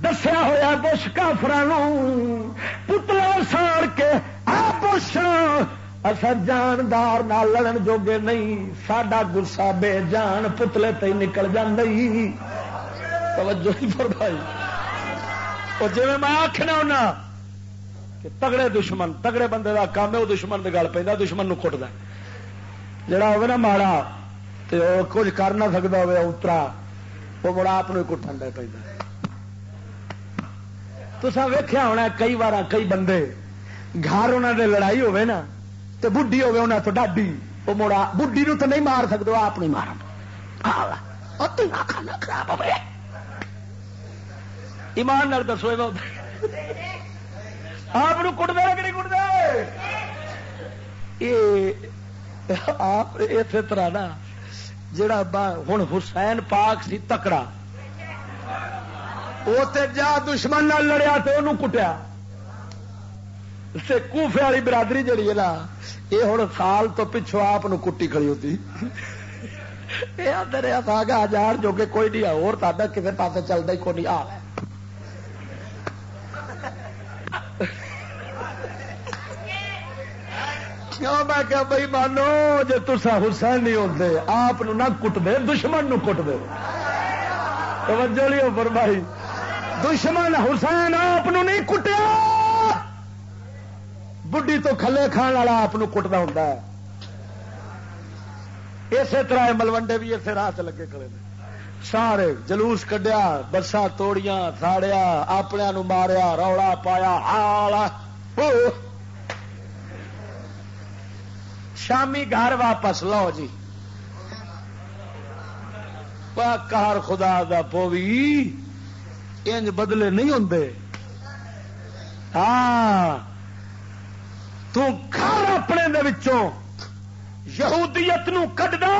دسیا ہوا بش کافران پتلا ساڑ کے آ پوچھنا۔ اصا جاندار نہ لڑن جوگے نہیں۔ ساڈا گسا بے جان پتلے تی نکل جی توجہ فرمائی۔ جی میں آخنا ہونا کہ تگڑے دشمن، تگڑے بندے کا کام ہے، وہ دشمن کی گل پہ دشمن نو کٹ جڑا ہوگا نا ماڑا تو کچھ کر نہ سکتا ہوا اترا وہ مڑا آپ کٹن دے پہ تو ویخیا ہونا کئی بار کئی بندے، گھر انہوں نے لڑائی ہوئے نا تو بڈی ہوے انہیں تو ڈاڈی وہ مڑا بڈی نو تو نہیں مار سکتے آپ نہیں مار خراب ہو ایمان دسو آپ کٹ دے کہ نہیں کٹ دے آپ اسی طرح نا، جڑا ہوں حسین پاک سی تکڑا وہ جا دشمن لڑیا تو انہوں کٹیا۔ کوفے والی برادری جڑی ہے نا، یہ ہوں سال تو پچھو آپ کٹی کھڑی ہوتی۔ یہ آدھے رہا آگا ہزار جو کہ کوئی نہیں ہے، اور کسی پاس چلتا ہی کوئی نہیں آ۔ کیوں؟ میں کیا بھائی مانو جی تسا حسین نہیں ہوتے آپ نہ کٹ دے دشمن نو کٹ دے توجہ نہیں ہو فرمائی۔ دشمن حسین آپ نہیں کٹیا۔ بڈی تو کھلے کھان والا آپ کٹتا ہوں اسی طرح ملوڈے بھی اسے راہ لگے کھڑے سارے جلوس کڈیا برسا توڑیاں ساڑیا اپنے ماریا، رولا پایا ہال شامی گھر واپس، لو جی۔ کار خدا دا پوی انج بدلے نہیں ہوں ہاں۔ تر اپنے یہودیت کڈا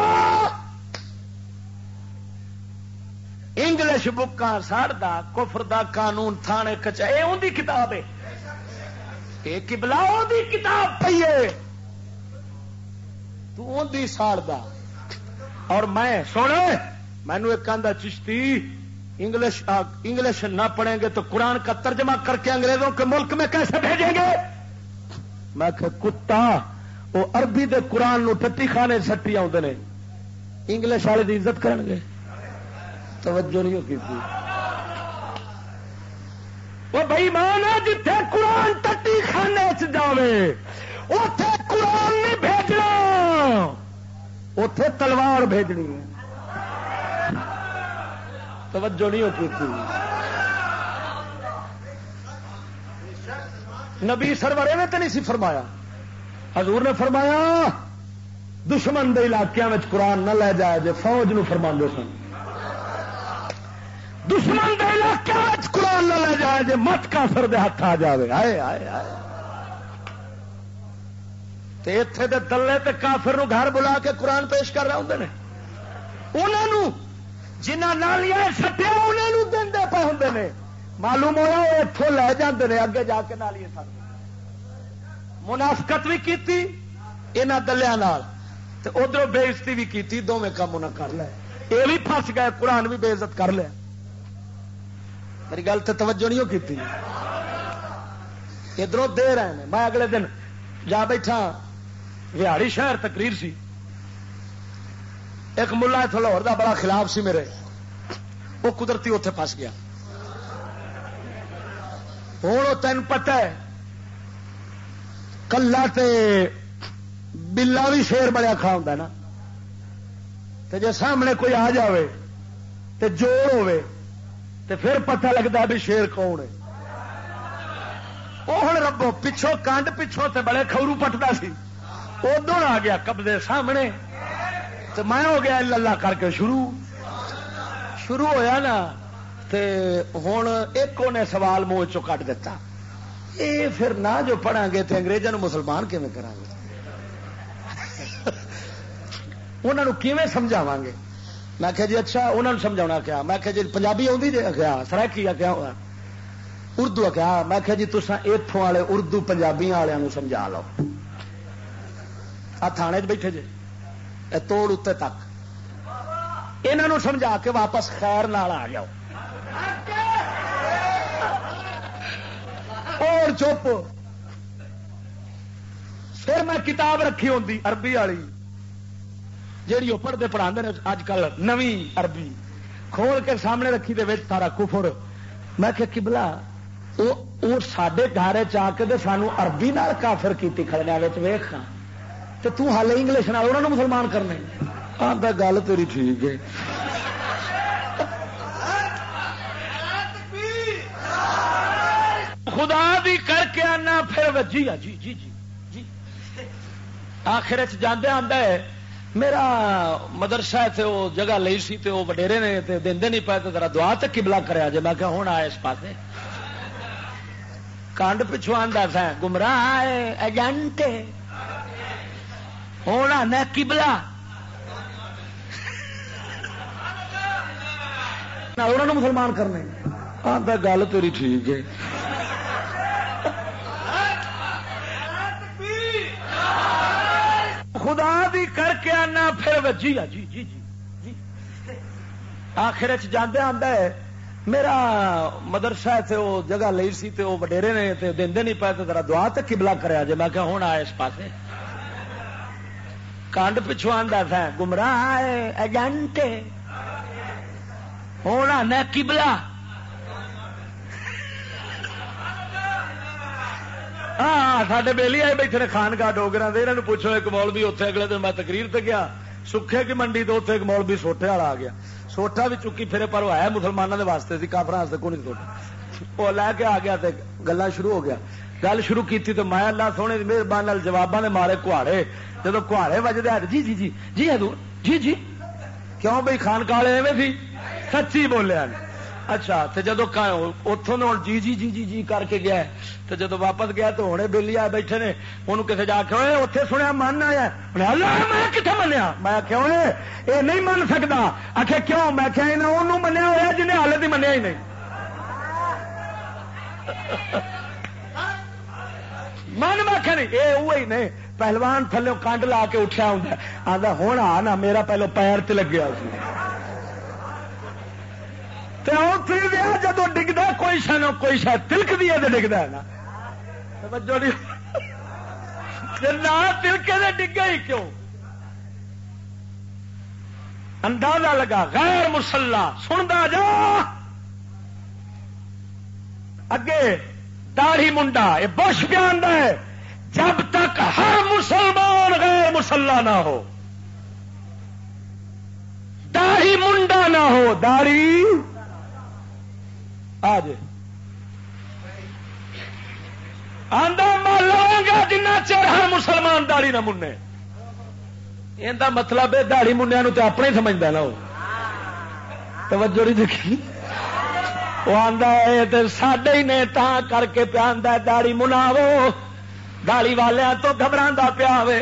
انگلش بکا ساڑا کفر دا قانون تھانے کچا یہ ان کی کتاب ہے۔ یہ کبلا کتاب پی ہے۔ ساڑ اور میں، سونے مینو ایک آدھا چشتی، انگلش انگلش نہ پڑھیں گے تو قرآن کا ترجمہ کر کے انگریزوں کے ملک میں کیسے بھیجیں گے؟ میں کہ کتا وہ عربی دے قرآن نو ٹٹی خانے سٹی آدھے انگلش والے کی عزت کریں گے۔ توجہ نہیں ہوگی وہ بھائی مان جتھے قرآن ٹٹی خانے جاوے۔ اتے قرآن نہیں بھیجنا۔ اتے تلوار بھیجنی توجہ نہیں ہوتی تھی۔ نبی سرورے نے تو نہیں سی فرمایا۔ حضور نے فرمایا، دشمن دے علاقوں میں قرآن نہ لے جائے جی فوج نو فرما سن۔ دشمن دے علاقے قرآن نہ لے جائے جی مت کافر دے ہاتھ آ جائے آئے آئے آئے۔ اتے دے دلے تے کافر نو گھر بلا کے قرآن پیش کر رہے ہوں انہوں جنہ نالیاں سٹیا انہوں دے پہ ہوں نے۔ معلوم ہوا وہ لے جاتے ہیں اگے جا کے نالی سٹ منافقت بھی کی یہاں دلیا ادھر بےزتی بھی کی دونوں کام انہیں کر لیا یہ بھی فس گئے، قرآن بھی بے عزت کر لیا میری گل تو توجہ نہیں کی ادھر دے رہے ہیں۔ میں اگلے دن جا بیٹھا۔ بہاڑی شہر تقریر سی۔ ایک ملا لاہور کا بڑا خلاف سی میرے۔ وہ قدرتی اتے پس گیا۔ ہوں تین پتہ ہے۔ کلا بلا بھی شیر بڑا کھا ہوتا نا۔ جی سامنے کوئی آ جائے تو جوڑ ہوے تو پھر پتہ لگتا بھی شیر کون ہے۔ وہ ہوں ربو پچھوں کانڈ پچھوں تے بڑے کھورو پٹتا سی۔ ادھر آ گیا قبضے سامنے۔ تو میں ہو گیا للہ کر کے شروع۔ شروع ہویا نا، تے ہوں ایک نے سوال منہ چ کٹ دیتا اے پھر نہ جو پڑھا گے تو اگریزوں مسلمان کیون کرا گے؟ انہوں کیون سمجھاوا گے؟ میں کہ جی اچھا انہوں نے سمجھا کیا؟ میں کہ جی پنجابی آدھی جی کیا سرکی آ کیا ہوا اردو کیا، میں کہ جی تسا اتوں والے اردو پنجابی والوں سمجھا لو۔ آ تھانے بیٹھے جی توڑ اتنے تک۔ یہاں سمجھا کے واپس خیر نال آ جاؤ۔ اور چپ۔ پھر میں کتاب رکھی ہوتی عربی والی۔ جیڑی وہ پڑھتے پڑھا اج کل نو عربی کھول کے سامنے رکھی دے سارا کفر۔ میں کہ کبلا وہ سڈے گھر چ کے سانو عربی نال کافر کی کھڑنے ویخ تو تال انگلش نال انہوں مسلمان کرنے۔ آتا گل تیری ٹھیک ہے۔ خدا دی کر کے آنا پھر جی جی جی جی۔ آخر چاہتے آتا ہے میرا مدرسہ تے وہ جگہ لئی سی تے وہ وڈیرے نے تے دے نہیں پائے تو ذرا دعا تے کبلا کرا جی میں کہ ہوں آیا اس پاس کانڈ پچھو آتا سا، گمراہ ایجنٹ ہوں آنا کبلا انہوں مسلمان کرنے۔ آتا گل تیری ٹھیک ہے۔ خدا دی کر کے آنا، پھر جی, جی جی جی جی آخر چاہتے آتا ہے، میرا مدرسہ تے وہ جگہ لئی سی تے وہ وڈیرے نے تے دے نہیں پائے تو ذرا دعا تے کبلا کرا جی میں کہ ہوں آیا اس پاس کانڈ پچھو آتا تھا، گمراہ ہے ایجنٹ ہوں آنا کبلا ہاں سارے بہلی آئے بیٹھے خان کا ڈوگر پوچھو ایک مول بھی اتنے اگلے دن میں تقریر تے گیا سکھے کی منڈی تو اتنے ایک مول بھی سوٹے والا آ گیا سوٹا بھی چکی پھر پر وہ ہے مسلمانوں کے واسطے سی کافر واسطے کو نہیں سوٹا وہ لے کے آ گیا گلا شروع ہو گیا گل شروع کی تو میں اللہ سونے مہربانی جواباں نے مارے کہاڑے جب کہاڑے وجدے جی جی جی جی حضور جی جی کیوں بھائی خان ایویں تھی سچی بولیا اچھا تو جدو اتوں نے جی جی جی جی جی کر کے گیا تو جدو واپس گیا تو ہونے بہلی آئے بیٹھے نے انہوں کسی جا کے اتنے سنیا من آیا۔ میں کتنے منیا؟ میں کیوں یہ نہیں من سکتا آخر کیوں؟ میں کیا انہوں منیا ہوا جنہیں ہال ہی منیا ہی نہیں۔ من میں نہیں یہ وہی نہیں۔ پہلوان تھلو کنڈ لا کے اٹھا ہوں آتا ہوں آ نا، میرا پہلو پیر ت لگیا سی جدو ڈگتا کوئی شہ کوئی شاید تلک دیا تو ڈگتا ہے نا۔ تلکے دے ڈگا ہی کیوں؟ اندازہ لگا، غیر مسلح سنتا جا۔ اگے داڑھی منڈا یہ بش پیان ہے۔ جب تک ہر مسلمان غیر مسلح نہ ہو۔ داڑھی منڈا نہ ہو، داڑھی آج آدھا مال گا جنہ چر ہر مسلمان داڑھی نہ مننے۔ یہ مطلب ہے دہڑی منڈیا تو اپنے ہی سمجھتا نا وہ توجہ نہیں دیکھی وہ آتا ہے سڈے ہی نے تا کر کے پیا داڑی مناو داڑی والے تو گھبرا پیا وے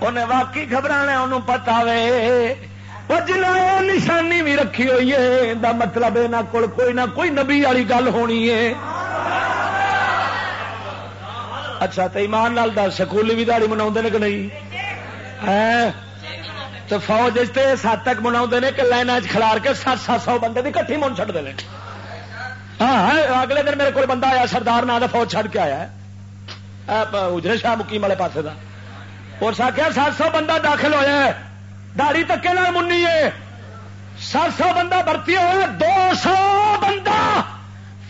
انہیں واقعی گھبرانا انہوں پتا وے جنا نشانی بھی رکھی ہوئی ہے، دا مطلب یہاں کول کوئی، نہ کوئی نبی والی گل ہونی ہے۔ اچھا تو ایمان نال دس، سکولی بھی دہڑی منا کہ نہیں؟ تو فوج سات تک منا کہ لائن کھلار کے سات سات سو بندے کی کٹھی من چڑھتے ہیں ہاں اگلے دن میرے کو بندہ آیا، سردار نا فوج چڑھ کے آیا اجرے شاہ مکیم والے پاس کا اور آخیا سات سو بندہ داخل ہوا ہے۔ داڑی تکے نہ منی ہے۔ سات سو بندہ بھرتی ہوا دو سو بندہ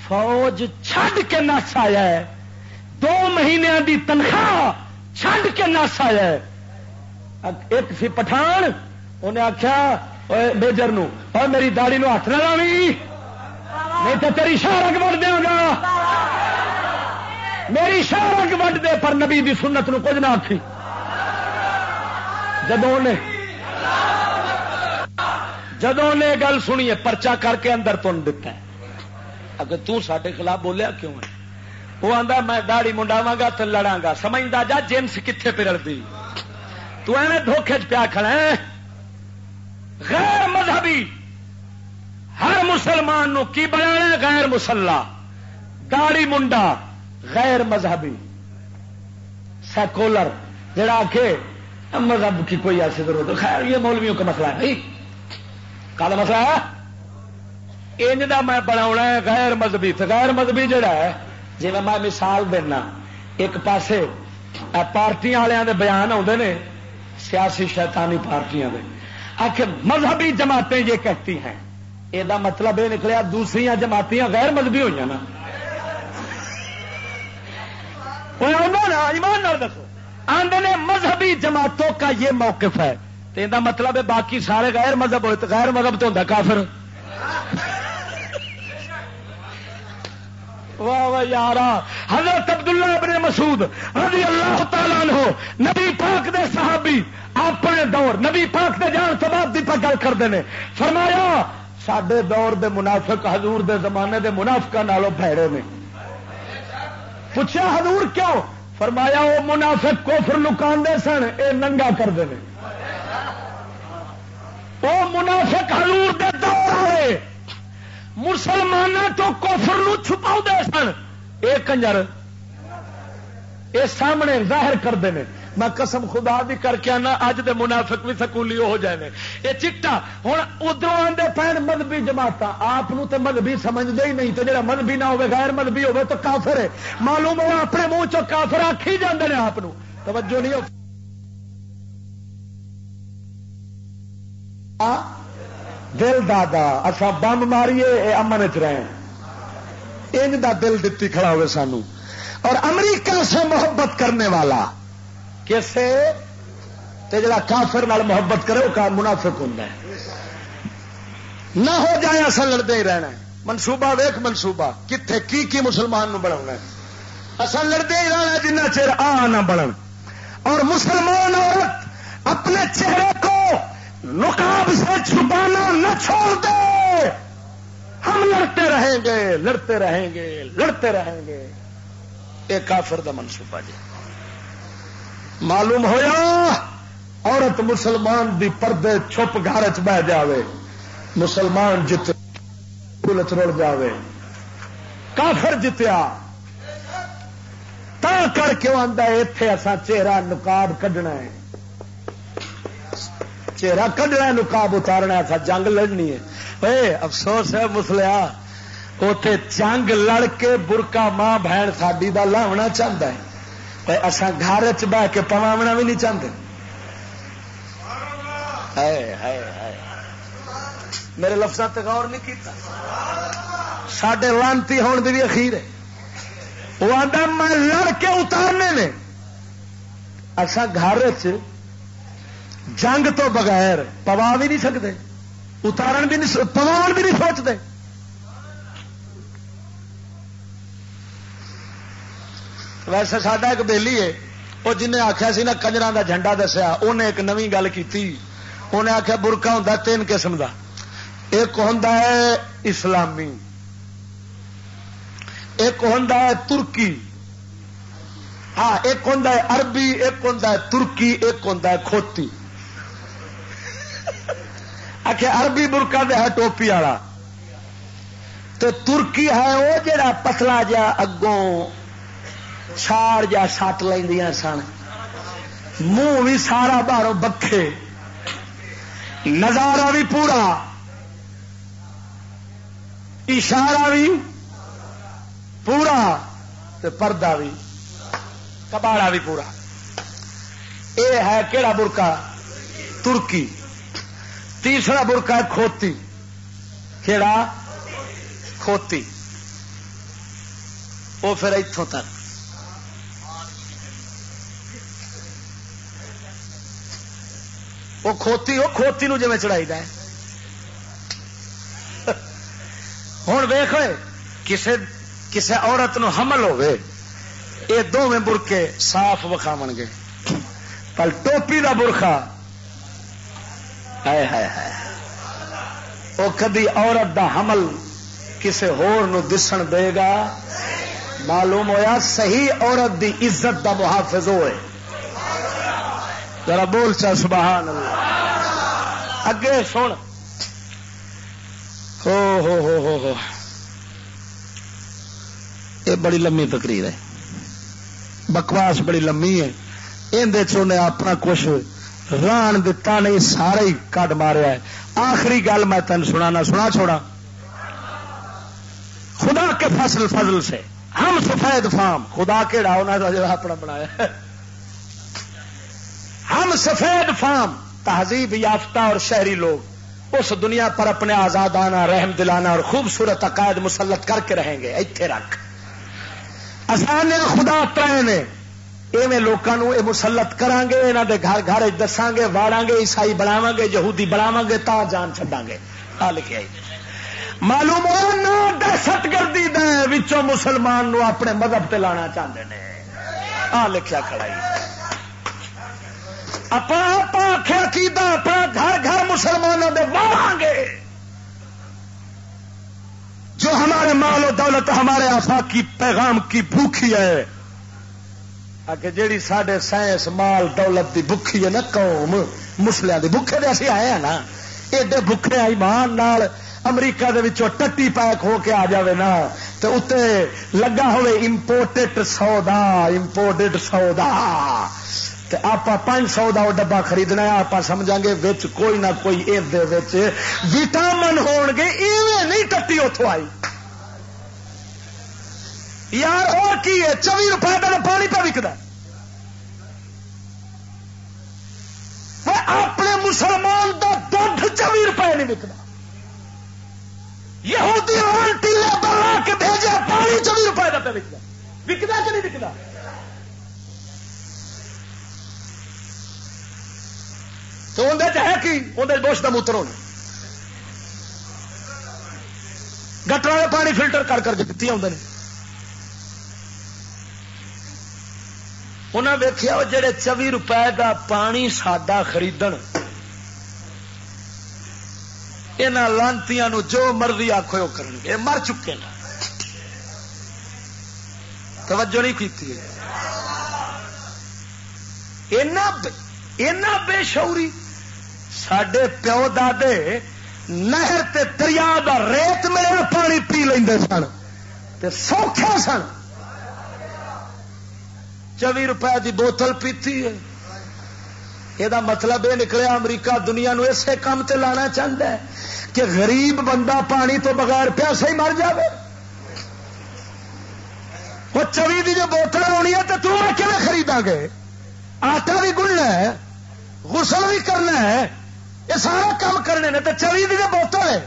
فوج چھڈ کے نس آیا ہے۔ دو مہینے دی تنخواہ چھڈ کے نس آیا ہے۔ ایک سی پٹھان، انہیں آخیا میجر نو اور میری داڑی نو ہاتھ نہ لاوی۔ نہیں تو تیری شاہ رنگ دیا گا۔ میری شاہ رنگ دے، پر نبی دی سنت نو کچھ نہ آخی جدو نے جدو نے گل سنی پرچا کر کے اندر تن دتا ہے۔ اگر تے خلاف بولیا کیوں ہے؟ وہ آتا میں داڑی منڈاوا گا تو لڑا گا۔ سمجھتا جا، جنس کتنے پرڑتی تو ایویں دھوکھے پیا کھڑا ہے۔ غیر مذہبی، ہر مسلمان نو کی بنا غیر مسلح۔ داڑی منڈا، غیر مذہبی۔ سیکولر، جڑا کہ مذہب کی کوئی ایسی ضرورت خیر، یہ مولویوں کا مسئلہ ہے۔ نہیں۔ کال مسئلہ ہے۔ انج کا میں بنا غیر مذہبی۔ غیر مذہبی جڑا ہے جی میں مثال دینا۔ ایک پاسے پارٹی والوں کے بیان آتے ہیں سیاسی شیطانی پارٹیاں دے۔ آخر مذہبی جماعتیں یہ کہتی ہیں۔ یہ مطلب یہ نکلیا دوسری جماعتیاں غیر مذہبی ہوئی نا۔ ایمان دسو۔ آدھے مذہبی جماعتوں کا یہ موقف ہے۔ تو یہ مطلب ہے باقی سارے غیر مذہب ہوئے تو غیر مذہب تو ہوتا کافر۔ واہ واہ یار حضرت عبداللہ ابن مسعود رضی اللہ تعالیٰ عنہ، نبی پاک دے صحابی، اپنے دور، نبی پاک دے جان تو بعد دی گل کرتے ہیں فرمایا سڈے دور دے منافق حضور دے زمانے دے منافقہ نالوں بھڑے نے۔ پوچھا، حضور کیوں؟ فرمایا وہ منافق کوفر لکا سن، اے ننگا کرتے ہیں وہ منافق حضور دے دور آئے مسلمانوں تو کوفر نو چھپا سن۔ اے کنجر، اے سامنے ظاہر کرتے ہیں میں قسم خدا بھی کر کے آنا، اج دے منافق بھی سکولی ہو جائے یہ چٹا ہوں ادھر آدھے پہن مذہبی جماعت آپ تو مذہبی سمجھتے ہی نہیں تو جا مذہبی نہ ہوگا غیر مذہبی ہوگا تو کافر ہے۔ معلوم ہوا اپنے منہ چ کافر آخی جانے آپ توجہ نہیں ہو۔ دل دادا اصا بم ماریے امن چ رہے ان دا دل دتی کھڑا ہوئے سانو۔ اور امریکہ سے محبت کرنے والا کسے تے جڑا کافر نال محبت کرے وہ منافق ہوں نہ ہو جائے اصل لڑتے ہی رہنا منصوبہ ویخ منصوبہ۔ کتنے کی کی مسلمان نو بنا اصل لڑتے ہی رہنا جنہ چر آ نہ بڑھ اور مسلمان عورت اپنے چہرے کو نقاب سے چھپانا نہ چھوڑ دے۔ ہم لڑتے رہیں گے، لڑتے رہیں گے، لڑتے رہیں گے۔ ایک کافر دا منصوبہ جی۔ معلوم ہوا عورت مسلمان دی پردے چھپ گھر چ بہ جائے مسلمان جت رڑ جائے کافر جتیا۔ تا کر کے آدھا اتے اصا چہرہ نکاب کڈنا ہے۔ چہرہ کڈنا نکاب اتارنا ایسا جنگ لڑنی ہے۔ اے افسوس ہے مسلیا اتے جنگ لڑ کے برکا ماں بہن ساڈی کا لاونا چاہتا ہے۔ اصا گھر چ بہ کے پواونا بھی نہیں چاہتے میرے لفظ غور نہیں کیتا۔ سڈے لانتی ہونے بھی اخیر ہے۔ وہ آتا میں لڑ کے اتارنے نے۔ اصا گھر جنگ تو بغیر پوا بھی نہیں سکتے اتارن بھی نہیں پوا بھی نہیں سوچتے ویسے ساڈا ایک بےلی ہے وہ جن آخیا نا کنجر کا جھنڈا دسیا انہیں ایک نوی گل کی انہیں آخیا برکا ہوں تین قسم کا ایک ہوں اسلامی، ایک ہوں ترکی۔ ہاں ایک ہوں عربی، ایک ہوں ترکی، ایک ہوں کھوتی۔ آخر عربی برکا دے ہے ٹوپی والا۔ تو ترکی ہے وہ جڑا پتلا جا اگوں چھاڑ جا سٹ لیا سن منہ بھی سارا باہر بکھے نظارہ بھی پورا اشارہ بھی پورا پردہ بھی کباڑا بھی پورا یہ ہے کہڑا برکا ترکی تیسرا برکا ہے کھوتی کہڑا کھوتی وہ پھر اتوں تک وہ کھوتی وہ کھوتی نو جی چڑھائی ہے۔ ہوں ویخ کسے کسے عورت نو حمل ہوے یہ دونوں برکے صاف وکھاو گے۔ پر ٹوپی کا برخا۔ ہے وہ کدی عورت دا حمل کسے ہور نو دسن دے گا؟ معلوم ہویا، صحیح عورت دی عزت دا محافظ ہوئے۔ ذرا بول چا، سبحان اللہ۔ اگے سن۔ ہو ہو ہو ہو ہو۔ یہ بڑی لمبی تقریر ہے۔ بکواس بڑی لمبی ہے۔ اندر اپنا کچھ ران دتا نہیں سارے ہی کٹ ماریا ہے۔ آخری گل میں تین سنا سنا، چھوڑا۔ خدا کے فصل فضل سے۔ ہم سفید فام۔ خدا کہڑا انہوں نے اپنا بنایا ہم سفید فام، تہذیب یافتہ اور شہری لوگ، اس دنیا پر اپنے آزادانہ رحم دلانا اور خوبصورت عقائد مسلط کر کے رہیں گے۔ اتنے رکھ۔ آسان خدا ترے نے ایویں لوگوں یہ مسلط کران گے یہاں دے گھر گھر دساں گے واڑا گے عیسائی بناو گے یہودی بناو گے تا جان چڈا گے آ لکھے آئی معلوم ہو دہشت گردی دے مسلمان نو اپنے مذہب تے لانا چاہتے ہیں آ لکھا کھڑائی اپنا آخر کیتا اپنا گھر گھر مسلمانوں دے واڑا گے۔ جو ہمارے مال و دولت، ہمارے آفا کی پیغام کی بھوکھی ہے آگے جیڑی سڈے سائنس، مال، دولت دی بکھی ہے نا، قوم مسلیا دی بکھے دے اسی آئے ہیں نا۔ ایڈے بکھے آئی مان نال امریکہ دے وچوں ٹٹی پیک ہو کے آ جاوے نا۔ تو اتنے لگا ہوئے امپورٹڈ سودا امپورٹڈ سودا۔ آپ پانچ سو کا ڈبا خریدنا آپ سمجھا گے وچ کوئی نہ کوئی وٹامن ہو گے، ایویں نہیں ٹٹی اتوں آئی۔ یار اور کی ہے؟ چوبی روپئے کا پانی پہ وکد اپنے مسلمان کا دھد چوبی روپئے نہیں وکتا یہ ٹیلے بنا کے بھیجا، پانی چوبی روپئے کا پہ وکتا وکتا کہ نہیں وکتا تو اندر ہے کی؟ اندر بوش کا موتر ہونا۔ گٹر والے پانی فلٹر کر کر کے پیتی آدھے انہیں ویخیا وہ جڑے چوی روپئے کا پانی ساڈا خرید یہاں لانتی جو مرضی آخو وہ کرن مر چکے نا توجہ نہیں کی بے شعوری سڈے پیو دے نہر تے دریا دا ریت ملے پانی پی لیں سن تے سوکھے سن۔ چوی روپئے دی بوتل پیتی ہے۔ یہ مطلب یہ نکلیا امریکہ دنیا نو اسے کام تے لانا چاہتا ہے کہ غریب بندہ پانی تو بغیر پیاسے ہی مر جائے وہ چوی دی جو بوتل ہونی ہے تو تم میں خریدا گے؟ آٹا بھی گننا ہے، غسل بھی کرنا ہے یہ سارا کام کرنے نے تو چوی دی بوتل ہے۔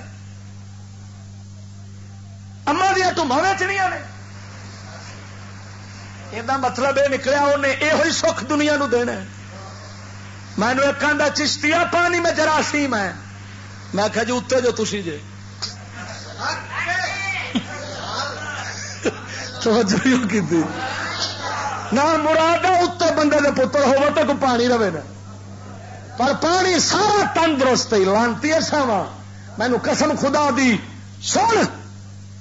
اما دیا ٹوما ویچنیا نے۔ یہ مطلب یہ نکلیا انہیں یہ سکھ دنیا نو دینا مینو ایک آدھا چشتیا پانی میں جراثیم ہے میں۔ کہ جی اتنے جو تھی جی کی نہ مراد اتنے بندے کے پتر ہو تو پانی رہے نا۔ پر پانی سارا تندرست ہی لانتی ساوا مینو قسم خدا دی، سن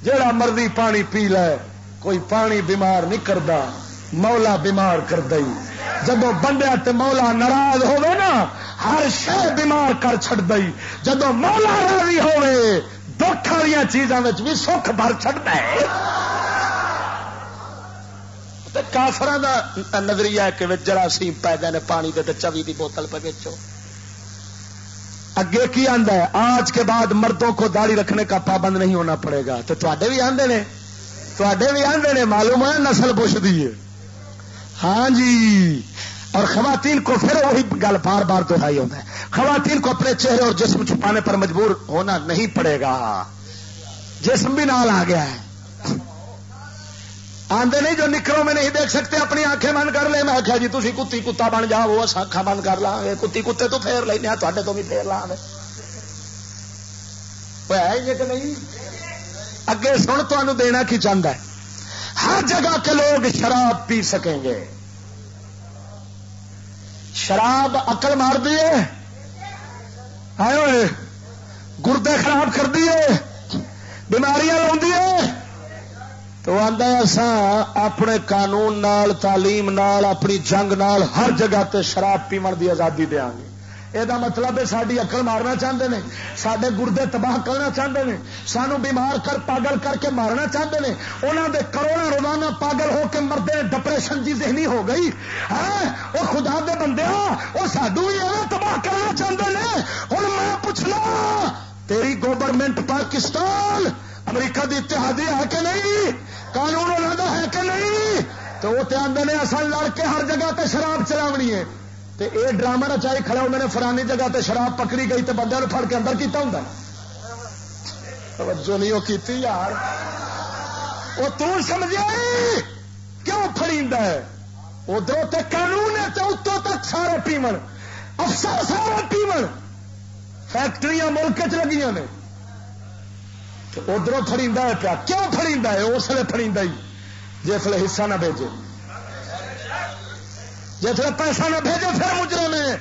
جڑا مرضی پانی پی لے، کوئی پانی بیمار نہیں کرتا مولا بیمار کر دئی جب بندے تے مولا ناراض ہوئے نا، ہر شہ بیمار کر چڑ دئی جب مولا راضی ہوئے دکھ والی چیزوں بھی سکھ بھر چڑتا ہے۔ کافر نظریہ ہے کہ جراثیم پیدا نے پانی کے چوی کی بوتل پہ بیچو اگے کی آندا ہے؟ آج کے بعد مردوں کو داڑھی رکھنے کا پابند نہیں ہونا پڑے گا۔ تو تے بھی آندے نے تے بھی آندے نے معلوم ہے نسل پوچھ دی ہاں جی۔ اور خواتین کو پھر وہی گل بار بار دہرائی ہوتا ہے۔ خواتین کو اپنے چہرے اور جسم چھپانے پر مجبور ہونا نہیں پڑے گا۔ جسم بھی نال آ گیا ہے۔ آندے نہیں جو نکروں میں نہیں دیکھ سکتے، اپنی آنکھیں بند کر لے۔ میں آخیا جی تھی کتی کتا بن جا وہ آخا بند کر لا گے کتی کتے تو پھیر لینا تے تو بھی پھیر لا گے کہ نہیں؟ اگے سن تمہیں دینا کی چاہتا ہے؟ ہر جگہ کے لوگ شراب پی سکیں گے۔ شراب اقل مار دیے گردے خراب کر دیے بیماریاں لا تو آدھا اسان اپنے قانون نال، تعلیم نال، اپنی جنگ نال ہر جگہ تے شراب پیمن دی آزادی دیا گے. یہ مطلب ہے ساری اکل مارنا چاہتے ہیں سڈے گردے تباہ کرنا چاہتے ہیں سانو بیمار کر، پاگل کر کے مارنا چاہتے ہیں انہوں دے کروڑا روزانہ پاگل ہو کے مردے ڈپریشن جی ذہنی ہو گئی۔ ہاں، ہے وہ خدا دے بندے وہ سڈو ہی تباہ کرنا چاہتے ہیں ہوں میں پوچھنا، تیری گورنمنٹ پاکستان امریکہ دی اتحادی ہے کہ نہیں؟ قانون انہوں ہے کہ نہیں؟ تو وہ آدھے نے اصل لڑ کے ہر جگہ تے شراب چلاونی ہے۔ تے اے ڈرامہ رچائی کھڑے انہوں نے فرانی جگہ تے شراب پکڑی گئی تے بندے پھڑ کے اندر کیتا ہوں توجہ نہیں وہ کیتی یار۔ وہ تمجھے کیوں فری ہے؟ ادھر تے قانون ہے تو اتوں تک سارے پیمن۔ افسر سارے پیمن۔ فیکٹریاں ملک چ لگی نے۔ ادھر فری ہے پیا۔ کیوں فری ہے؟ اس لیے فری جس لیے حصہ نہ بھیجے۔ جس پیسہ نہ بھیجو پھر مجرم میں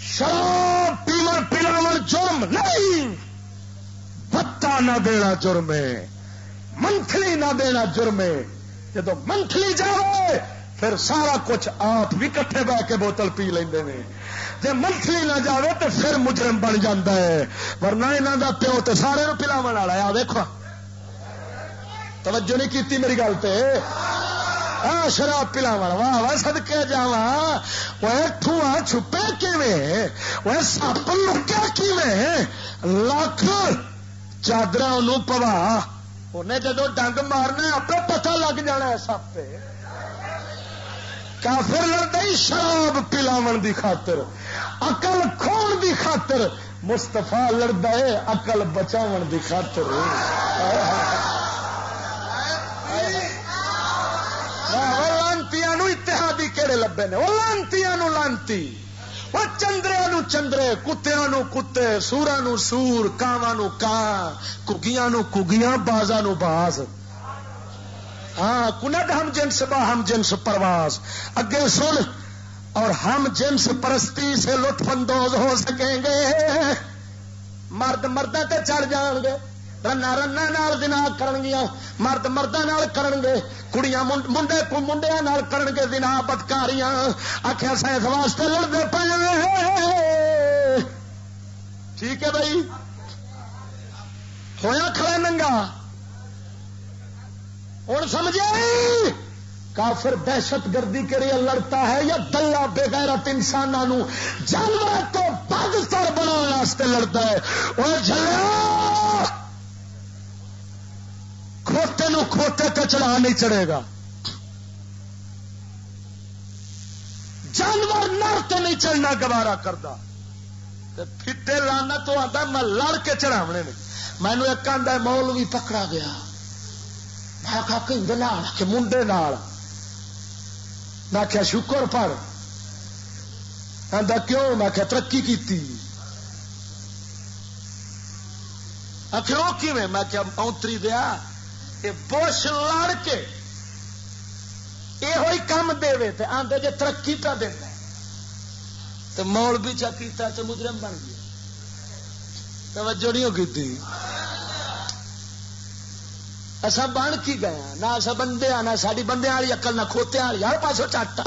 شراب پیمر پلاو جرم نہیں۔ پتا نہ دینا جرم ہے۔ منتھلی نہ دینا جرم ہے۔ جب منتھلی جاؤ پھر سارا کچھ آپ بھی کٹھے بہ کے بوتل پی لیں جی منتھلی نہ جائے تو پھر مجرم بن جاتا ہے۔ ورنہ یہاں کا پیو تو سارے پلاو والا آ دیکھو توجہ نہیں کی میری گل پہ ہاں شراب پلاو واہ واہ سدکے جا وہ چھپے کیویں؟ وہ سپ لکیا کیویں؟ لاکھ چادر پوا۔ انہیں جدو ڈنگ مارنا آپ پتہ لگ جانا ہے سپ کافر لڑتا ہی شراب پلاو دی خاطر اقل کھون دی خاطر مستفا لڑتا ہے اقل بچاو دی خاطر۔ اتحادی کہڑے لبے نے؟ وہ لانتی لانتی۔ وہ چندرے نو چندرے کتیا نو کتے سورا نو سور، کاواں نو کان کگیاں نو کگیاں بازا نو باز۔ ہاں کنڈ ہم جنس با ہم جنس پرواز۔ اگے سن، اور ہم جنس پرستی سے لطف اندوز ہو سکیں گے۔ مرد مردہ تے چڑھ جان گے۔ رنا رنا نال دنا کرن گیا مرد مردہ نال کرن گے۔ کڑیاں منڈے کو منڈیا نال کرن گے دنا بدکاریاں۔ آخیا سائنس واسطے لڑتے پے ٹھیک ہے بھائی؟ ہویا کھڑا ننگا؟ ہوں سمجھے؟ کافر دہشت گردی کے لیے لڑتا ہے یا دلہ بغیرت انسانوں جانور تو پاکستان بنا لڑتا ہے؟ وہ جلیا کھوتے نو کھوتے تے چڑھا نہیں چڑھے گا۔ جانور نر تو نہیں چڑھنا، گوارا کرتا پھٹے لانا تو آتا میں لڑ کے چڑھاونے میں مینو ایک آدھا مول بھی پکڑا گیا۔ کہ منڈے میں کیا شکر پر کیوں میں کیا ترقی کی آخر وہ کیون میں کیا اونتری دیا یہ بوش لڑ کے یہ ہوئی کام دے آدھے جی ترقی پہ دینا تو مول بھی چکیتا تو مجرم بن گیا توجہ نہیں کی اصا بن کی گیا نہ اصا بندے نہ ساری بندے والی اکل نہ کھوتے والی۔ ہر پاسوں چاٹا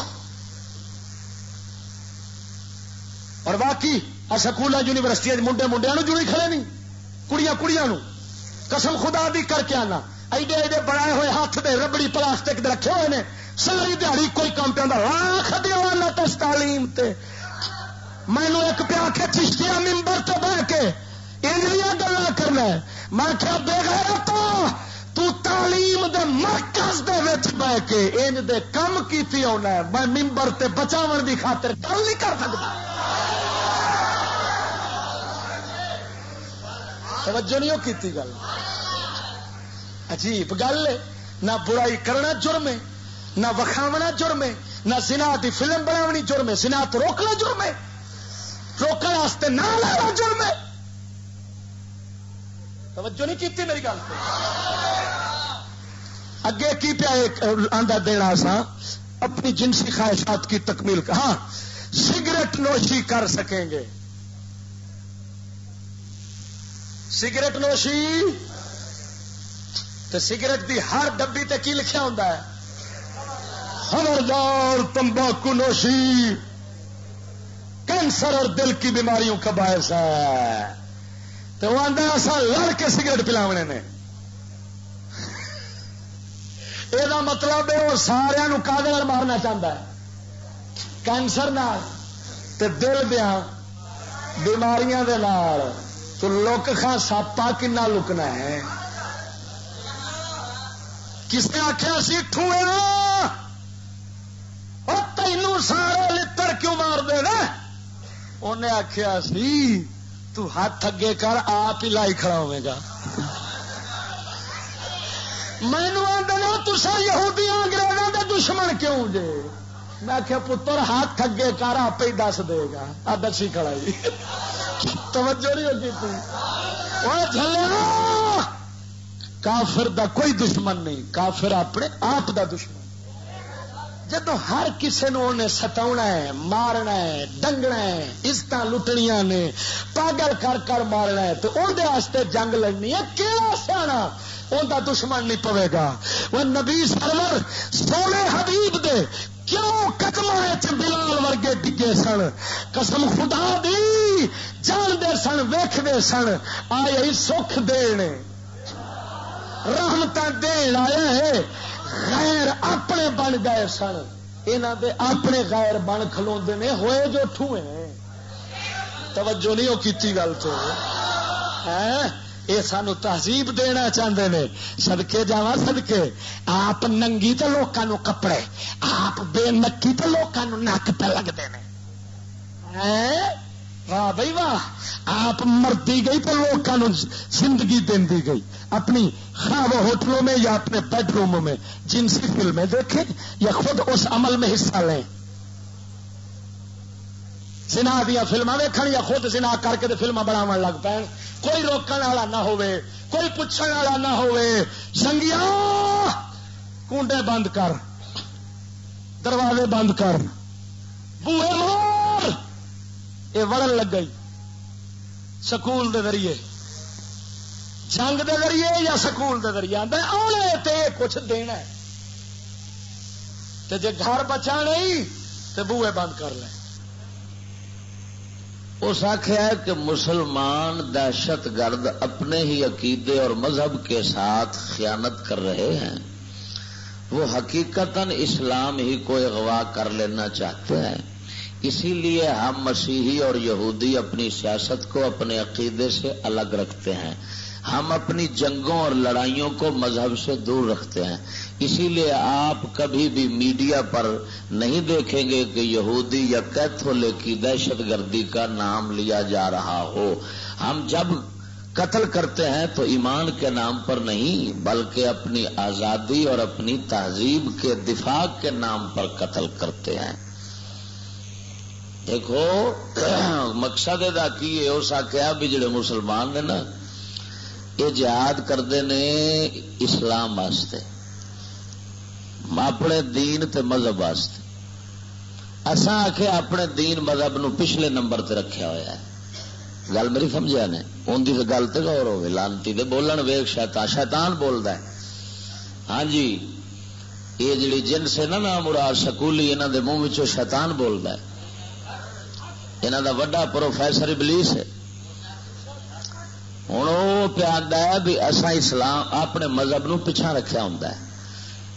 اور باقی سکول یونیورسٹی منڈے منڈیا جڑی کھڑے نہیں۔ کڑیاں کڑیاں قسم خدا دی کر کے آنا۔ ایڈے ایڈے بنائے ہوئے ہاتھ دے ربڑی پلاسٹک دے رکھے ہوئے نے۔ ساری دیہڑی کوئی کام پہ لاکھ دیا تس تعلیم تے۔ مینو ایک پیا کے چشتیا ممبر تے بہ کے انجلیاں گلا کرنا میں کیا بے گا تو تعلیم دے مرکز دے وچ بہ کے انج دے کم کیتی ہونا ہے، میں ممبر تے بچاون دی خاطر گل نہیں کر سکتا۔ توجہ نہیں کیتی گل۔ عجیب گل نہ برائی کرنا جرم ہے، نہ وکھاونا جرم ہے، نہ سنا کی فلم بناونی جرم ہے سنا تو روکنا جرم ہے۔ روکنے واسطے نہ لانا جرم ہے۔ توجہ نہیں کیتی میری گل اگے کی پیا آدھا دینا سا؟ اپنی جنسی خواہشات کی تکمیل کا. ہاں سگریٹ نوشی کر سکیں گے. سگریٹ نوشی؟ تو سگریٹ دی ہر ڈبی تے کی لکھا ہوں خبردار تمباکو نوشی. کینسر اور دل کی بیماریوں کا باعث ہے. تو وہ آدھا ایسا لڑ کے سگریٹ پلاونے نے۔ یہ مطلب ہے وہ سارا کاغذ مارنا چاہتا ہے۔ کینسر دل دیا بیماریاں دے نال۔ تو لک خا ساپا کنا لکنا ہے۔ کس نے آخیا سی، ٹھوئے تینوں سارے لڑ کیوں مار دے انہیں آخیا سی تو ہاتھ اگے کر، آپ ہی لائی کھڑا ہوئے گا۔ مینو آدھا تسا یہودی انگریزوں کے دشمن کیوں جے؟ میں کہ پتر، ہاتھ اگے کر، آپ ہی دس دے گا۔ آ دسی کھڑا جی۔ توجہ نہیں ہوتی تھی۔ کافر دا کوئی دشمن نہیں، کافر اپنے آپ دا دشمن۔ جدو ہر کسی نو ستا ہے، مارنا ہے ڈنگنا ہے عزت لٹنیا نے، پاگل کر کر مارنا ہے، تو اندر جنگ لڑنی ہے۔ کہڑا سیاح ان کا دشمن نہیں پوے گا۔ وہ نبی سرور، سونے حبیب دے کیوں قدم بلال ورگے ڈگے سن؟ قسم خدا دی جان دے سن ویخ دے سن۔ آئے سکھ دین رحمت دین آئے غیر اپنے بن گئے سن۔ یہاں دے اپنے غیر بن کھلو نے ہوئے جو ٹھوئے۔ توجہ نہیں وہ کی گل تو۔ ہاں، یہ سانو تہذیب دینا چاہتے ہیں سدکے جا سدکے آپ ننگی تو لوگوں کپڑے، آپ بے نکی تو لوگوں نک پہ لگتے ہیں واہ بھائی واہ، آپ مرتی گئی تو لوگوں زندگی دی گئی۔ اپنی خواب ہوٹلوں میں یا اپنے بیڈ روموں میں، جنسی فلمیں دیکھیں یا خود اس عمل میں حصہ لیں۔ سنا دیا فلما ویکھ یا خود سنا کر کے فلما بناو لگ پے کوئی روکنے والا نہ ہو کوئی پوچھنے والا نہ ہو سنگیا کنڈے بند کر، دروازے بند کر۔ بوہے یہ وڑن لگ گئی سکول دے ذریعے۔ جنگ دے ذریعے یا سکول دے ذریعے؟ آنے تے کچھ دینا تے جے گھر بچا نہیں، تے بوئے بند کر لیں۔ اس آخیا کہ مسلمان دہشت گرد اپنے ہی عقیدے اور مذہب کے ساتھ خیانت کر رہے ہیں۔ وہ حقیقت اسلام ہی کو اغوا کر لینا چاہتے ہیں۔ اسی لیے ہم مسیحی اور یہودی اپنی سیاست کو اپنے عقیدے سے الگ رکھتے ہیں۔ ہم اپنی جنگوں اور لڑائیوں کو مذہب سے دور رکھتے ہیں۔ اسی لیے آپ کبھی بھی میڈیا پر نہیں دیکھیں گے کہ یہودی یا کیتھولک کی دہشت گردی کا نام لیا جا رہا ہو۔ ہم جب قتل کرتے ہیں تو ایمان کے نام پر نہیں، بلکہ اپنی آزادی اور اپنی تہذیب کے دفاع کے نام پر قتل کرتے ہیں۔ دیکھو، مقصد ادا کی اس آخیا بھی جڑے مسلمان نے نا، یہ جہاد کرتے نے اسلام واسطے۔ اپنے دین تے مذہب واسطے۔ اصا آخ اپنے دین مذہب نو پچھلے نمبر تے رکھیا ہوا ہے۔ گل میری سمجھا نے؟ ان کی گل تو غور ہوگی لانتی دے بولن ویگ شیطان شیطان بولتا ہے۔ ہاں جی یہ جڑی جنس ہے نا مراد سکولی انہوں دے منہ شیطان بولتا ہے۔ انہوں دا وڈا پروفیسر ابلیس ہے۔ ہوں وہ پیا ہے بھی اصا اسلام اپنے مذہب نو پچھا رکھا ہوں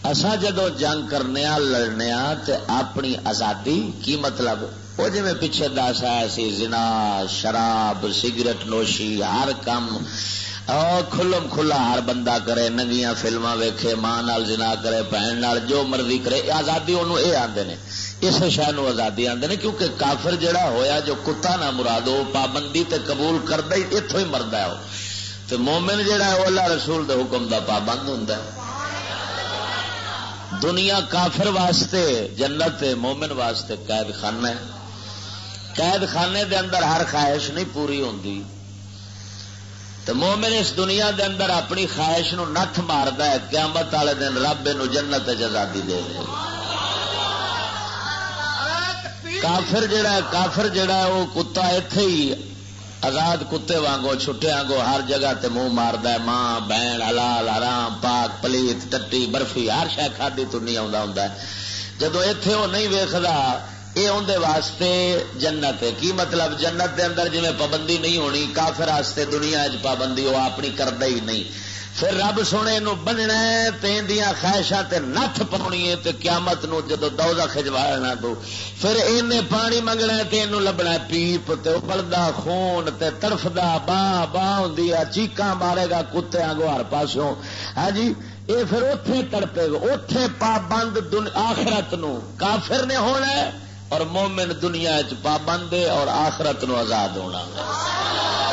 اصا جدو جنگ کرنے لڑنے تے اپنی آزادی کی مطلب؟ وہ جی میں پیچھے دس آیا سی، زنا، شراب، سگریٹ نوشی، ہر کام کھلم کھلا ہر بندہ کرے، ننگیاں فلما ویکھے، ماں نال زنا کرے بہن جو مرضی کرے، آزادی انہوں یہ آدھے نے۔ اس شہر آزادی آدھے نے، کیونکہ کافر جڑا ہویا، جو کتا نہ مراد وہ پابندی تے قبول کرتا ہی اتوں ہی مرد ہے تو مومن جڑا ہے، وہ اللہ رسول دے حکم دا پابند ہوں دنیا کافر واسطے، جنت مومن واسطے قید خانہ ہے۔ قید خانے دے اندر ہر خواہش نہیں پوری ہوتی تو مومن اس دنیا دے اندر اپنی خواہش نو نت مارد ہے، قیامت والے دن رب نو جنت آزادی دے دے کافر جڑا ہے، کافر جڑا ہے، وہ کتا اتے ہی آزاد کتے وانگو، چھٹے وانگو ہر جگہ تے منہ مارد ہے، ماں، بہن، حلال آرام پاک، پلیت، ٹٹی، برفی، ہر شہ کھادی تو نہیں آتا ہوں جدو اتے وہ نہیں ویکھدا یہ اندر واسطے جنت ہے۔ کی مطلب؟ جنت دے اندر جی پابندی نہیں ہونی، کافر واسطے دنیا چ پابندی وہ اپنی کرتا ہی نہیں۔ پھر رب سونے نو بننا تندیا خواہشاں نت پاؤنی ہے قیامت نو جدو دوزہ کھجوانا تو پھر این پانی منگنا تے اینو لبنا پیپ تے ابلدا خون تے تڑفدا باہ باہ ہوں چیقاں مارے گا کتے آگو ہر پاسوں۔ ہاں جی یہ پھر اتے تڑپے گا اتے پابند آخرت نو۔ کافر نے ہونا ہے اور مومن دنیا چ پابند اور آخرت نو آزاد ہونا۔ ہاں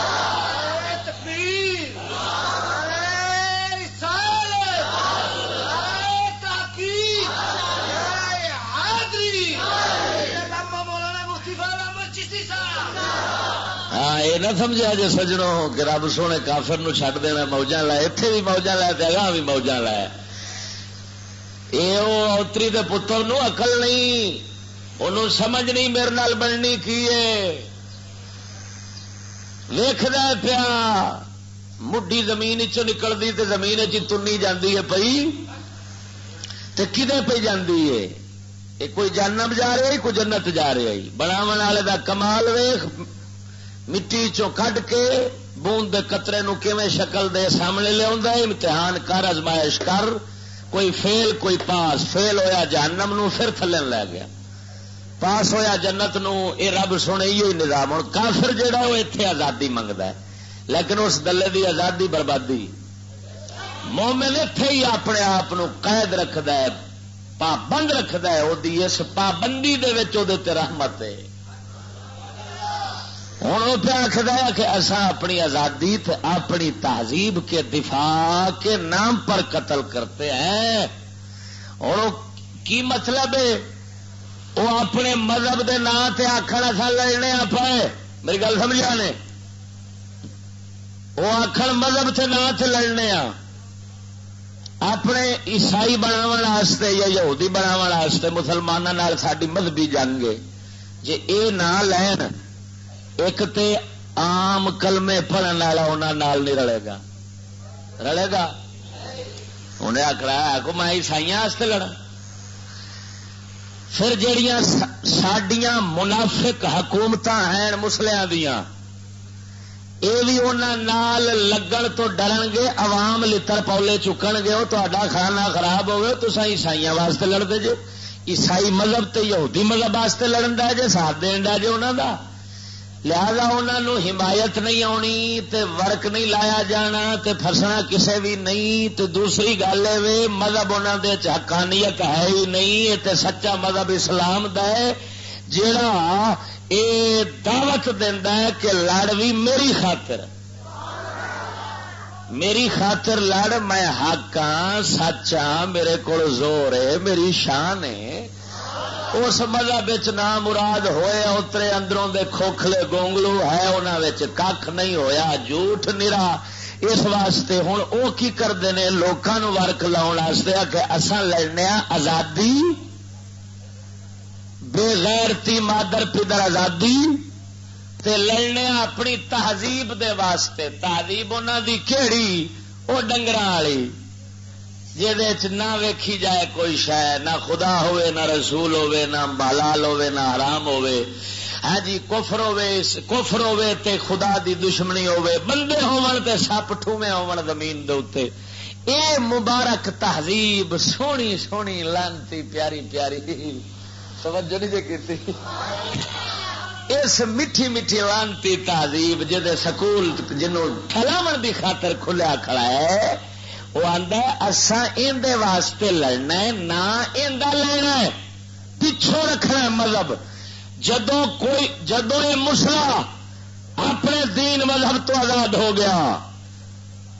یہ نہ سمجھا جی سجنوں کہ رب سونے کافر نو چھڈ دینا موجہ لائے اتے بھی موجہ لائے اگاں بھی موجہ لائے۔ یہ اوتری کے پتر نو اقل نہیں انہوں سمجھ نہیں میرے نال بننی کی ویخد پیا، مڈی زمین چ نکلتی تو زمین چنی جاتی ہے پی تو کدے پہ جاتی ہے؟ یہ کوئی جانب جا رہا کوئی جنت جا رہا بناو والے کا کمال ویخ مٹی چڈ کے بوند دے قطرے نو کیویں شکل دے سامنے لیا امتحان کر ازمائش کر۔ کوئی فیل، کوئی پاس۔ فیل ہویا جہنم نو پھر تھلے لے گیا۔ پاس ہویا جنت نو اے رب سونے یہ نظام۔ ہوں کافر جہا وہ اتنے آزادی منگتا ہے۔ لیکن اس دلے دی آزادی بربادی۔ مومن اتے ہی اپنے آپ قید رکھد ہے، پابند رکھد ہے۔ وہ اس پابندی دے رحمت ہے۔ ہوں وہ پہ آخر کہ اصا اپنی آزادی اپنی تہذیب کے دفاع کے نام پر قتل کرتے ہیں۔ اور کی مطلب ہے؟ وہ اپنے مذہب کے نام سے آخر اصا لڑنے آپ میری گل سمجھا نے؟ وہ آخر مذہب سے نام سے لڑنے آ۔ اپنے عیسائی بناو یا یہودی بناو مسلمانوں ساری مذہبی جنگ جی یہ نہ لین ایک تے آم کلمے پڑھنے والا انہوں نہیں رلے گا۔ رلے گا؟ انہیں آخر کو میں عیسائی لڑا پھر جڑیاں سڈیا منافق حکومت ہیں مسلیا دیا یہ بھی انہوں لگن تو ڈرن گے، عوام لتر پولے چکن گے وہ تا کھانا خراب ہوگا تو عیسائی واسطے لڑتے جی عیسائی مذہب تے یہودی مذہب واسطے لڑن دا جی ساتھ دین دا جی انہوں کا لہذا انہوں حمایت نہیں آنی تے ورک نہیں لایا جانا تے فسنا کسے بھی نہیں تے دوسری گل ہے مذہب انہوں دے حقانیت ہے ہی نہیں تے سچا مذہب اسلام دا ہے اے دعوت دینا ہے کہ لڑ بھی میری خاطر۔ میری خاطر لڑ، میں حق ہاں سچ ہاں میرے کو زور ہے، میری شان ہے۔ اس مذہب نام مراد ہوئے، اترے اندروں دے کھوکھلے گونگلو ہے انہوں کھ نہیں ہویا، جھوٹ نرا۔ اس واسطے ہوں وہ کی کرتے ہیں لوگوں ورک لاؤ کہ اصا لڑنے آزادی، بے غیرتی مادر پدر آزادی، تے لڑنے اپنی تہذیب دے واسطے۔ تہذیب انہوں دی کیڑی؟ وہ ڈنگر والی۔ جہد نہ ویکھی جائے کوئی شہ نہ خدا ہوے نہ رسول ہوے نہ بالال ہوے نہ حرام ہوے ہاں جی کفر ہوے کفر ہوے تے خدا دی دشمنی ہوے بندے ہون تے سپ ٹھوے ہون زمین دے اوتے۔ اے مبارک تہذیب، سونی سونی لانتی، پیاری پیاری۔ توجہ نہیں جی کیتی۔ اس میٹھی میٹھی لانتی تہذیب جہد سکول جنوں ٹھلاو دی خاطر کھلیا کھڑا ہے وہ آدھا اسان اندر واسطے لڑنا ہے، نہ لینا ہے۔ پچھوں رکھنا ہے مذہب۔ جدو کوئی جدو یہ مسلا اپنے دین مذہب تو آزاد ہو گیا،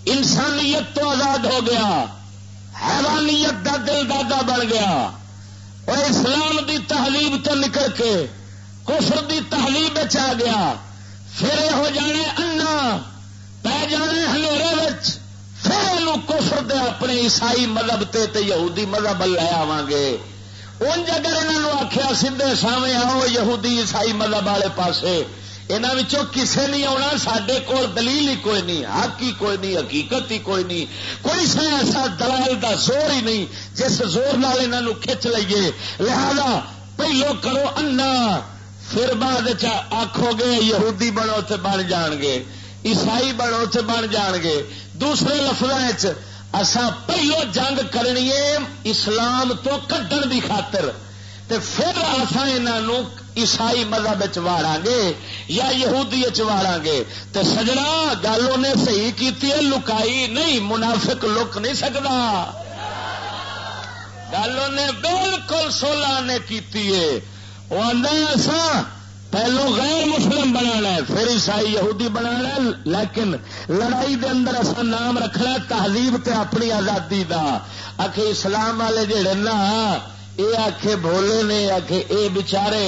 انسانیت تو آزاد ہو گیا، حیوانیت کا دل دادا بن گیا، اور اسلام دی تحلیب تو نکل کے کفر دی تحلیب آ گیا، پھر ہو جانے انا پی جانے ہنیرے پھر کفر دے اپنے عیسائی مذہب تے تے یہودی مذہب لے آواں گے انج اگر انہوں آخیا سیدے سامنے آؤ، یہودی عیسائی مذہب والے پاسے یہاں کسے نہیں آنا سڈے کول دلیل ہی کوئی نہیں، حق ہی کوئی نہیں، حقیقت ہی کوئی نہیں۔ کوئی سا ایسا دلال دا زور ہی نہیں، جس زور نال انہوں کھچ لئیے۔ لہذا پہلو کرو انا، پھر بعد آخو گے، یہودی بنو تو بن جان گے، عیسائی بنو تو بن جان گے۔ دوسرے لفظ پہلو جنگ کرنی ہے اسلام تو کڈن دی خاطر۔ تے پھر اصا انہوں عیسائی مذہب واڑا گے یا یہودی چاڑا گے تے سجنا، گل انہیں صحیح کی لکائی نہیں، منافق لک نہیں سکتا گل انہیں بالکل سولہ نے کی وہ آدھا پہلو غیر مسلم بنا پھر عیسائی یہودی بنا لیکن لڑائی دے اندر اصا نام رکھنا تہذیب تے اپنی آزادی دا۔ آخ اسلام والے جڑے نا یہ آخ بولے نے آخ اے بچارے،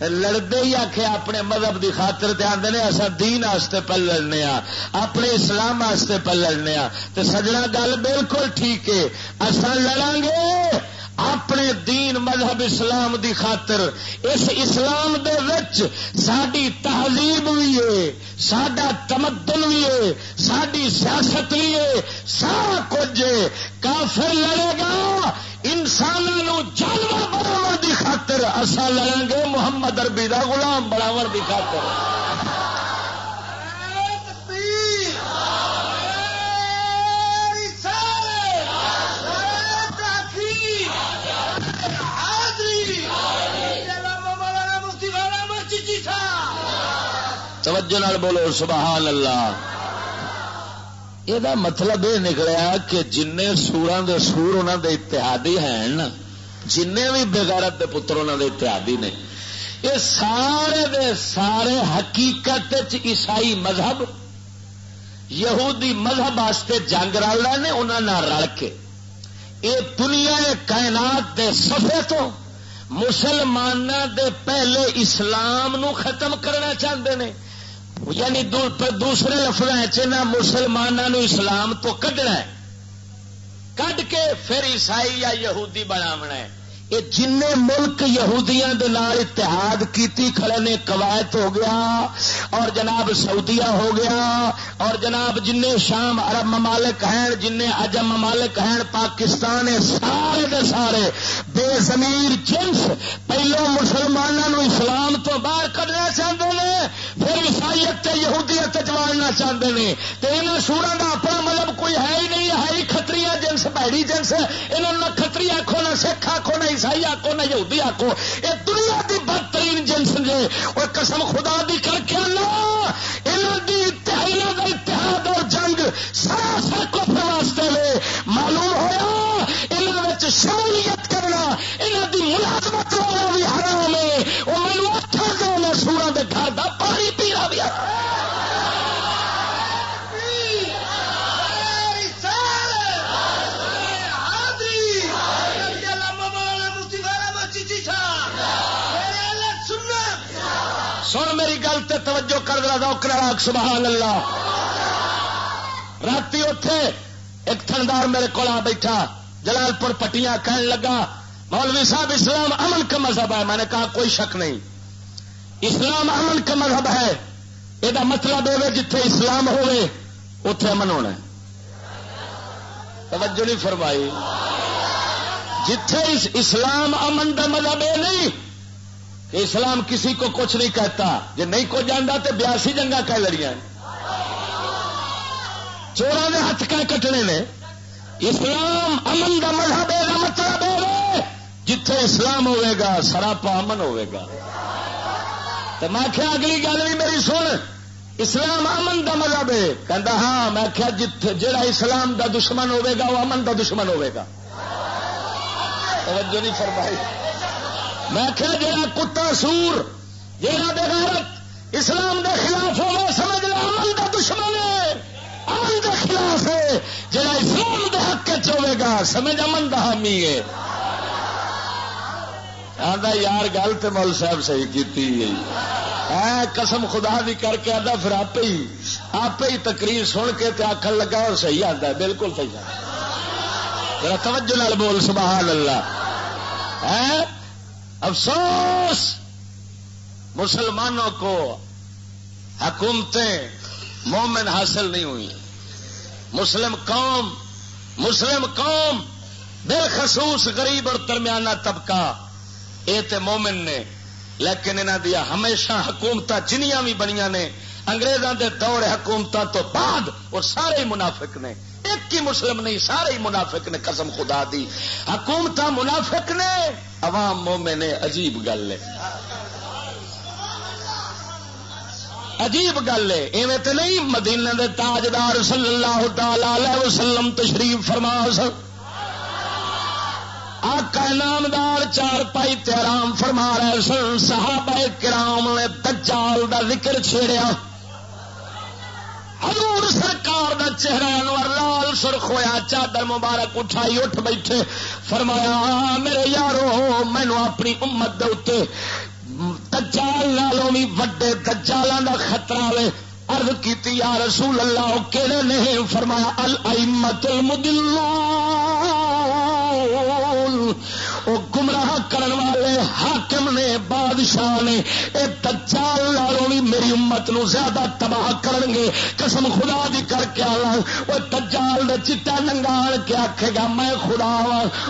لڑتے ہی آخ اپنے مذہب دی خاطر تے آدھے نے اصا دین آستے پہ لڑنے آ اپنے اسلام آستے پہ لڑنے ہاں۔ آ سجنا گل بالکل ٹھیک ہے اصا لڑا گے اپنے دین مذہب اسلام دی خاطر۔ اس اسلام دے وچ ساری تہذیب بھی ہے سڈا تمدن بھی ہے ساری سیاست بھی ہے، سارا کچھ کافر لڑے گا، انسانوں جانور بناو دی خاطر۔ اصا لڑیں گے محمد اربی کا غلام بناو دی خاطر۔ توجہ نال بولو، سبحان اللہ۔ یہ مطلب یہ نکلیا کہ جن سورا دے سور انہوں دے اتحادی ہیں جن بھی بغیرت دے پتر انہوں دے اتحادی نے۔ یہ سارے دے سارے حقیقت عیسائی مذہب، یہودی مذہب واسطے جنگ رل رہے ہیں انہوں رل کے۔ یہ دنیا کائنات دے سفے تو مسلمان دے پہلے اسلام نو ختم کرنا چاہتے ہیں یعنی دوسرے لفظ مسلمانوں اسلام تو کڈنا کڈ کے پھر عیسائی یا یہودی بناونا ہے۔ یہ جن ملک یہودیاں دے نال اتحاد کیتی کھڑے نے کویت ہو گیا، اور جناب سعودیہ ہو گیا، اور جناب جن شام عرب ممالک ہیں جن اجم ممالک ہیں، پاکستان سارے دے سارے بے زمیر جنس پہلو مسلمانوں اسلام تو باہر کھڑنا چاہتے ہیں پھر عیسائیت یہودیت چوالنا چاہتے ہیں تو یہاں سورا کا اپنا مطلب کوئی ہے ہی نہیں، ہے ہی کتری جنس، بھڑی جنس یہاں نہ کتری آخو نہ سکھ آخو نہ عیسائی آکو نہ یہودی آکو یہ دنیا دی بدترین جنس جے اور قسم خدا دی کر کے اتحاد اور جنگ سراسر کفر واسطے لے معلوم ہوا یہ شمولیت کرنا یہاں کی ملازمت والا بھی حرام ہے۔ سن گل تے توجہ کر دیا روک راک، سبحان اللہ۔ رات اتے ایک تھندار میرے کو بیٹھا جلال پور پٹیاں کہنے لگا، مولوی صاحب، اسلام امن کا مذہب ہے۔ میں نے کہا، کوئی شک نہیں۔ اسلام امن کا مذہب ہے۔ یہ مطلب ہے جتھے اسلام ہوئے اتے امن ہونا ہے۔ توجہ نہیں فرمائی۔ جتھے اسلام امن کا مذہب یہ نہیں کہ اسلام کسی کو کچھ نہیں کہتا۔ جی نہیں کو جانا تو بیاسی جنگا کہ لڑیاں۔ چوران نے ہاتھ کہ کٹنے نے۔ اسلام امن کا مذہب یہ مطلب ہے۔ جتھے اسلام ہوئے گا، سراپا امن ہوئے گا۔ تو میں کیا اگلی گل بھی میری سن۔ اسلام امن کا مذہب ہے۔ کہ ہاں میں کیا جتھے جڑا اسلام دا دشمن ہوے گا، وہ امن دا دشمن ہوے گا۔ توجہ نہیں فرمائی۔ میں کیا جڑا کتا سور، جڑا بغیرت اسلام دے خلاف ہو سمجھ لو امن دا دشمن ہے۔ امن دے خلاف ہے، جڑا اسلام دے حق کے چوے گا، سمجھ امن دا حامی ہے۔ آدھا یار، گل تو مول صاحب صحیح کی قسم خدا بھی کر کے آدھا پھر آپ ہی آپ ہی تقریر سن کے آخر لگا، اور صحیح آتا ہے، بالکل صحیح آتا توجہ لال بول، سبحان اللہ۔ ہے افسوس! مسلمانوں کو حکومتیں مومن حاصل نہیں ہوئی۔ مسلم قوم مسلم قوم، بالخصوص غریب اور درمیانہ طبقہ، یہ تو مومن نے۔ لیکن انہوں دیا ہمیشہ حکومت جنیاں بھی بنیا نے۔ انگریزوں کے دور حکومت تو بعد وہ سارے منافق نے۔ ایک ہی مسلم نہیں، سارے ہی منافق نے قسم خدا دی۔ حکومت منافق نے، عوام مومن نے، عجیب گل ہے۔ عجیب گل ہے۔ ایویں تو نہیں، مدینہ دے تاجدار صلی اللہ تعالی وسلم تشریف فرما سک آقا نامدار چار پائی تیرام فرما رہے سن۔ صحابہ کرام نے دجال دا ذکر چھیڑیا۔ حضور سرکار دا چہرہ انور لال سرخ ہویا، چادر مبارک اٹھائی، اٹھ بیٹھے۔ فرمایا، میرے یارو مینو اپنی امت دے اتنے دجال لالوں بھی وڈے دجالاں دا خطرہ لے ارد کی یا رسول اللہ کہڑے نہیں فرمایا المت المدلون وہ گمراہ کرن والے حاکم نے، بادشاہ نے یہ دجال لالوں بھی میری امت نو زیادہ تباہ کرن گے۔ قسم خدا دی کر کے آنا وہ دجال دے چٹا ننگال کے آکھے گا، میں خدا ہاں۔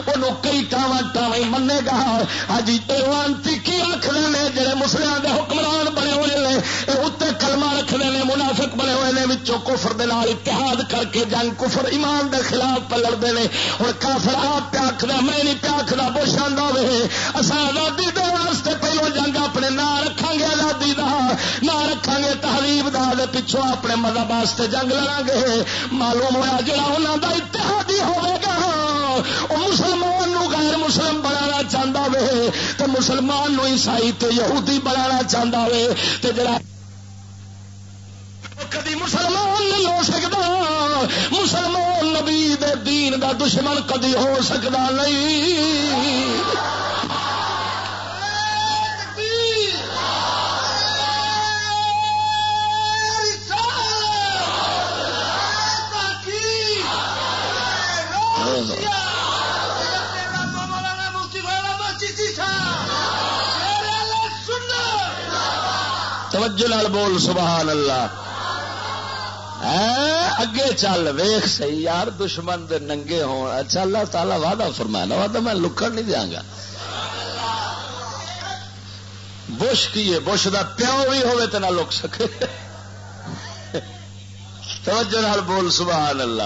وا وہ کئی ٹاواں ٹاویں منے گا۔ اج ایوانتی کی آخر نے جڑے مسلمان دے حکمران بنے ہوئے نے؟ یہ اتنے کلمہ رکھتے ہیں منافق بنے ہوئے نے، وچوں کفر دے نال اتحاد کر کے جنگ کفر ایمان دے خلاف پہ لڑتے ہیں اور کافر آپ پہ آخر میں نہیں پہ آخر آدھا وے اصا آزادی دے واسطے پہلو جنگ اپنے نہ رکھا گے آزادی دا۔ نہ رکھا گے تحریب دا پچھوں اپنے مذہب واسطے جنگ لڑا گے معلوم ہوا جا انہوں کا اتحادی ہوگا وہ مسلمان نو غیر مسلم بنانا چاہتا وے تو مسلمان نو عیسائی تے یہودی بنانا چاہتا وے۔ تو جڑا کدی مسلمان نہیں ہو سکتا۔ مسلمان نبی دے دین دا دشمن کدی ہو سکتا نہیں۔ توجہ لال بول، سبحان اللہ۔ اگے چل، ویخ سی یار دشمن دے ننگے ہون اچھا اللہ تعالی وعدہ فرمایا وعدہ میں لکڑ نہیں دیا گا۔ بش کی ہے، بش کا پیو بھی ہوے تو نہ لک سکے۔ توجہ نال بول، سبحان اللہ۔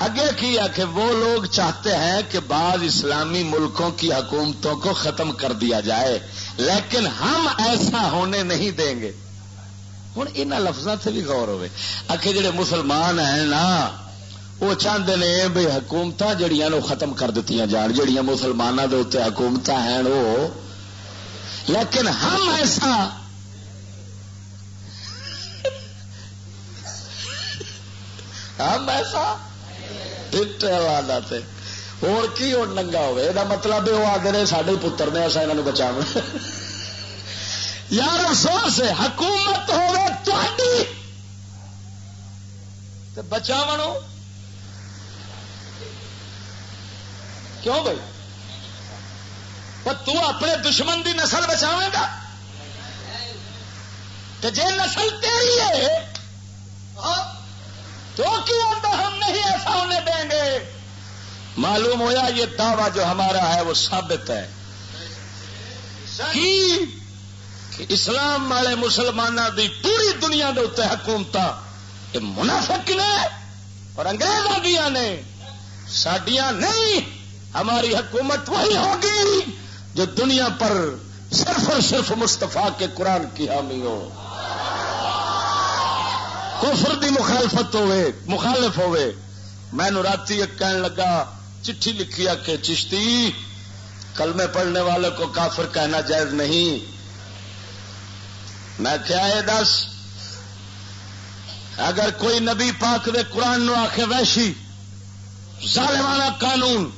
اگے کی ہے کہ وہ لوگ چاہتے ہیں کہ بعض اسلامی ملکوں کی حکومتوں کو ختم کر دیا جائے، لیکن ہم ایسا ہونے نہیں دیں گے۔ ہوں یہاں لفظوں سے بھی غور ہوئے۔ آخر جڑے مسلمان ہیں نا، وہ چاہتے ہیں بھائی حکومت جڑیاں نو ختم کر دیتی جان، جڑیاں مسلمانوں کے اتنے حکومت ہیں وہ۔ لیکن ہم ایسا ہم ایسا ہوں کی ننگا ہوئے؟ یہ مطلب وہ آدھے سارے پتر نے ایسا یہاں بچا یار افسوس ہے، حکومت ہوگی بچا بنو کیوں بھائی؟ تو اپنے دشمن دی نسل بچاوے گا۔ تو جی نسل تیری ہے، تو کیوں ہم نہیں ایسا ہونے دیں گے۔ معلوم ہوا یہ دعویٰ جو ہمارا ہے، وہ ثابت ہے۔ کہ اسلام والے مسلمانوں دی پوری دنیا کے اتنے حکومت یہ منافق نے اور انگریزوں دیا نے سڈیا نہیں، ہماری حکومت وہی ہوگی جو دنیا پر صرف اور صرف مستفا کے قرآن کی حامی ہو۔ کفر دی مخالفت ہوئے، مخالف ہوئے۔ میں رات ایک کہنے لگا، چٹھی لکھی آ کے چشتی، کلمے پڑھنے والے کو کافر کہنا جائز نہیں۔ میں کیا ہے دس، اگر کوئی نبی پاک دے قرآن نو آخ ویشی ظالمانہ قانون،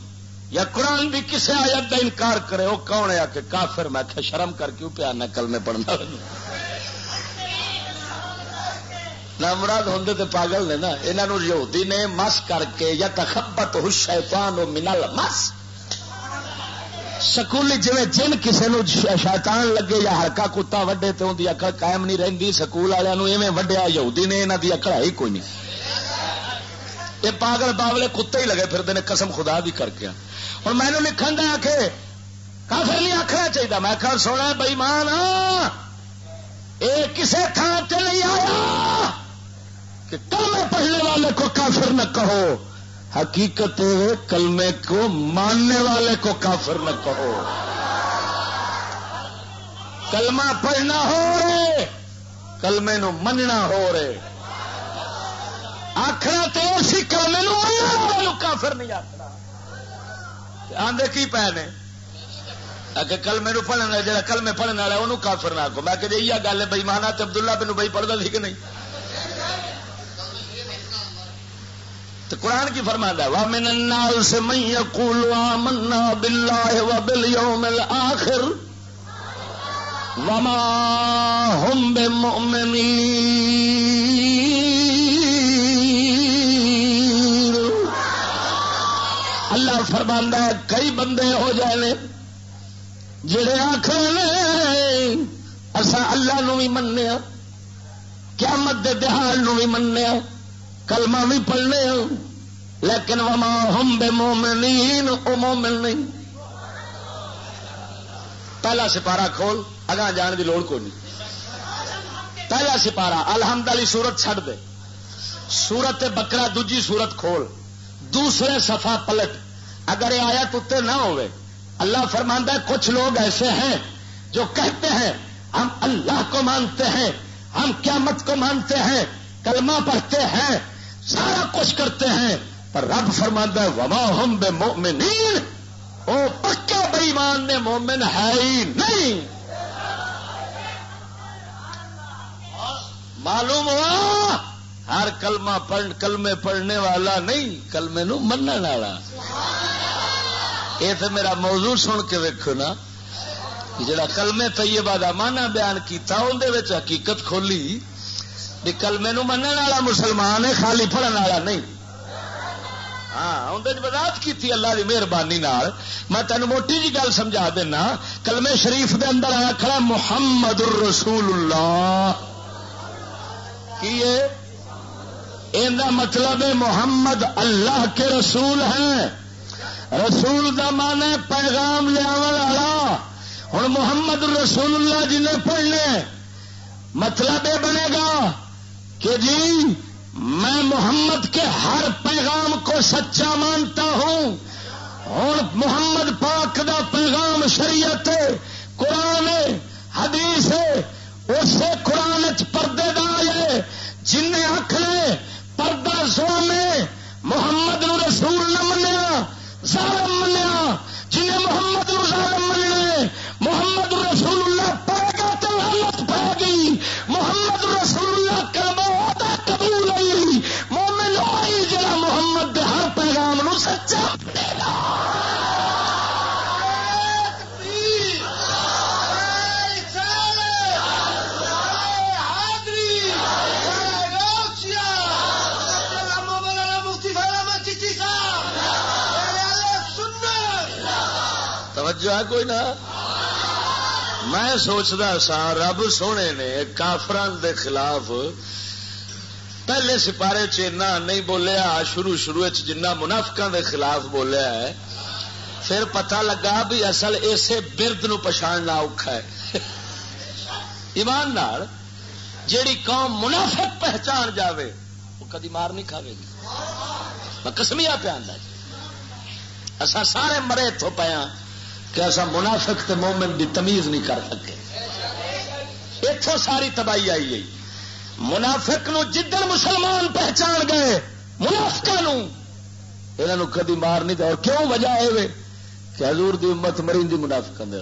یا قرآن بھی کسی آیت کا انکار کرے وہ کون ہے؟ کہ کافر، میں شرم کر کیوں پیا؟ نہ کلمے پڑھنا۔ مراد ہوں تو پاگل نے نا یہاں یہودی نے مس کر کے، یا تخبت ہو شیطان و منل مس سکولی جی جن کسی شیطان لگے یا ہلکا کتا وڈے تو اندی اکڑ قائم نہیں رہتی سکول والوں ایویں وڈیا یہودی نے یہاں کی اکڑ ہی کوئی نہیں۔ یہ پاگل باولے کتے ہی لگے پھرتے ہیں قسم خدا بھی کر کے۔ ہوں میں لکھن دیا کہ کافر نہیں آخنا چاہیے میں کل سونا بئی مان یہ ہاں۔ کسی تھان سے نہیں آیا کہ کلمے پڑھنے والے کو کافر نہ کہو۔ حقیقت کلمے کو ماننے والے کو کافر نہ کہو۔ کلمہ پڑھنا ہو رہے، کلمے نو مننا ہو رہے۔ آخر تو اسی کلمے نو کافر نہیں آخر آدھے کی پے نے کلمے نو پڑھنا جا کلمے پڑھنے والا انہوں کافر نہ آگو میں کہ جی، یہ گل ہے بھائی مانا تو عبداللہ بن بھائی پڑھتا سی کہ نہیں تو قرآن کی فرما ہے وا من الناس من يقول آمنا بالله وباليوم الاخر وما هم اللہ فرماندا ہے، کئی بندے ہو جائے جڑے آخر اصا اللہ نو بھی منیا قیامت دے دہاڑ نو بھی منیا کلمہ بھی پڑھنے ہوں لیکن وما ہم بے مومنین او مومن نہیں۔ پہلا سپارہ کھول، اگاں جان کی لوڑ کوئی نہیں۔ پہلا سپارہ الحمد علی سورت چھڑ دے۔ سورت بکرا دوجی سورت کھول۔ دوسرے صفا پلٹ۔ اگر یہ آیا تو نہ ہوئے، اللہ فرماندہ ہے، کچھ لوگ ایسے ہیں جو کہتے ہیں، ہم اللہ کو مانتے ہیں، ہم قیامت کو مانتے ہیں، کلمہ پڑھتے ہیں، سارا کچھ کرتے ہیں۔ پر رب فرماندہ ہے، وما ہم بے مومنین او پکا بےمان نے مومن ہے ہی نہیں۔ معلوم ہوا؟ ہر کلمہ پڑھ کلمے پڑھنے والا نہیں، کلمے نو من والا۔ یہ تو میرا موضوع سن کے ویکو نا، جڑا کلمے طیبہ دا مانا بیان کیتا اندر حقیقت کھولی بھی کلمے نو من والا مسلمان ہے، خالی پڑھن والا نہیں۔ ہاں اندر وضاحت کی اللہ کی مہربانی میں تین موٹی جی گل سمجھا دینا کلمے شریف دے اندر آیا کھڑا محمد الرسول اللہ کی مطلب ہے محمد اللہ کے رسول ہیں۔ رسول دا مان ہے پیغام لیا والا۔ ہوں محمد رسول اللہ جی نے پڑھنے مطلب یہ بنے گا کہ جی میں محمد کے ہر پیغام کو سچا مانتا ہوں۔ اور محمد پاک دا پیغام شریعت قرآن حدیث اسے قرآن پردے دار ہے۔ جن آخر پردہ سو میں محمد رسول نہ منیا، ظالم منیا۔ جنہیں محمد ظالم مننے محمد سچا توجہ ہے کوئی نہ میں سوچتا سا رب سونے نے کافران دے خلاف پہلے سپارے چینا نہیں بولیا شروع شروع جنہ منافقہ دے خلاف بولیا ہے، پھر پتہ لگا بھی اصل اسے برد نو پچھاڑنا اوکھا ہے۔ ایمان نار جیڑی قوم منافق پہچان جاوے، وہ کدی مار نہیں کھاوے گی۔ میں کسمیا پہ آدھا جی۔ اصا سارے مرے اتوں پیا ہاں کہ اصا منافق تے مومن دی تمیز نہیں کر سکے۔ اتوں ساری تباہی آئی گئی منافق نو جدن مسلمان پہچان گئے منافقہ نو۔ یہ کدی مار نہیں اور کیوں وجہ ہے کہ حضور دی امت مری منافق دے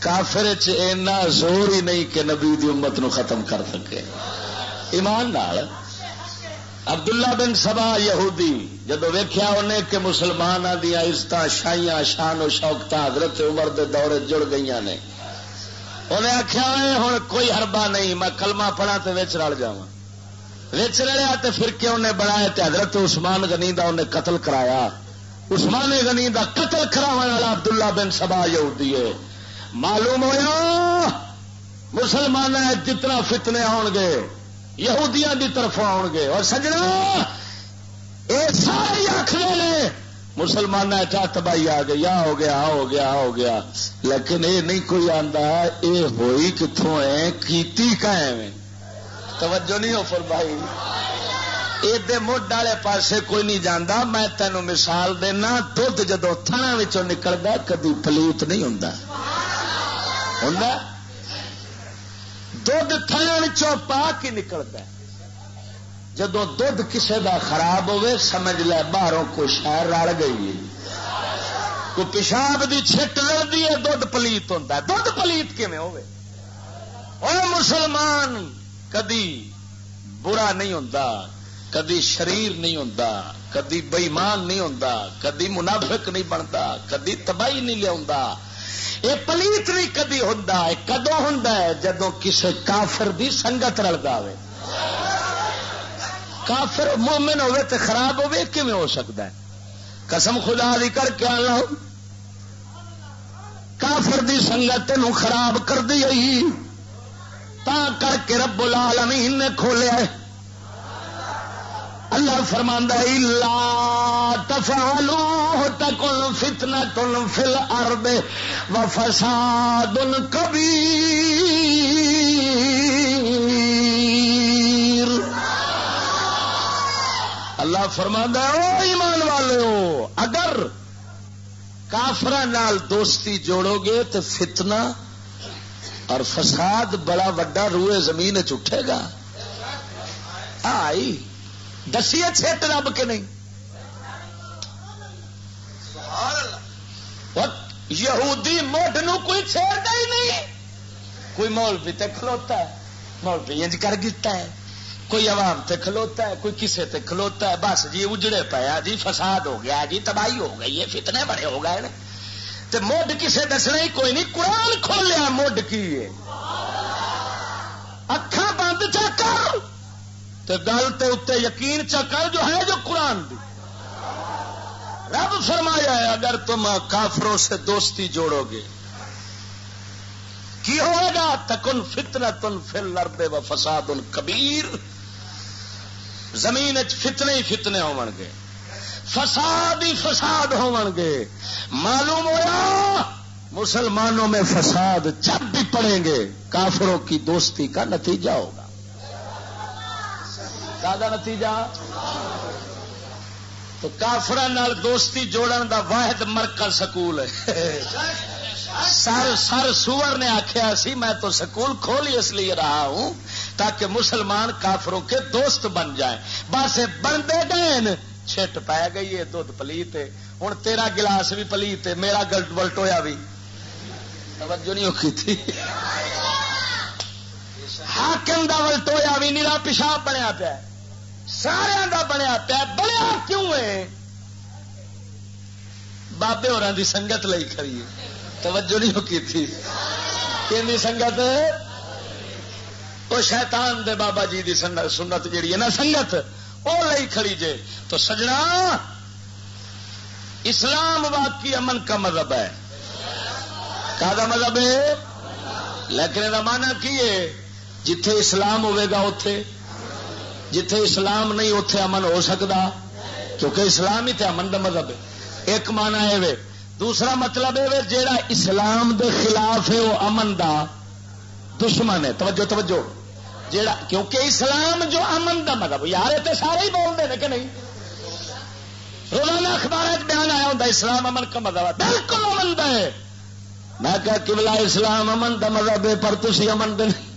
کافر اینا زور ہی نہیں کہ نبی دی امت نو ختم کر سکے۔ ایمان نال، عبداللہ بن سبا یہودی جدو ویخیا انہیں کہ مسلمان دیا عزت شاہیاں شان و شوقتا حضرت عمر دے دورے جڑ گئی نے انہیں آخیا ہوں کوئی ہربا نہیں، میں کلمہ پڑا تو رل جا رلیا تو پھر کیوں نے بنایا حضرت عثمان غنی دا انہیں قتل کرایا۔ عثمان غنی دا قتل کرا والا عبداللہ بن سبا یہودی ہے۔ معلوم ہوا مسلمان جتنا فتنے آن گے، یہودیاں دی طرف آؤ گے۔ اور سجنا یہ سارے آخر نے مسلمان ایٹا اچھا تباہی آ گئی، آ ہو گیا ہو گیا ہو گیا۔ لیکن یہ نہیں کوئی آتا یہ ہوئی کتوں ہے، کیتی کا توجہ نہیں ہو فر بھائی یہ مڈ والے پاسے کوئی نہیں جانا میں تینوں مثال دینا، دھد جدو تھنا نکلتا کدی پلیت نہیں ہوں ہوں دھد تھن پا کے نکلتا جدو دھد کسے دا خراب ہوے سمجھ لے باہروں کو شہر رل گئی ہے۔ کو پیشاب دی چھٹ لڑتی ہے دھد پلیت ہوتا ہے۔ دھد پلیت کیون ہوے اور مسلمان، کدی برا نہیں ہوتا کدی شریر نہیں ہوتا کدی بئیمان نہیں ہوتا کدی منافق نہیں بنتا کدی تباہی نہیں لیا یہ پلیت نہیں کدی ہوں کدو ہوں جدو کسی کافر دی سنگت رلتا ہو کافر مومن ہوے تو خراب ہوے کیون ہو سکتا ہے؟ قسم خدا دی کر کے آنا کافر دی سنگت نو خراب کر دی تا کر کے رب العالمین نے کھولیا ہے۔ اللہ فرماندہ لا تفعلوا تکن فتنہ فل ارد و فساد اللہ فرماندہ او ایمان والے ہو، اگر کافر دوستی جوڑو گے تو فتنہ اور فساد بڑا وڈا روئے زمین چٹھے گا۔ آئی دسیے چھٹ رب کے نہیں۔ یہودی موڈ نو کوئی چھیڑتا ہی نہیں۔ کوئی مولوی تے کھلوتا ہے، مولوی انج کر گتا ہے۔ کوئی عوام تے کھلوتا ہے، کوئی کسے تے کھلوتا ہے، بس جی اجڑے پایا جی فساد ہو گیا جی تباہی ہو گئی ہے فتنے بڑے ہو گئے تے موڈ کسے دسنا ہی کوئی نہیں، قرآن کھولیا موڈ کی اکھا بند چا کر۔ تو گل تے اتنے یقین چکر جو ہے جو قرآن دی۔ رب فرمایا ہے، اگر تم کافروں سے دوستی جوڑو گے، کی ہوئے گا؟ تکن فتنا تن فل لڑتے و فساد ان کبیر۔ زمین فتنے ہی فتنے ہو گے۔ فساد ہی فساد ہو گے۔ معلوم ہوا مسلمانوں میں فساد جب بھی پڑیں گے، کافروں کی دوستی کا نتیجہ ہوگا۔ نتیجہ؟ تو کافر دوستی جوڑن دا واحد مرکز سکول ہے۔ سر سر سور نے آخیا سی، میں تو سکول کھول اس لیے رہا ہوں۔ تاکہ مسلمان کافروں کے دوست بن جائیں۔ بس بنتے گئے۔ چھٹ پی گئی ہے دھد پلیت ہوں تیرا گلاس بھی پلیت میرا گلٹ ولٹویا بھی۔ توجہ نہیں تھی۔ ہاکم دا ولٹویا بھی نیلا پیشاب بنیا پیا سارا کا بنیا پیا بنیا کیوں ہے؟ بابے اور سنگت لی کھڑی توجہ نہیں کی تھی۔ کہ سنگت؟ وہ شیطان دے بابا جی دی سنت جیڑی ہے نا سنگت، وہ لئی کھڑی جے۔ تو سجنا، اسلام واقعی امن کا مذہب ہے۔ کا مذہب ہے؟ لیکن یہ مانا کی ہے؟ جتھے اسلام ہوے گا اتے جتھے اسلام نہیں اتے امن ہو سکتا کیونکہ اسلام ہی تے امن کا مذہب ہے۔ ایک مانا ہے دوسرا مطلب ہے جیڑا اسلام دے خلاف ہے، وہ امن دا دشمن ہے۔ توجہ توجہ۔ جیڑا کیونکہ اسلام جو امن دا مطلب یار یہ سارے ہی بولتے ہیں کہ نہیں؟ روزانہ اخبار بیان آیا ہوتا اسلام امن کا مطلب ہے۔ بالکل امن ہے۔ میں کہا کبلا اسلام امن دا مطلب ہے، پر تھی امن دے نہیں۔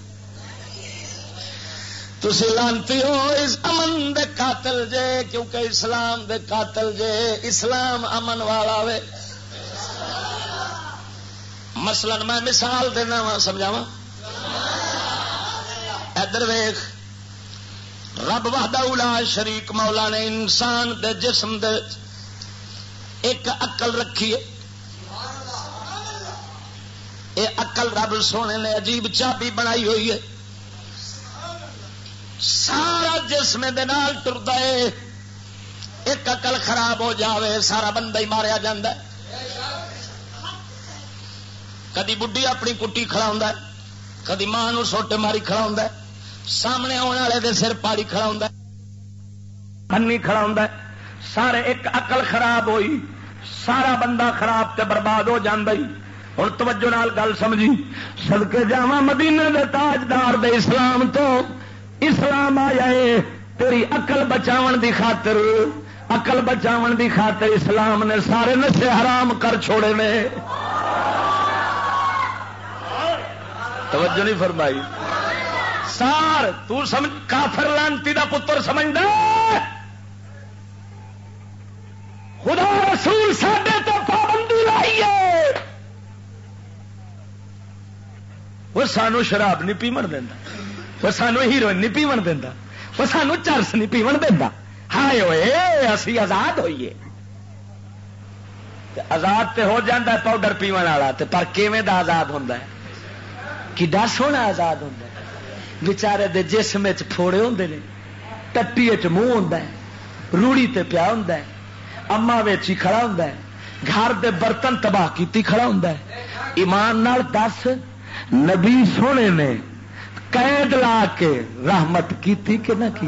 تھی لانتی ہو، اس امن دے قاتل جے، کیونکہ اسلام دے قاتل جے، اسلام امن والا وے۔ مثلا میں مثال دینا وا سمجھاوا ادھر ویخ رب وحدہ اولا شریک مولا نے انسان دے جسم دے ایک اقل رکھی ہے۔ یہ اقل رب سونے نے عجیب چابی بنائی ہوئی ہے۔ سارا جسم ٹرتا ہے۔ ایک اقل خراب ہو جاوے، سارا بندہ ہی ماریا جا کدی بڈی اپنی کٹی کھڑا کدی ماں سوٹے ماری کھڑا سامنے آنے والے دے سر پاڑی کھڑا ہوں کھڑا ہوں سارے ایک اقل خراب ہوئی، سارا بندہ خراب تے برباد ہو جی ہوں توجہ نال گل سمجھی۔ سڑکے جا مدینے دے تاجدار دے اسلام تو اسلام آیا ہے تیری اقل بچاو دی خاطر۔ اقل بچاو دی خاطر اسلام نے سارے نشے حرام کر چھوڑے نے۔ توجہ نہیں فرمائی۔ سار تو سمجھ، کافر لانتی دا پتر سمجھ دے خدا رسول ساڈے تو پابندی لائی ہے۔ وہ سانو شراب نہیں پیمن دینا وہ سانو ہیروئن نہیں پیو دینا وہ سانو چرس نہیں پیو دینا ہائے ہوئے اسی آزاد ہوئیے۔ آزاد تے ہو جاتا پاؤڈر پیو والا پر کیویں دا آزاد ہوتا ہے؟ کڈا سونا آزاد ہوتا ہے بچارے دے جسم پھوڑے ہوں نے ٹٹی منہ ہوں روڑی تے پیا ہوں اما ویچی کھڑا ہوں گھر دے برتن تباہ کیتی کھڑا ہوں ایمان نال دس نبی سونے نے قید لا کے رحمت کی کہ نہ کی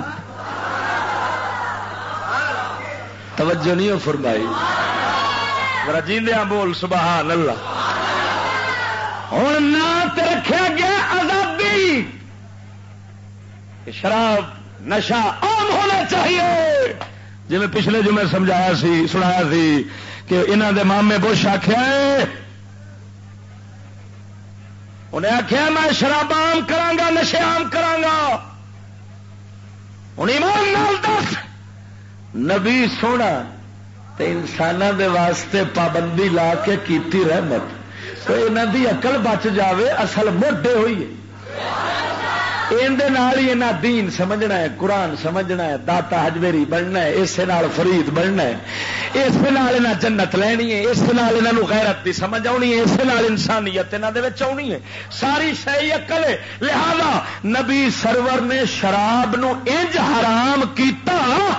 توجہ نہیں ہو فرمائی رجیندیا بول سبحان اللہ ہوں نہ رکھا گیا آزادی کہ شراب نشا عام ہونا چاہیے۔ جی میں پچھلے جو میں سمجھایا سی، سنایا سی کہ انہوں دے مامے بش آخیا انہیں آخیا میں شراب آم کرا نشے آم کرا ہوں ایمان نال دس، نبی سونا انسانوں دے واسطے پابندی لا کے کیتی رحمت۔ تو یہاں دی اقل بچ جاوے، اصل موڈے ہوئی ہے۔ اندر دین سمجھنا ہے، قرآن سمجھنا ہے، داتا ہجویری بننا ہے اس فرید بننا ہے۔ اس جنت لینی ہے اس غیرت کی سمجھ آنی ہے اس انسانیت آنی ہے۔ ساری شہی اکل ہے۔ لہذا نبی سرور نے شراب نو انج حرام کیتا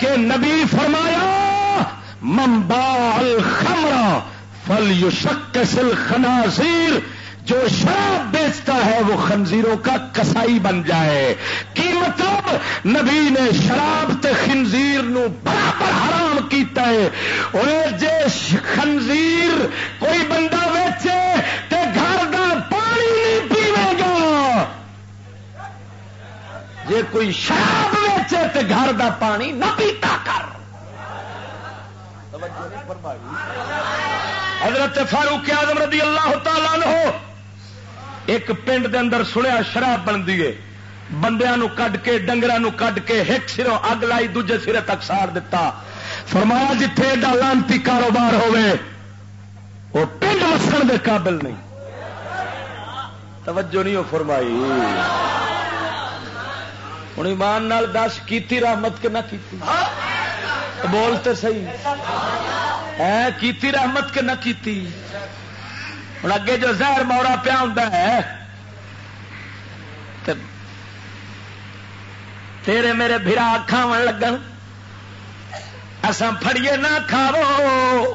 کہ نبی فرمایا ممبا الخمرا فل یو شک سل خنازیر جو شراب بیچتا ہے وہ خنزیروں کا کسائی بن جائے۔ کی مطلب نبی نے شراب تے خنزیر نو برابر حرام کیتا ہے۔ اور جے خنزیر کوئی بندہ ویچے تے گھر دا پانی نہیں پیوے گا۔ جے کوئی شراب ویچے تے گھر دا پانی نہ پیتا کر۔ حضرت فاروق اعظم رضی اللہ تعالیٰ ہو ایک پنڈ دے اندر سنیا شراب بنتی ہے۔ بندیا کڈ کے ڈنگر کڈ کے ایک سروں اگ لائی، دوجے سرے تک ساڑ دیتا فرمایا جتھے ایڈا لانتی کاروبار ہوے وہ پنڈ وسن دے قابل نہیں۔ توجہ نہیں ہو فرمائی۔ ہوں ایمان نال دس، کیتی رحمت کہ نہ کیتی؟ بولتے صحیح۔ ہاں، کیتی رحمت کہ نہ کیتی؟ ہوں اگے جو زہر مورا پیا ہوں تیرے میرے برا کھاو لگن اصا فڑیے نہ کھاو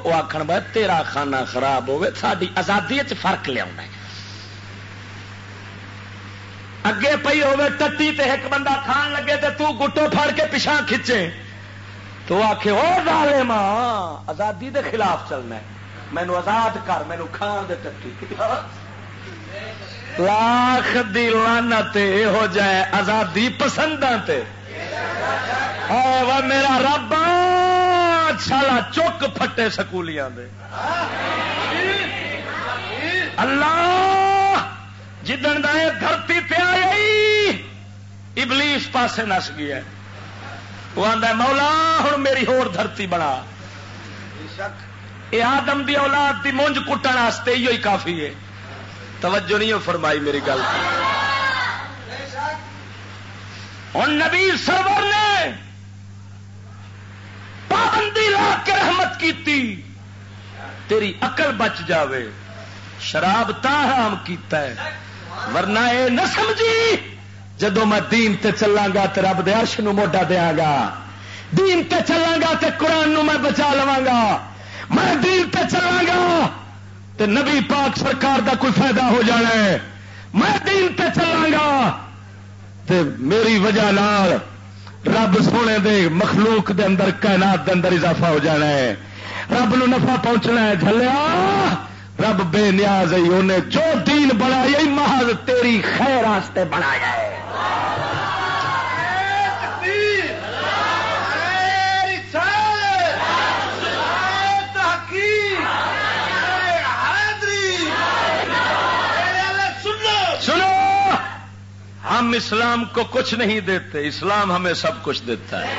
وہ آخر بھائی تیرا کھانا خراب ہوے ساری آزادی فرق لیا اگے پی ہوے ٹٹی تے ایک بندہ کھان لگے تے تو گٹو پھڑ کے پچھا کھچے۔ تو آخ وہ ڈالے ماں آزادی دے خلاف چلنا مینو آزاد کر مینو کھان دے ٹٹی لاکھ دی لانت ہو جائے آزادی پسند میرا رب چھالا چک پھٹے سکولیاں دے۔ اللہ جدن دے دھرتی پہ آئی ابلیس پاسے نس گیا وہ آدھا مولا ہوں میری ہور دھرتی بنا۔ یہ آدم دی اولاد دی مونج کٹن واسطے ہی کافی ہے۔ توجہ نہیں فرمائی میری گل۔ ہوں نبی سرور نے پابندی لا کے رحمت کی تیری اقل بچ جاوے۔ شراب تا حرام کیتا ہے۔ ورنہ اے نہ سمجھی۔ جدو میں دین تے چلاں گا تو رب دش موڈا دیا گا دین تے چلاں گا تو قرآن نو میں بچا لوا گا میں دین تے چلاں گا تے نبی پاک سرکار دا کوئی فائدہ ہو جانا ہے۔ میں دین تے چلاں گا تے میری وجہ نال رب سونے دے مخلوق دے اندر کائنات دے اندر اضافہ ہو جانا ہے۔ رب نو نفع پہنچنا ہے جلیا رب بے نیاز ہے، انہیں جو دین بنایا محض تیری خیر واسطے بنایا ہے۔ ہم اسلام کو کچھ نہیں دیتے، اسلام ہمیں سب کچھ دیتا ہے۔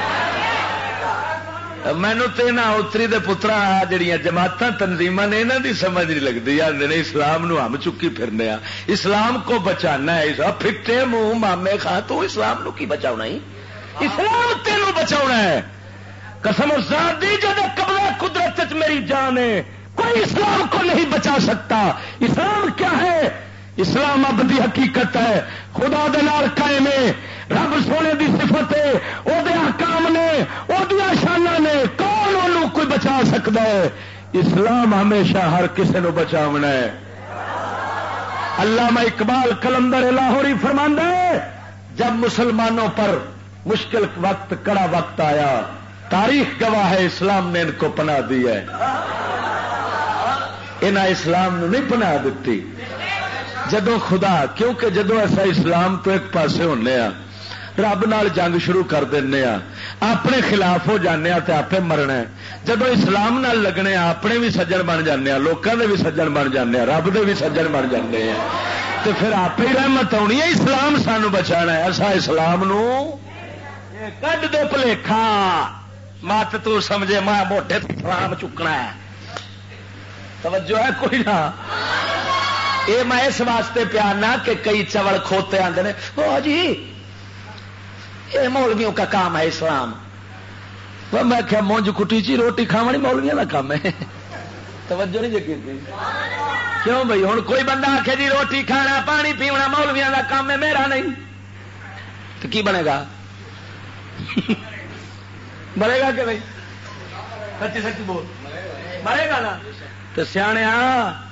مینو تو اتری دے پترا جہیا جماعت تنظیم نے یہاں کی سمجھ نہیں لگتی آدھے نے، اسلام نو ہم چکی پھرنے آ اسلام کو بچانا ہے۔ پھٹے منہ، مامے خان، تو اسلام نو کی بچا ہی؟ اسلام تین بچا ہے۔ قسم دی جب قبضہ قدرت میری جان ہے۔ کوئی اسلام کو نہیں بچا سکتا۔ اسلام کیا ہے؟ اسلام اب دی حقیقت ہے۔ خدا قائم ہے۔ رب سونے دی صفت ہے۔ وہ حکام نے وہ شانہ نے۔ کون انہوں کوئی بچا سکتا ہے؟ اسلام ہمیشہ ہر کسی نو بچاونا ہے۔ علامہ اقبال کلندر لاہوری فرماندہ ہے، جب مسلمانوں پر مشکل وقت، کڑا وقت آیا، تاریخ گواہ ہے، اسلام نے ان کو پناہ دی ہے۔ انہیں اسلام نو نہیں پناہ دیتی جدو خدا، کیونکہ جدو ایسا اسلام تو ایک پاسے ہونے ہاں رب نال جنگ شروع کر دینا ہاں، اپنے خلاف ہو جانے ہاں تو آپ مرنا جدو اسلام نال لگنے ہاں، اپنے بھی سجن بن جانے لوگوں کے بھی سجن بن جانے رب دے بھی سجن بن جانے تو پھر آپ ہی رحمت آنی ہے، اسلام سانو بچا ہے۔ ایسا اسلام نو کڈ دے پلیکھا۔ مت تو سمجھے ماں موٹے اسلام چکنا ہے۔ توجہ ہے کوئی نہ۔ یہ میں اس واسطے پیارنا کہ کئی چوڑ کھوتے آتے ہیں وہ جی یہ مولویوں کا کام ہے اسلام۔ میں کیا مونج کٹی چی، روٹی کھاونی مولویوں کا کام ہے۔ توجہ نہیں جی کیوں بھائی ہوں کوئی بندہ آخے جی روٹی کھانا، پانی پیونا مولویوں کا کام ہے، میرا نہیں۔ تو کی بنے گا؟ بنے گا کہ بھائی سچی سچی بول۔ بنے گا نا؟ تو سیاح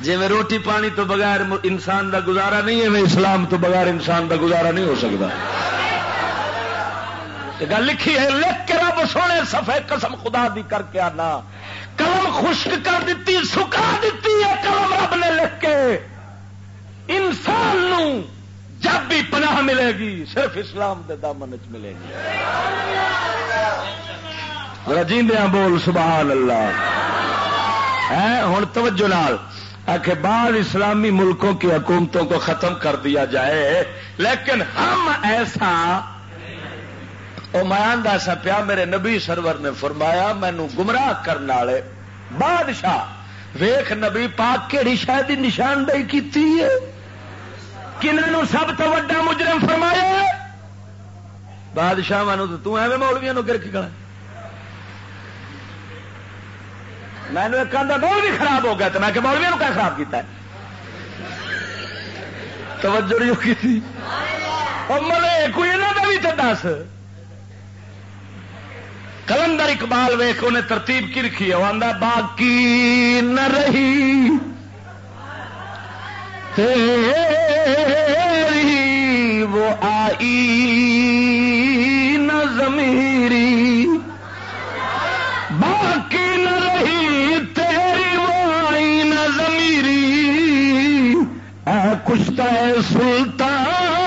جی میں روٹی پانی تو بغیر انسان دا گزارا نہیں ہے، میں اسلام تو بغیر انسان دا گزارا نہیں ہو سکتا۔ گل لکھی ہے، لکھ کے رب سونے سفے قسم خدا دی کر کے آنا۔ قلم خشک کر دیتی سکا دیتی ہے قلم رب نے لکھ کے۔ انسان نو جب بھی پناہ ملے گی، صرف اسلام دے دامن چ ملے گی۔ رجیندیاں بول، سبحان اللہ۔ ہے ہوں توجہ نال۔ کہ بعض اسلامی ملکوں کی حکومتوں کو ختم کر دیا جائے، لیکن ہم ایسا میں سا پیا، میرے نبی سرور نے فرمایا مینو گمراہ کرنے والے بادشاہ ویخ نبی پاک کہڑی شاید نشاندہی کی کنہوں سب تو وا مجرم فرمایا بادشاہ تو ایویں مولویا نو گر کے میں نے ایک آدھا مول بھی خراب ہو گیا تو میں کہ مولوی کیا خراب کیتا ہے؟ توجہ نہیں ہوگی تھی۔ ملے کوئی یہاں کا بھی تو دس۔ کلندر اقبال ویخ انہیں ترتیب کی رکھی ہے۔ وہ آدھا باقی نہ رہی۔ تیری وہ آئی نہ زمیری اے کشتا سلطان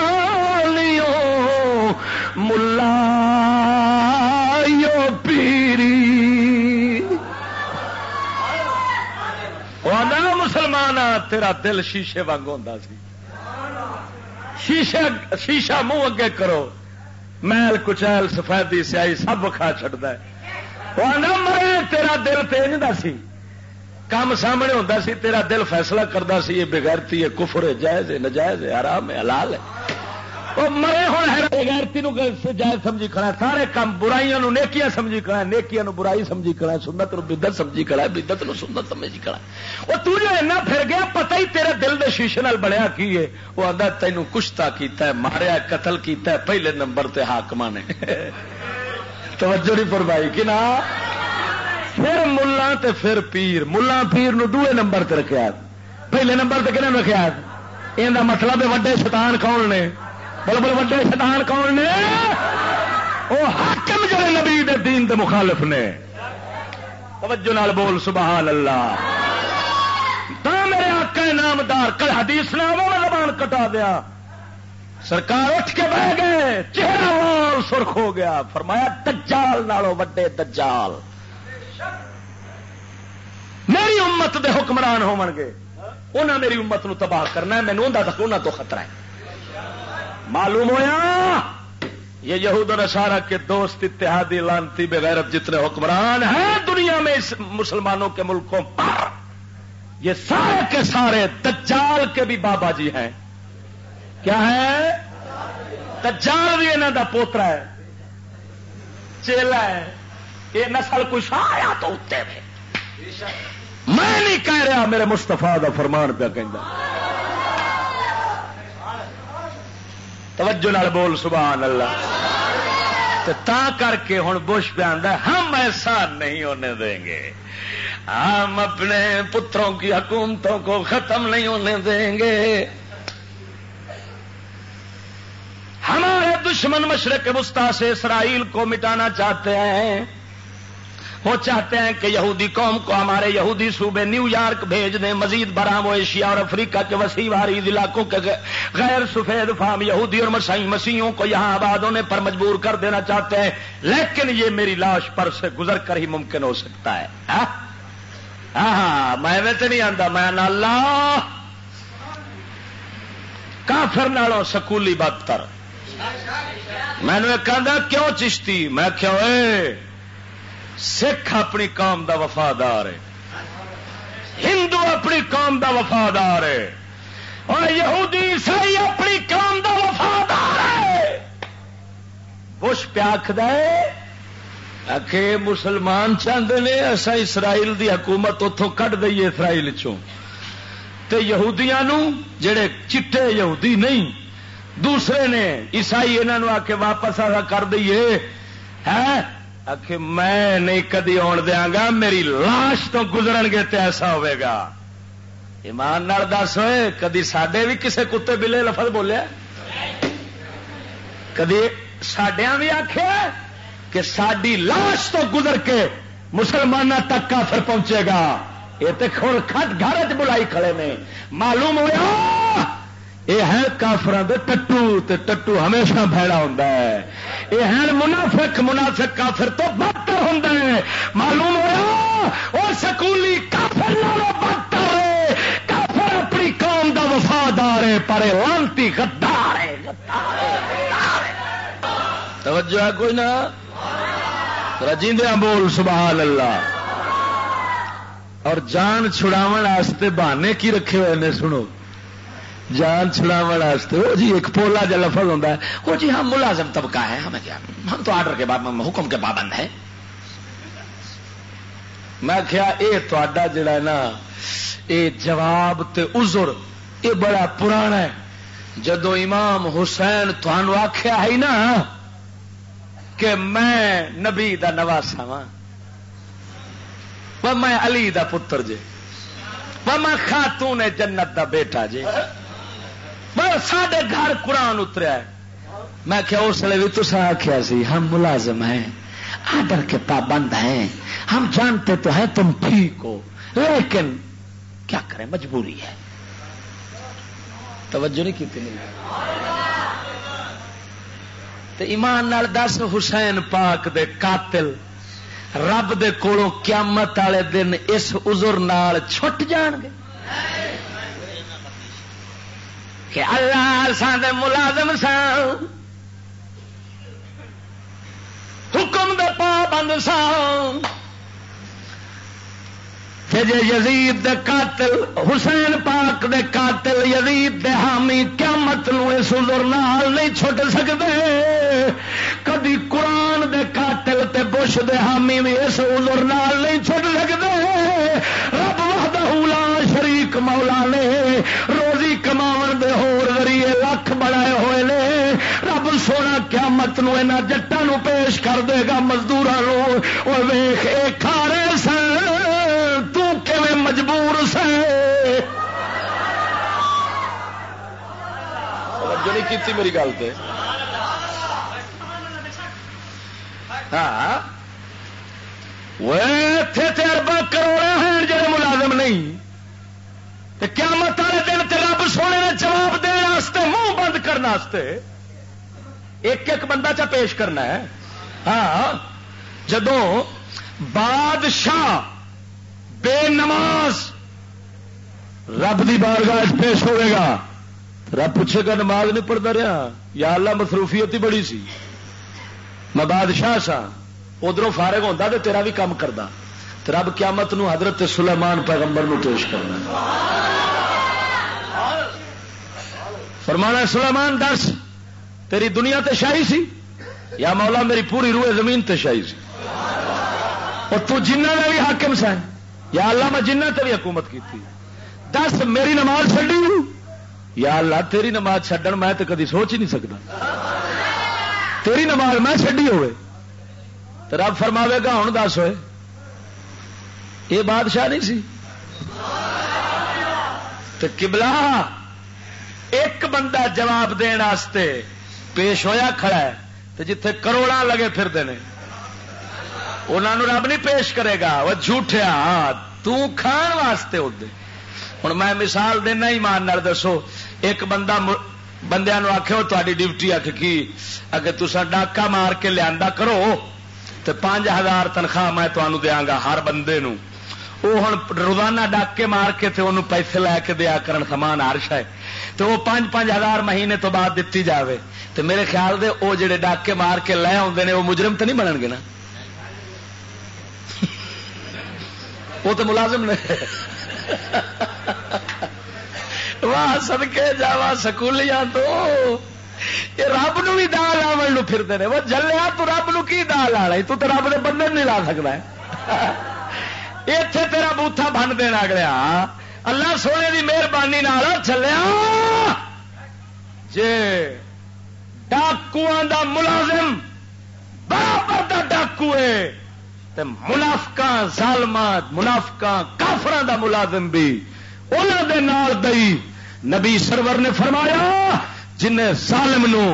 تیرا دل شیشے واگ سی۔ شیشے، شیشہ منہ اگے کرو۔ میل کچیل، سفیدی سیائی سب کھا چڑتا ہے۔ مرے، تیرا دل تیجتا سی۔ کام سامنے ہوتا سی، تیرا دل فیصلہ کرتا سی، یہ بغیرتی ہے، کفر ہے، جائز ہے، نجائز ہے آرام ہے، حلال ہے۔ وہ مرے ہوں بغیرتی جائز سمجھی کھڑا سارے کام برائیاں نو نیکیاں سمجھی کھڑا نیکیاں نو برائی سمجھی کھڑا سنت نو بدت سمجھی کھڑا بدت نو سنت سمجھی کھڑا وہ تو جو اینا پھر گیا، پتہ ہی تیرے دل دے شیشے نال بنیا کی ہے۔ وہ آدھا تینوں کشتا کیتا ہے، ماریا قتل کیتا ہے، پہلے نمبر تے حاکما نے۔ توجہ نہیں فرمائی کہ نا؟ پھر ملا تے پھر پیر۔ ملا پیر نو دوے نمبر تے رکھیا۔ پہلے نمبر تے کہنے رکھا یہ مطلب وڈے شیطان کون نے؟ بڑے بڑے وڈے شیطان کون نے؟ وہ حاکم جڑے نبی دے دین دے مخالف نے۔ توجہ نال بول سبحان اللہ تو میرے آقا نامدار، کل حدیث نہ وہ زبان کٹا دیا۔ سرکار اٹھ کے بہ گئے، چہرہ سرخ ہو گیا۔ فرمایا، دجال نالو وڈے دجال۔ میری امت دے حکمران ہو گے۔ انہیں میری امت نو تباہ کرنا ہے مینو انہوں تو خطرہ ہے۔ معلوم ہوا یہ یہود نشارہ کے دوست اتحادی لانتی بغیرت جتنے حکمران ہیں دنیا میں اس مسلمانوں کے ملکوں پر، یہ سارے کے سارے تجال کے بھی بابا جی ہیں۔ کیا ہے؟ تجال بھی انہوں کا پوترا ہے۔ چیلا ہے۔ یہ نسل کچھ آیا تو اتنے میں میں نہیں کہہ رہا میرے مستفا کا فرمان پہ کہ توجہ نال بول سبحان اللہ۔ تا کر کے ہوں بش پہ آدھا ہم ایسا نہیں ہونے دیں گے۔ ہم اپنے پتروں کی حکومتوں کو ختم نہیں ہونے دیں گے۔ ہمارے دشمن مشرق مستا سے اسرائیل کو مٹانا چاہتے ہیں۔ وہ چاہتے ہیں کہ یہودی قوم کو ہمارے یہودی صوبے نیو یارک بھیج دیں مزید برام و ایشیا اور افریقہ کے وسیع وارید علاقوں کے غیر سفید فام یہودی اور مسیح مسیحوں کو یہاں آباد ہونے پر مجبور کر دینا چاہتے ہیں لیکن یہ میری لاش پر سے گزر کر ہی ممکن ہو سکتا ہے۔ ہاں, ہاں،, ہاں، میں تو نہیں آتا میں اللہ! کافر نالوں سکولی بدتر۔ میں نے کہا کیوں چشتی؟ میں کیوں سکھ اپنی قوم دا وفادار ہے۔ ہندو اپنی قوم دا وفادار ہے۔ اور یہودی عیسائی اپنی قوم دا وفادار ہے۔ بش پیاکھ دے مسلمان چاہتے نے اصا اسرائیل دی حکومت اتوں کٹ دئیے اسرائیل تے یہودیاں نو جڑے چٹے یہودی نہیں، دوسرے نے عیسائی انہوں آ کے واپس آ کر دئیے۔ ہے آخ میں نہیں کدی آن دیا گا، میری لاش تو گزرن گے تو ایسا گا۔ ایمان دس ہوئے، کدی سڈے بھی کسے کتے بلے لفظ بولیا؟ کدی سڈیا بھی آخیا کہ ساری لاش تو گزر کے مسلمان تک کافر پہنچے گا۔ یہ تو کھٹ گھر چ بلائی کھڑے نے۔ معلوم ہوا یہ ہے کافران دے ٹٹو، تے ٹٹو ہمیشہ بھڑا ہوں یہ ہے منافق منافق کافر تو بدتر ہوں معلوم ہوا وہ سکولی کافر بدتر ہے۔ کافر اپنی قوم دا وفادار ہے، پر لانتی غدار ہے توجہ ہے کوئی نہ؟ رجیندیا بول، سبحان اللہ۔ اور جان چھڑاو بہانے کی رکھے ہوئے نے، سنو۔ جان چھڑاو واسطے۔ وہ جی ایک پولا جا لفظ ہوتا ہے۔ وہ جی ہم ملازم طبقہ ہے۔ ہمیں کیا؟ ہم تو آرڈر کے بعد حکم کے پابند ہے میں کیا یہ تا جڑا نا یہ جواب تے عذر یہ بڑا پرانا ہے۔ جدو امام حسین تھانو آخیا ہے نا کہ میں نبی دا نواسا وا میں علی دا پتر جے میں خاتون جنت دا بیٹا جے۔ سڈے گھر قرآن اتریا میں کیا اس لیے بھی تصا آخیا سی، ہم ملازم ہیں آڈر کے پابند ہیں، ہم جانتے تو ہیں تم ٹھیک ہو، لیکن کیا کریں، مجبوری ہے۔ توجہ نہیں کی تو ایمان نال دس، حسین پاک دے قاتل رب دے کولوں قیامت والے دن اس ازر نال چھٹ جان گے۔ کہ اللہ سان ملازم سان حکم دے پابند سان جے یزید دے قاتل، حسین پاک دے قاتل، یزید دے حامی قیامت نو اس ازر نال نہیں چھٹ سکتے کدی قرآن دے قاتل تے بش دے حامی بھی اس ازر نال نہیں چھٹ سکتے رب وحدہ لا شریک مولا نے روزی دے ہور ذریعے لکھ بڑھائے ہوئے نے۔ رب سونا قیامت نو انہاں جٹاں پیش کر دے گا مزدوراں نو۔ اے کھارے سن مجبور سے نہیں کی میری گل سے ہاں۔ وہ اربا کروڑا ہیں، جڑے ملازم نہیں۔ کیا مت والے دن تے رب سونے نے جواب دن منہ بند کرنے ایک ایک بندہ چا پیش کرنا ہے۔ ہاں جدو بادشاہ بے نماز رب کی بارگاہ پیش ہوئے گا، رب پوچھے گا نماز نہیں پڑھتا رہا یا اللہ مصروفیت ہی بڑی سی۔ میں بادشاہ سا ادھر فارغ ہوتا تو تیرا بھی کام کرتا رب قیامت نو حضرت سلیمان پیغمبر نو پیش کرنا فرمانا سلیمان دس تیری دنیا تے شاہی سی؟ یا مولا، میری پوری روح زمین تے شاہی سی۔ اور تو جنہ کا بھی حاکم سا یا اللہ، میں جنہ تے بھی حکومت کی تھی دس میری نماز چڈی یا اللہ، تیری نماز چڈن میں تو کدی سوچ ہی نہیں سکتا۔ تیری نماز میں چڈی ہوئے۔ تو رب فرماوے گا ہوں دس ہوئے۔ یہ بادشاہ نہیں سی۔ تو کبلا ایک بندہ جواب دن پیش ہویا کھڑا ہے تو جتھے کروڑا لگے پھرتے ہیں انہوں رب نہیں پیش کرے گا۔ وہ جھوٹیا ہاں، تان واسطے ادے ہوں میں مثال دینا ہی مان دسو، ایک بندہ بندیا آخو تاری ڈیوٹی آخ کی؟ اگر تسا ڈاکا مار کے لیا کرو تو پانچ ہزار تنخواہ میں تمہوں دیا گا ہر بندے نو۔ وہ ہوں روزانہ ڈاکے مار کے تے انہوں پیسے لے کے دیا کرن سامان ہرش ہے تو وہ پانچ پانچ ہزار مہینے تو بعد دیتی جاوے تو میرے خیال دے وہ جڑے ڈاکے مار کے لے آتے ہیں وہ مجرم تو نہیں بنن گے نا وہ تو ملازم نے واہ سدکے جا سکولیاں تو یہ رب نو بھی دال آن پھرتے ہیں وہ جلیا تو رب نو کی دال آ تو تو رب نے بندے نہیں لا سکتا ہے اتے تیرا بوتھا بن دینا گیا۔ اللہ سونے کی مہربانی چلیا۔ جے ڈاکو دا ملازم برابر دا ڈاکو ہے منافقا ظالما منافقا کافران دا ملازم بھی انہوں دے نال دئی نبی سرور نے فرمایا جن ظالم نو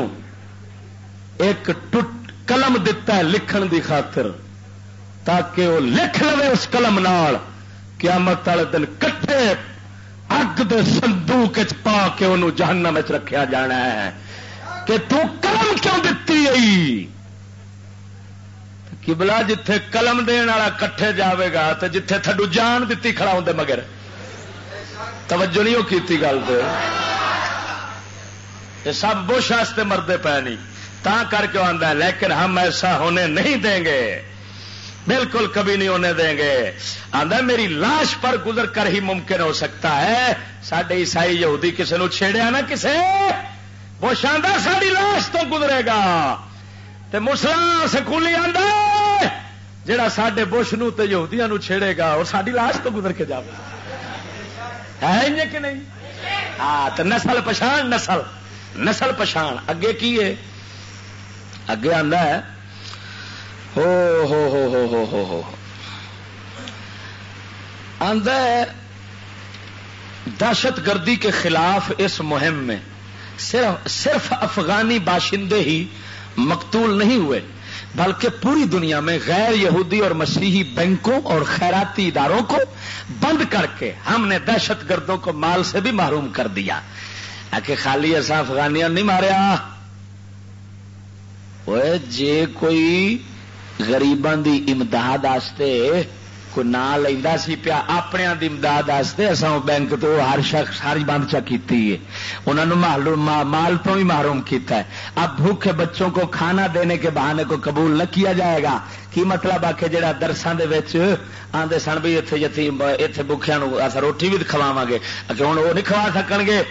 ایک ٹوٹ قلم دتا ہے لکھن دی خاطر تاکہ وہ لکھ لے اس قلم نال قیامت والے دن کٹھے اگ دے سندوق پا کے انہوں جہنم رکھیا جانا ہے کہ تو قلم کیوں دتی آئی؟ کبلا جتھے قلم دین والا کٹھے جاوے گا تو جتھے تھڈو جان دیتی کھڑا ہوں مگر توجہ نہیں وہ کیتی گل یہ سب بش واسطے مردے پے نہیں۔ تا کر کے آدھا لیکن ہم ایسا ہونے نہیں دیں گے۔ بالکل کبھی نہیں ہونے دیں گے۔ آدھا میری لاش پر گزر کر ہی ممکن ہو سکتا ہے۔ سڈے عیسائی یہودی کسی نے چھیڑیا نا کسے۔ وہ شاندار ساری لاش تو گزرے گا۔ مسلم سکولی آدھا جہا سڈے بش نہودیا چھیڑے گا، اور ساری لاش تو گزر کے جائے ہے کہ نہیں؟ ہاں تو نسل پچھان، نسل۔ نسل پچھان، اگے کی ہے؟ اگے آدھا ہے ہو ہو ہو ہو ہو ہو ہو۔ دہشت گردی کے خلاف اس مہم میں صرف صرف افغانی باشندے ہی مقتول نہیں ہوئے، بلکہ پوری دنیا میں غیر یہودی اور مسیحی بینکوں اور خیراتی اداروں کو بند کر کے ہم نے دہشت گردوں کو مال سے بھی محروم کر دیا۔ کہ خالی ایسا افغانیاں نہیں ماریا جے کوئی غریبان دی امداد آستے کوئی نام لینا سی پیا اپنے دی امداد اصا بینک تو ہر شخص ساری بند چا کی انہوں نے مال تو بھی محروم کیتا ہے اب بھوکے بچوں کو کھانا دینے کے بہانے کو قبول نہ کیا جائے گا کی مطلب آ کے جہاں درسان آدھے سن بھی اتنے جتی اتنے بکیا روٹی بھی کھواوا گے ہوں وہ نہیں کھوا سکن گے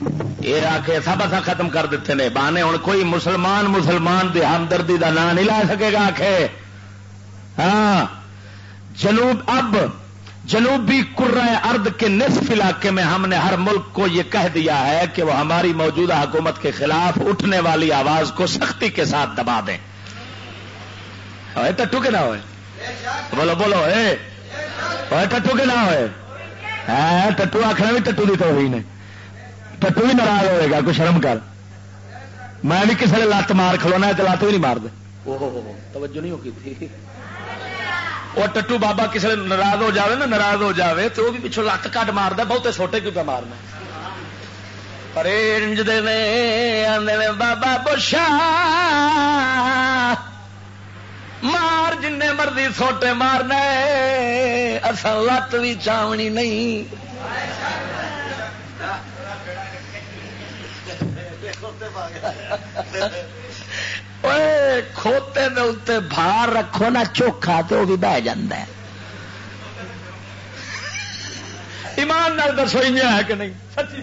یہ آ کے سب اصا ختم کر دیتے ہیں بہانے ہوں کوئی مسلمان مسلمان دی ہمدردی کا نام نہیں لا سکے گا آخ ہاں۔ جنوب اب جنوبی ارد کے نصف علاقے میں ہم نے ہر ملک کو یہ کہہ دیا ہے کہ وہ ہماری موجودہ حکومت کے خلاف اٹھنے والی آواز کو سختی کے ساتھ دبا دیں۔ ٹٹو کے نہ ہوئے۔ بولو بولو ٹٹو کے نہ ہوئے۔ ہاں، ٹٹو آخر بھی ٹٹو کی تو ہوئی نے ٹٹو بھی ناراض ہوئے گا کوئی شرم کر۔ میں بھی کسی نے لت مار کھلونا ہے تو لت بھی نہیں مار دے۔ توجہ نہیں ہوگی تھی۔ وہ ٹٹو بابا کسی نے ناراض ہو جاوے نا ناراض ہو جاوے تو وہ بھی پچھو لت کٹ مارد بہتے چھوٹے کیوں پہ مارنا پر بابا بشا۔ مار جن مرضی سوٹے مارنا اصل لت بھی چاونی نہیں۔ کھوتے دے اتنے بھار رکھو نا چوکھا تو وہ بھی بہ جا ایمان نال دسو ہے کہ نہیں سچی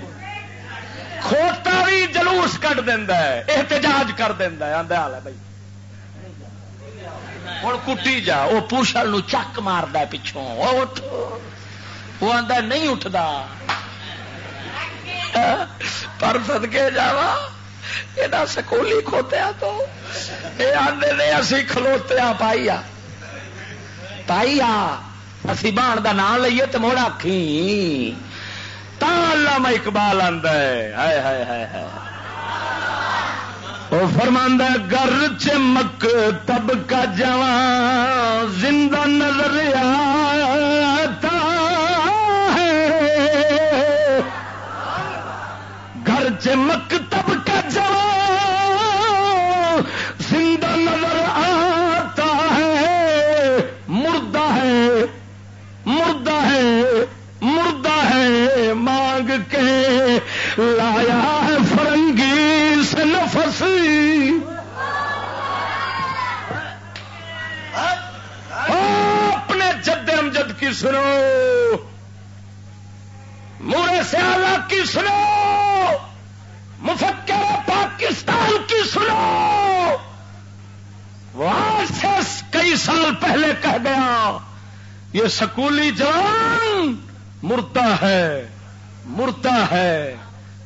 کھوتا بھی جلوس کٹ دینا ہے احتجاج کر دینا آدھا حال ہے بھائی ہوں کٹی جا وہ پوشل چک مارد پچھوں وہ آدھا نہیں اٹھتا پر سدکے جاوا یہ سکولی کھوتیا تو۔ یہ آدھے نے اسی کھلوتیا پائی آ۔ پائی آ۔ اسی بان کا نام لیے تو موڑا کھی۔ علامہ اقبال آدھا ہے۔ ہائے ہائے ہائے وہ فرماندہ گر چمک تب کا جوان زندہ نظر آتا ہے۔ گھر چمک تب جہاں زندہ نظر آتا ہے، مردہ ہے مردہ ہے مردہ ہے، مانگ کے لایا ہے فرنگی سے نفس۔ اپنے جد امجد کی سنو، مورے سے آلہ کی سنو۔ مفکر پاکستان کی سنو! وہاں سے کئی سال پہلے کہہ گیا، یہ سکولی جان مرتا ہے مرتا ہے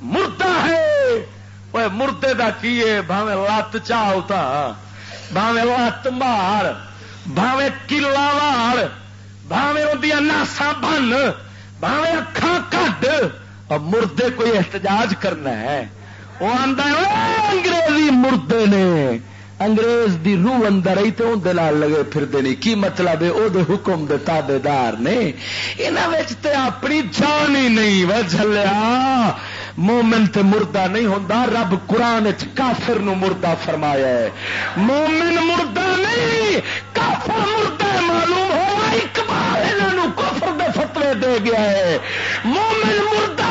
مرتا ہے۔ وہ مردے کا کی بھاوے لت چاہتا بھاوے لت مار بھاوے کلا وار بھاوے وہ ناسا بن بھاوے اکھان کٹ اور مردے کوئی احتجاج کرنا ہے۔ وہ آدھا انگریزی مردے نے۔ انگریز دی روح اندر آئی تو اندر لگے پھرتے نہیں کی مطلب ہے؟ وہ حکم دے تابے دار نے یہاں اپنی جان ہی نہیں وہ چلیا مومن تے مردہ نہیں ہوتا رب قرآن کافر نو مردہ فرمایا ہے۔ مومن مردہ نہیں، کافر مردہ معلوم ہوا، اقبال کفر دے فتوے دے گیا ہے۔ مومن مردہ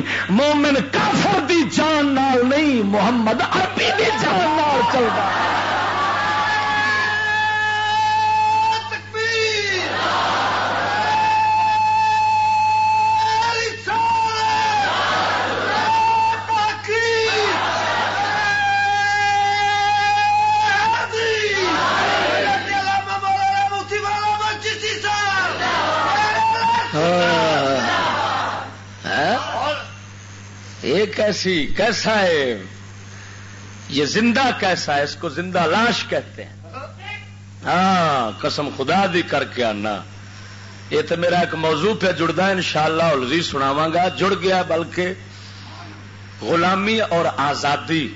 نہیں مومن کافر دی جان نال نہیں محمد عربی دی جان نال چلتا کیسی کیسا ہے؟ یہ زندہ کیسا ہے؟ اس کو زندہ لاش کہتے ہیں۔ ہاں قسم خدا دی کر کے آنا۔ یہ تو میرا ایک موضوع پہ جڑتا ہے ان شاء اللہ سناوا گا۔ جڑ گیا بلکہ غلامی اور آزادی۔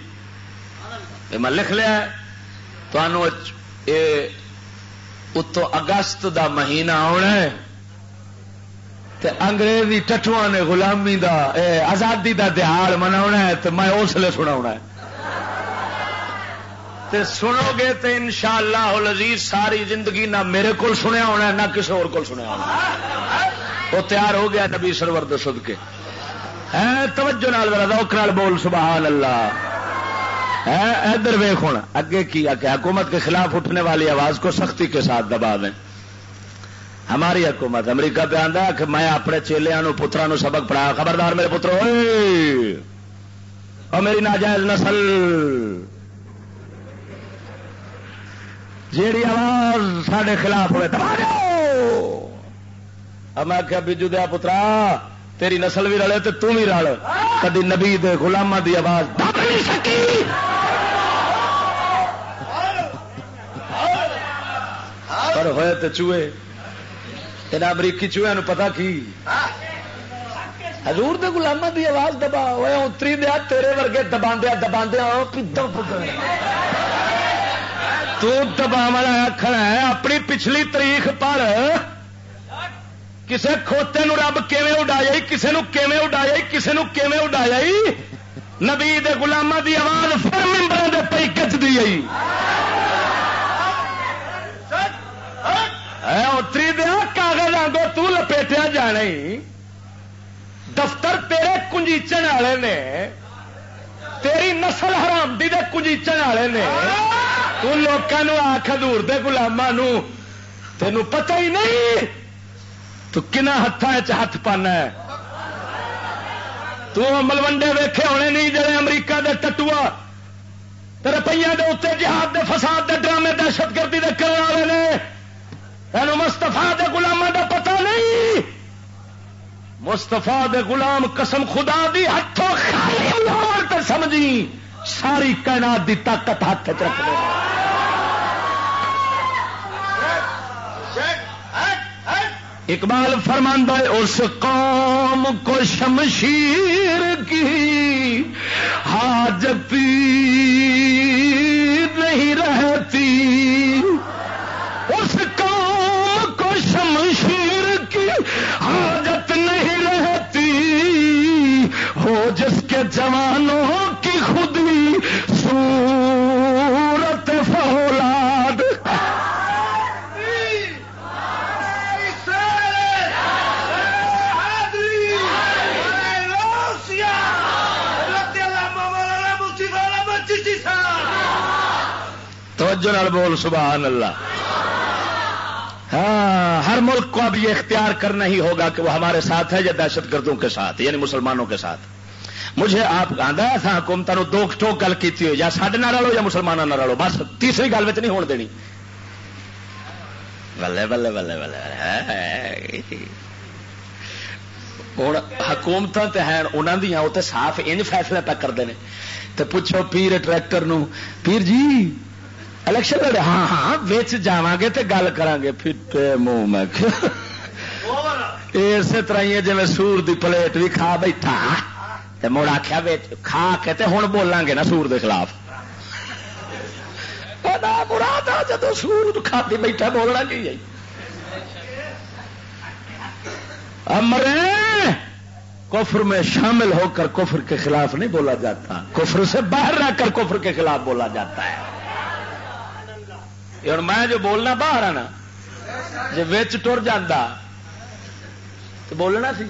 میں لکھ لیا اتو اگست دا مہینہ آنا ہے۔ انگریزی ٹٹوا نے غلامی دا، اے آزادی دا دہاڑ منا ہے تو میں اس لیے سنا ہے۔ تے سنو گے تو ان شاء اللہ ساری زندگی نہ میرے کو سنیا ہونا نہ کسی اور کو سنیا ہونا وہ تیار ہو گیا نبی سرور دسد کے توجہ نال نال بول سبحان اللہ ادھر ویخ ہوں اگے کیا کہ حکومت کے خلاف اٹھنے والی آواز کو سختی کے ساتھ دبا دیں۔ ہماری حکومت امریکہ پہ آدھا کہ میں اپنے چیلیا پترا نو سبق پڑھا خبردار میرے پترو اور میری ناجائز نسل! جیڑی آواز سڈے خلاف ہوئے اب میں کیا بیجو دیا پترا، تیری نسل بھی رلے تو تم بھی رل۔ کدی نبی دے غلامہ دی آواز دب نہیں سکی! پر ہوئے تو چوہے۔ یہاں امریکی چوہے پتا کی؟ حضور دے غلامہ دی آواز دبا ہوئے اتری دیا تیرے ورگے دبا دیا دبا دیا دبا کھڑا ہے، اپنی پچھلی تاریخ پر کسے کھوتے نو رب کیویں اڈایا کسے نو کیویں اڈایا کسے نو کیویں اڈایا نبی دے گلاما دی آواز پھر ممبر دے پی کچ دی آئی۔ اتری دیا، کاغذ آگو تو لپیٹیا جانا دفتر تیرے کنجیچن والے نے۔ تیری نسل حرام دی دے کنجیچن والے نے۔ لوگوں آخ دور دے گلاما تین پتہ ہی نہیں۔ تو کنا ہاتھ ہاتھ پانا ہے۔ تو ملوڈے ویخے ہونے نہیں جڑے امریکہ دے ٹٹوا روپیے دے اتنے جہاد دے فساد دے ڈرامے دہشت گردی دے کرنے والے نے۔ تین مستفا دے گلاموں کا پتہ نہیں۔ مستفا دے غلام قسم خدا دی ہاتھوں خالی سمجھی۔ ساری کائنات دی طاقت ہاتھ چ رکھ اقبال فرماندہ اس قوم کو شمشیر کی حاجت نہیں رہتی۔ ہو جس کے جوانوں کی خودی صورت فولاد۔ توجہ بول سبحان اللہ۔ ہر ملک کو اب یہ اختیار کرنا ہی ہوگا کہ وہ ہمارے ساتھ ہے یا دہشت گردوں کے ساتھ یعنی مسلمانوں کے ساتھ۔ مجھے آپ آدھا تھا حکومت دو ٹوک گل کی یا سڈے نہ رلو یا مسلمانوں نہ رلو بس تیسری گل نہیں ہون دینی۔ بلے بلے بلے بلے ہوں حکومت ہیں انہوں دیا وہ تو صاف انج فیصلے پہ کرتے ہیں تو پوچھو پیر ٹریکٹر نو پیر جی الیکشن لڑے ہاں ہاں بچ جا گے تو گل کر گے پھر منہ میں اسی طرح ہی جی سور دی پلیٹ بھی کھا بیٹھا مڑ آخیا کھا کے ہوں بولیں گے نا سور دے خلاف مراد جب سور کھاتی بیٹھا بولنا کی امرے کفر میں شامل ہو کر کفر کے خلاف نہیں بولا جاتا کفر سے باہر رہ کر کفر کے خلاف بولا جاتا ہے اور میں جو بولنا باہر آنا جی وچ ٹر جا تو بولنا سی۔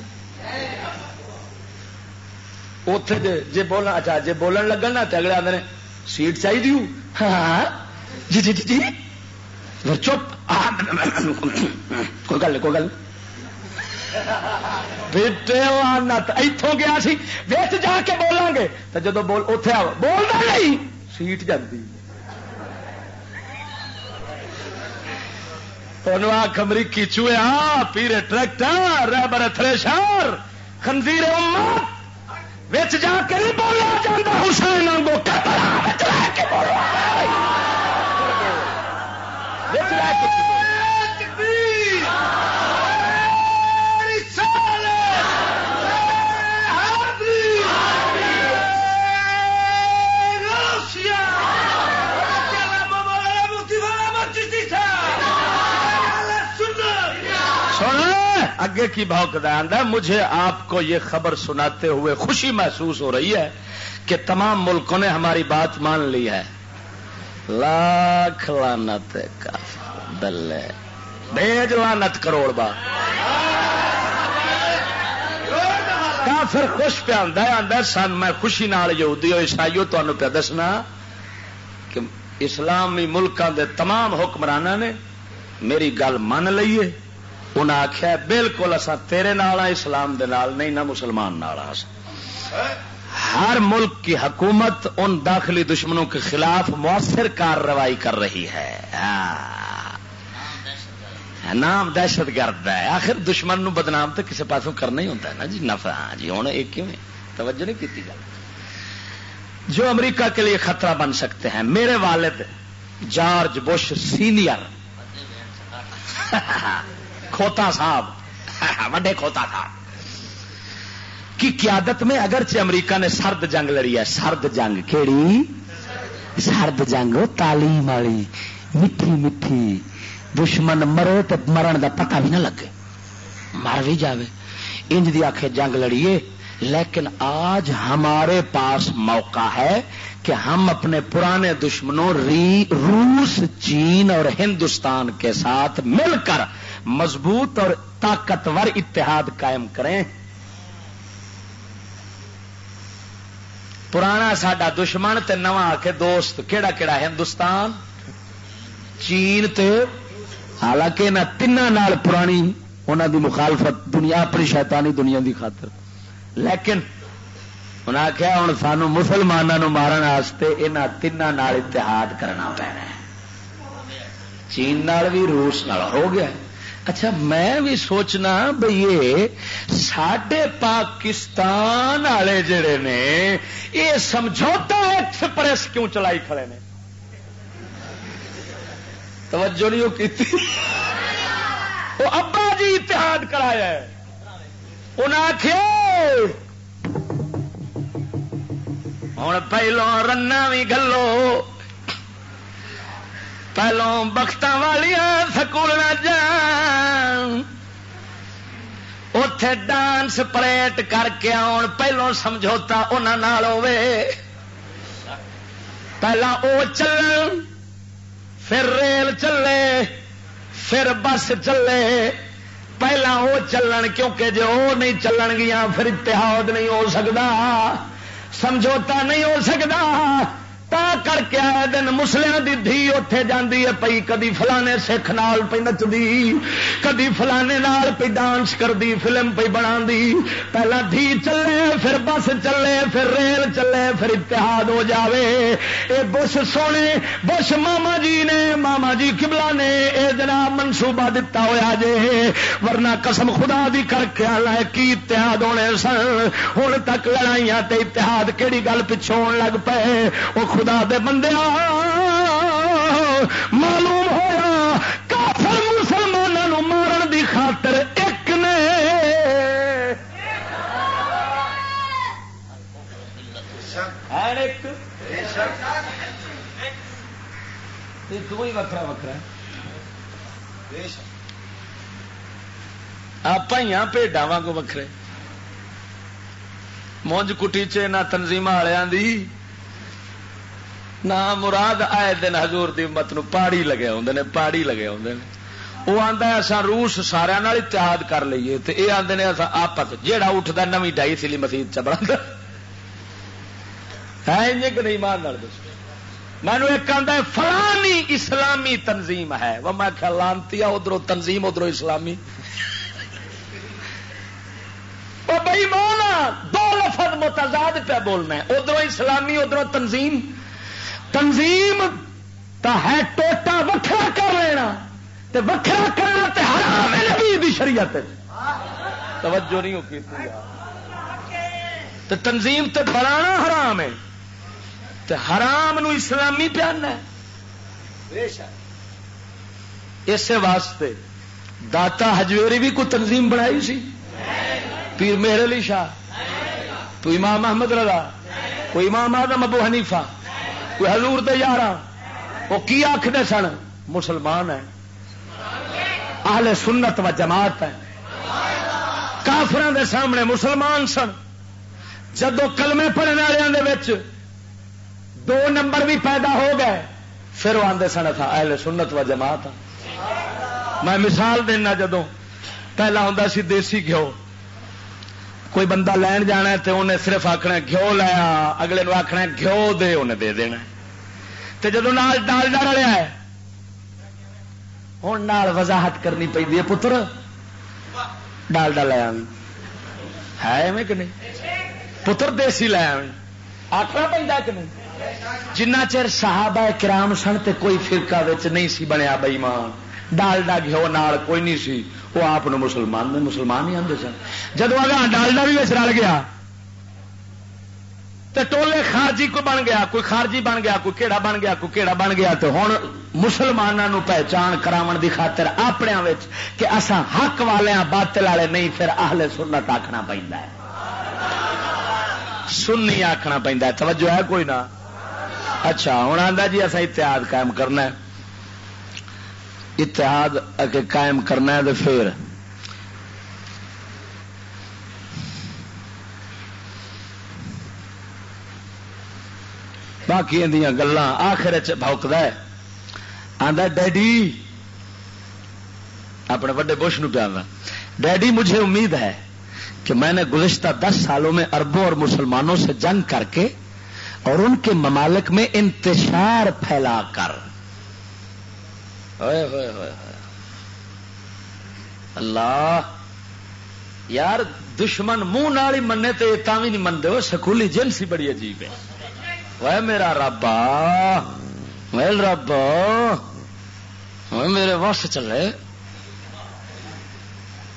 اتے جی بولنا اچھا جی بولن لگن تو اگلے آدھے سیٹ چاہیے ہاں جی جی جی جی۔ چپ۔ کوئی گل کوئی گل۔ اتوں گیا سی۔ ویچ جا کے بولیں گے تو جب بول اتے آ بولنا نہیں، سیٹ جاتی آخ امریکی چوہے پیرے ٹریکٹر ریبر تھریشر خنزیر امت بچ جا کے نہیں بولنا چاہتا حسین بچ آگے کی آدھا مجھے آپ کو یہ خبر سناتے ہوئے خوشی محسوس ہو رہی ہے کہ تمام ملکوں نے ہماری بات مان لی ہے۔ لاکھ لانت دلے بھیج لانت کروڑ با کافر خوش پہ آدھا آدھا سن میں خوشی نال یہودی ہو، عیسائیو تمہیں پہ دسنا کہ اسلامی ملکوں دے تمام حکمران نے میری گل من لیے انہیں آخیا بالکل اصا تیرے نال اسلام دے نال نہیں، نہ مسلمان نال ہر ملک کی حکومت ان داخلی دشمنوں کے خلاف مؤثر کارروائی کر رہی ہے۔ ہاں۔ نام دہشت گرد ہے۔ آخر دشمن نو بدنام تو کسی پاسوں کرنا ہی ہوتا ہے نا جی نفع۔ ہاں جی ہوں ایک کیوں توجہ نہیں کی گل۔ جو امریکہ کے لیے خطرہ بن سکتے ہیں، میرے والد جارج بش سینئر۔ کھوتا صاحب۔ وڈے کھوتا تھا۔ کی قیادت میں اگرچہ امریکہ نے سرد جنگ لڑی ہے، سرد جنگ کیڑی؟ سرد جنگ تعلیم والی، میٹھی میٹھی۔ دشمن مرے تو مرن دا پتہ بھی نہ لگے۔ مر بھی جاوے۔ انج دی آخ جنگ لڑیے۔ لیکن آج ہمارے پاس موقع ہے کہ ہم اپنے پرانے دشمنوں روس، چین اور ہندوستان کے ساتھ مل کر مضبوط اور طاقتور اتحاد قائم کریں۔ پرانا سڈا دشمن تے نواں آ کے دوست کہڑا کہڑا ہندوستان، چین تے، حالانکہ نہ تین پرانی انہوں دی مخالفت دنیا، اپنی شیطانی دنیا دی خاطر۔ لیکن انہیں آخیا ہوں سانو مسلمانوں مارن واسطے یہاں تین اتحاد کرنا پینا چین بھی روس نال ہو گیا۔ اچھا میں بھی سوچنا بھائی یہ سڈے پاکستان والے جڑے نے، یہ سمجھوتا ایکسپریس کیوں چلائی کھڑے نے؟ توجہ نہیں کی وہ ابا جی اتحاد کرایا انہیں آخ ہوں پہلو رنا بھی گلو۔ پہلو بخت والیا سکول جان۔ اتے ڈانس پریٹ کر کے آن پہلو سمجھوتا انہوں پہلا وہ چلن، پھر ریل چلے، پھر بس چلے۔ پہلا وہ چلن، کیونکہ جو وہ نہیں چلن گیا پھر اتحاد نہیں ہو سکتا سمجھوتا نہیں ہو سکتا کر کے آئے دن مسلم دی دھی اتے جاندی ہے پئی، کدی فلانے سکھ نال پی نچدی، کدی فلانے نال پی ڈانس کردی، فلم پی بنا دی پہلا دھی چلے، پھر بس چلے، پھر ریل چلے، پھر اتحاد ہو جاوے۔ اے بش سونے، بش ماما جی نے، ماما جی کبلا نے اے جناب منصوبہ دتا ہوا جے۔ ورنہ قسم خدا دی کر کے آنا کی اتحاد ہونے سن؟ ہوں تک لڑائیاں تے اتحاد کہڑی گل پچھو لگ پے وہ خدا دے بندے معلوم ہوا کافر مسلمانوں مارن دی خاطر ایک نے۔ وکرا وکرا آپ پیڈا واگ وکھرے۔ مونج کٹی چ تنظیم والوں نہ مراد آئے دن حضور دی امت نو پاڑی لگے ہوں نے، پاڑی لگے ہوں نے۔ وہ آتا ہے اصا روس سارا اتحاد کر لیے یہ آدھے نے اصا آپس جہا اٹھتا نوی ڈائی سلی مسیح چبڑا ہے کہ نہیں مان دس مینو ایک آدھا فلانی اسلامی تنظیم ہے۔ وہ میں خیال لانتی ادھر تنظیم ادھر اسلامی۔ بھائی مونا دو لفظ متضاد پہ بولنا ہے۔ ادھر اسلامی ادھر تنظیم۔ تنظیم تا ہے ٹوٹا وکھرا کر لینا تے وکھرا کرنا تے حرام نبی دی شریعت توجہ نہیں ہوتی تے تنظیم تے بنانا حرام ہے۔ تے حرام نو اسلامی پیانا ہے۔ اسے واسطے داتا ہجویری بھی کوئی تنظیم بنائی سی۔ پیر مہر علی شاہ۔ کوئی امام محمد رضا۔ کوئی امام آدم ابو حنیفہ۔ کوئی حضور دے یار وہ کی آخر سن؟ مسلمان ہے اہل سنت و جماعت ہے کافران دے سامنے مسلمان سن۔ جدو کلمے پڑھنے والوں دو نمبر بھی پیدا ہو گئے، پھر وہ آدھے سن تھا اہل سنت و جماعت میں مثال دینا جدو پہلا ہوں سی دیسی گھیو۔ کوئی بندہ لین جانا تو انہیں صرف آخنا گھیو لیا اگلے نو آخنا گھیو دے، انہیں دے دینا تو جدو نال ڈالڈا رلیا ہے ہوں وضاحت کرنی پہ پتر، ڈالڈا لیا ہے کہ نہیں؟ پتر دیسی لیا آخنا پہ کہ نہیں؟ جنہ چر صحابہ کرام سن تے کوئی فرقہ نہیں سی بنیا بئی ماں ڈالڈا گھیو نال کوئی نہیں سی۔ وہ آپ مسلمان مسلمان ہی آتے سن۔ جب اگا ڈالڈا بھی رل گیا تو ٹولے خارجی کو بن گیا، کوئی خارجی بن گیا، کوئی کیڑا بن گیا، کوئی کیڑا بن گیا تو ہوں مسلمانوں پہچان کراون دی خاطر اپنے کہ اصا حق والے باطل والے نہیں، پھر اہل سنت آخنا پہنتا ہے۔ سننی آخنا پہنتا ہے۔ توجہ ہے کوئی نہ؟ اچھا ہوں آتا جی اصا اتحاد قائم کرنا ہے۔ اتحاد قائم کرنا ہے تو پھر۔ باقی گلان آخر چوکد آدھا ڈیڈی اپنے وڈے بش نو پیا ڈیڈی، مجھے امید ہے کہ میں نے گزشتہ دس سالوں میں اربوں اور مسلمانوں سے جنگ کر کے اور ان کے ممالک میں انتشار پھیلا کر اللہ، یار، دشمن منہ نال ہی منے تو بھی نہیں منتے وہ سکولی جنسی بڑی عجیب ہے۔ وہ میرا ربا میل رب میرے وس چلے۔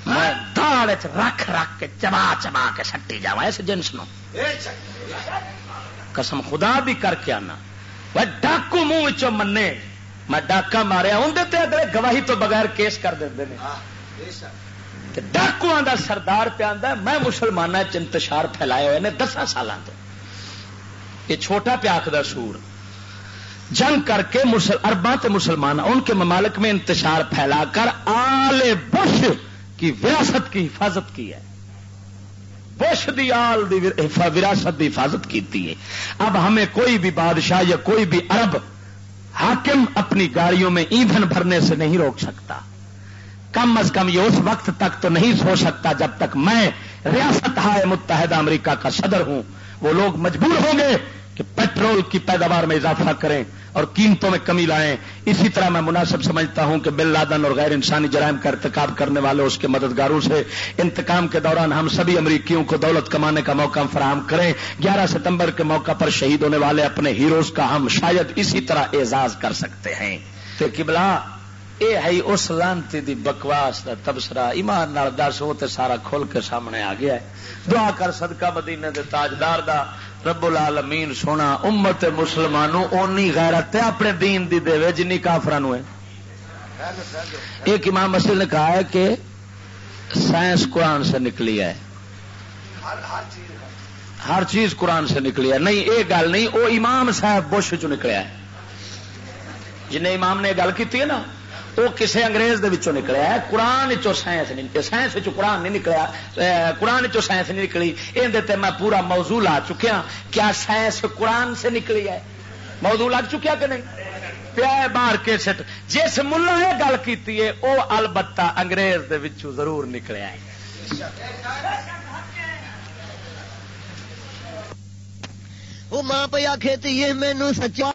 میں دال رکھ رکھ کے چبا چبا کے سٹی جا اس جنس نو قسم خدا بھی کر کے آنا۔ وہ ڈاکو منہ منے میں ڈاکا ماریا اندر اگلے گواہی تو بغیر کیس کر دیں ڈاکو کا سردار پہ آدھا میں مسلمانوں انتشار پھیلائے ہوئے نے دسا سال تو۔ یہ چھوٹا پیاکھ دا سور۔ جنگ کر کے اربا مسلمان ان کے ممالک میں انتشار پھیلا کر آل بش کی وراثت کی حفاظت کی ہے۔ بش دی آل دی وراثت دی حفاظت کی ہے۔ اب ہمیں کوئی بھی بادشاہ یا کوئی بھی عرب حاکم اپنی گاڑیوں میں ایندھن بھرنے سے نہیں روک سکتا۔ کم از کم یہ اس وقت تک تو نہیں سو سکتا جب تک میں ریاست ہائے متحدہ امریکہ کا صدر ہوں۔ وہ لوگ مجبور ہوں گے۔ کہ پیٹرول کی پیداوار میں اضافہ کریں اور قیمتوں میں کمی لائیں۔ اسی طرح میں مناسب سمجھتا ہوں کہ بل لادن اور غیر انسانی جرائم کا ارتکاب کرنے والے اس کے مددگاروں سے انتقام کے دوران ہم سبھی امریکیوں کو دولت کمانے کا موقع فراہم کریں۔ گیارہ ستمبر کے موقع پر شہید ہونے والے اپنے ہیروز کا ہم شاید اسی طرح اعزاز کر سکتے ہیں۔ تو قبلہ، اے ہے اس لانتی دی بکواس دا تبصرہ۔ ایمان نال دس، وہ سارا کھول کے سامنے آ گیا ہے۔ دعا کر صدقہ مدینے دے تاجدار دا۔ رب العالمین سونا، امت مسلمانوں اونی غیرت اپنے دین دی دے، جنی کافران ایک امام مسیح نے کہا ہے کہ سائنس قرآن سے نکلی ہے۔ ہر چیز قرآن سے نکلی ہے۔ نہیں، یہ گل نہیں، وہ امام صاحب بش چ نکلیا ہے جن امام نے گل کی ہے نا وہ کسی انگریز دے وچوں نکلیا ہے، قرآن چو سائنس نہیں سائنس قرآن نہیں نکلیا قرآن چو سائنس نہیں نکلی یہ میں پورا موضوع لا چکیا ہاں، کیا سائنس قرآن سے نکلی ہے؟ موضوع لگ چکیا کہ نہیں؟ پیا بار کے سٹ جس ملا یہ گل کی وہ البتہ انگریز دے ضرور نکلیا ہے۔ وہ ماں پہ آخے تو مینو سچا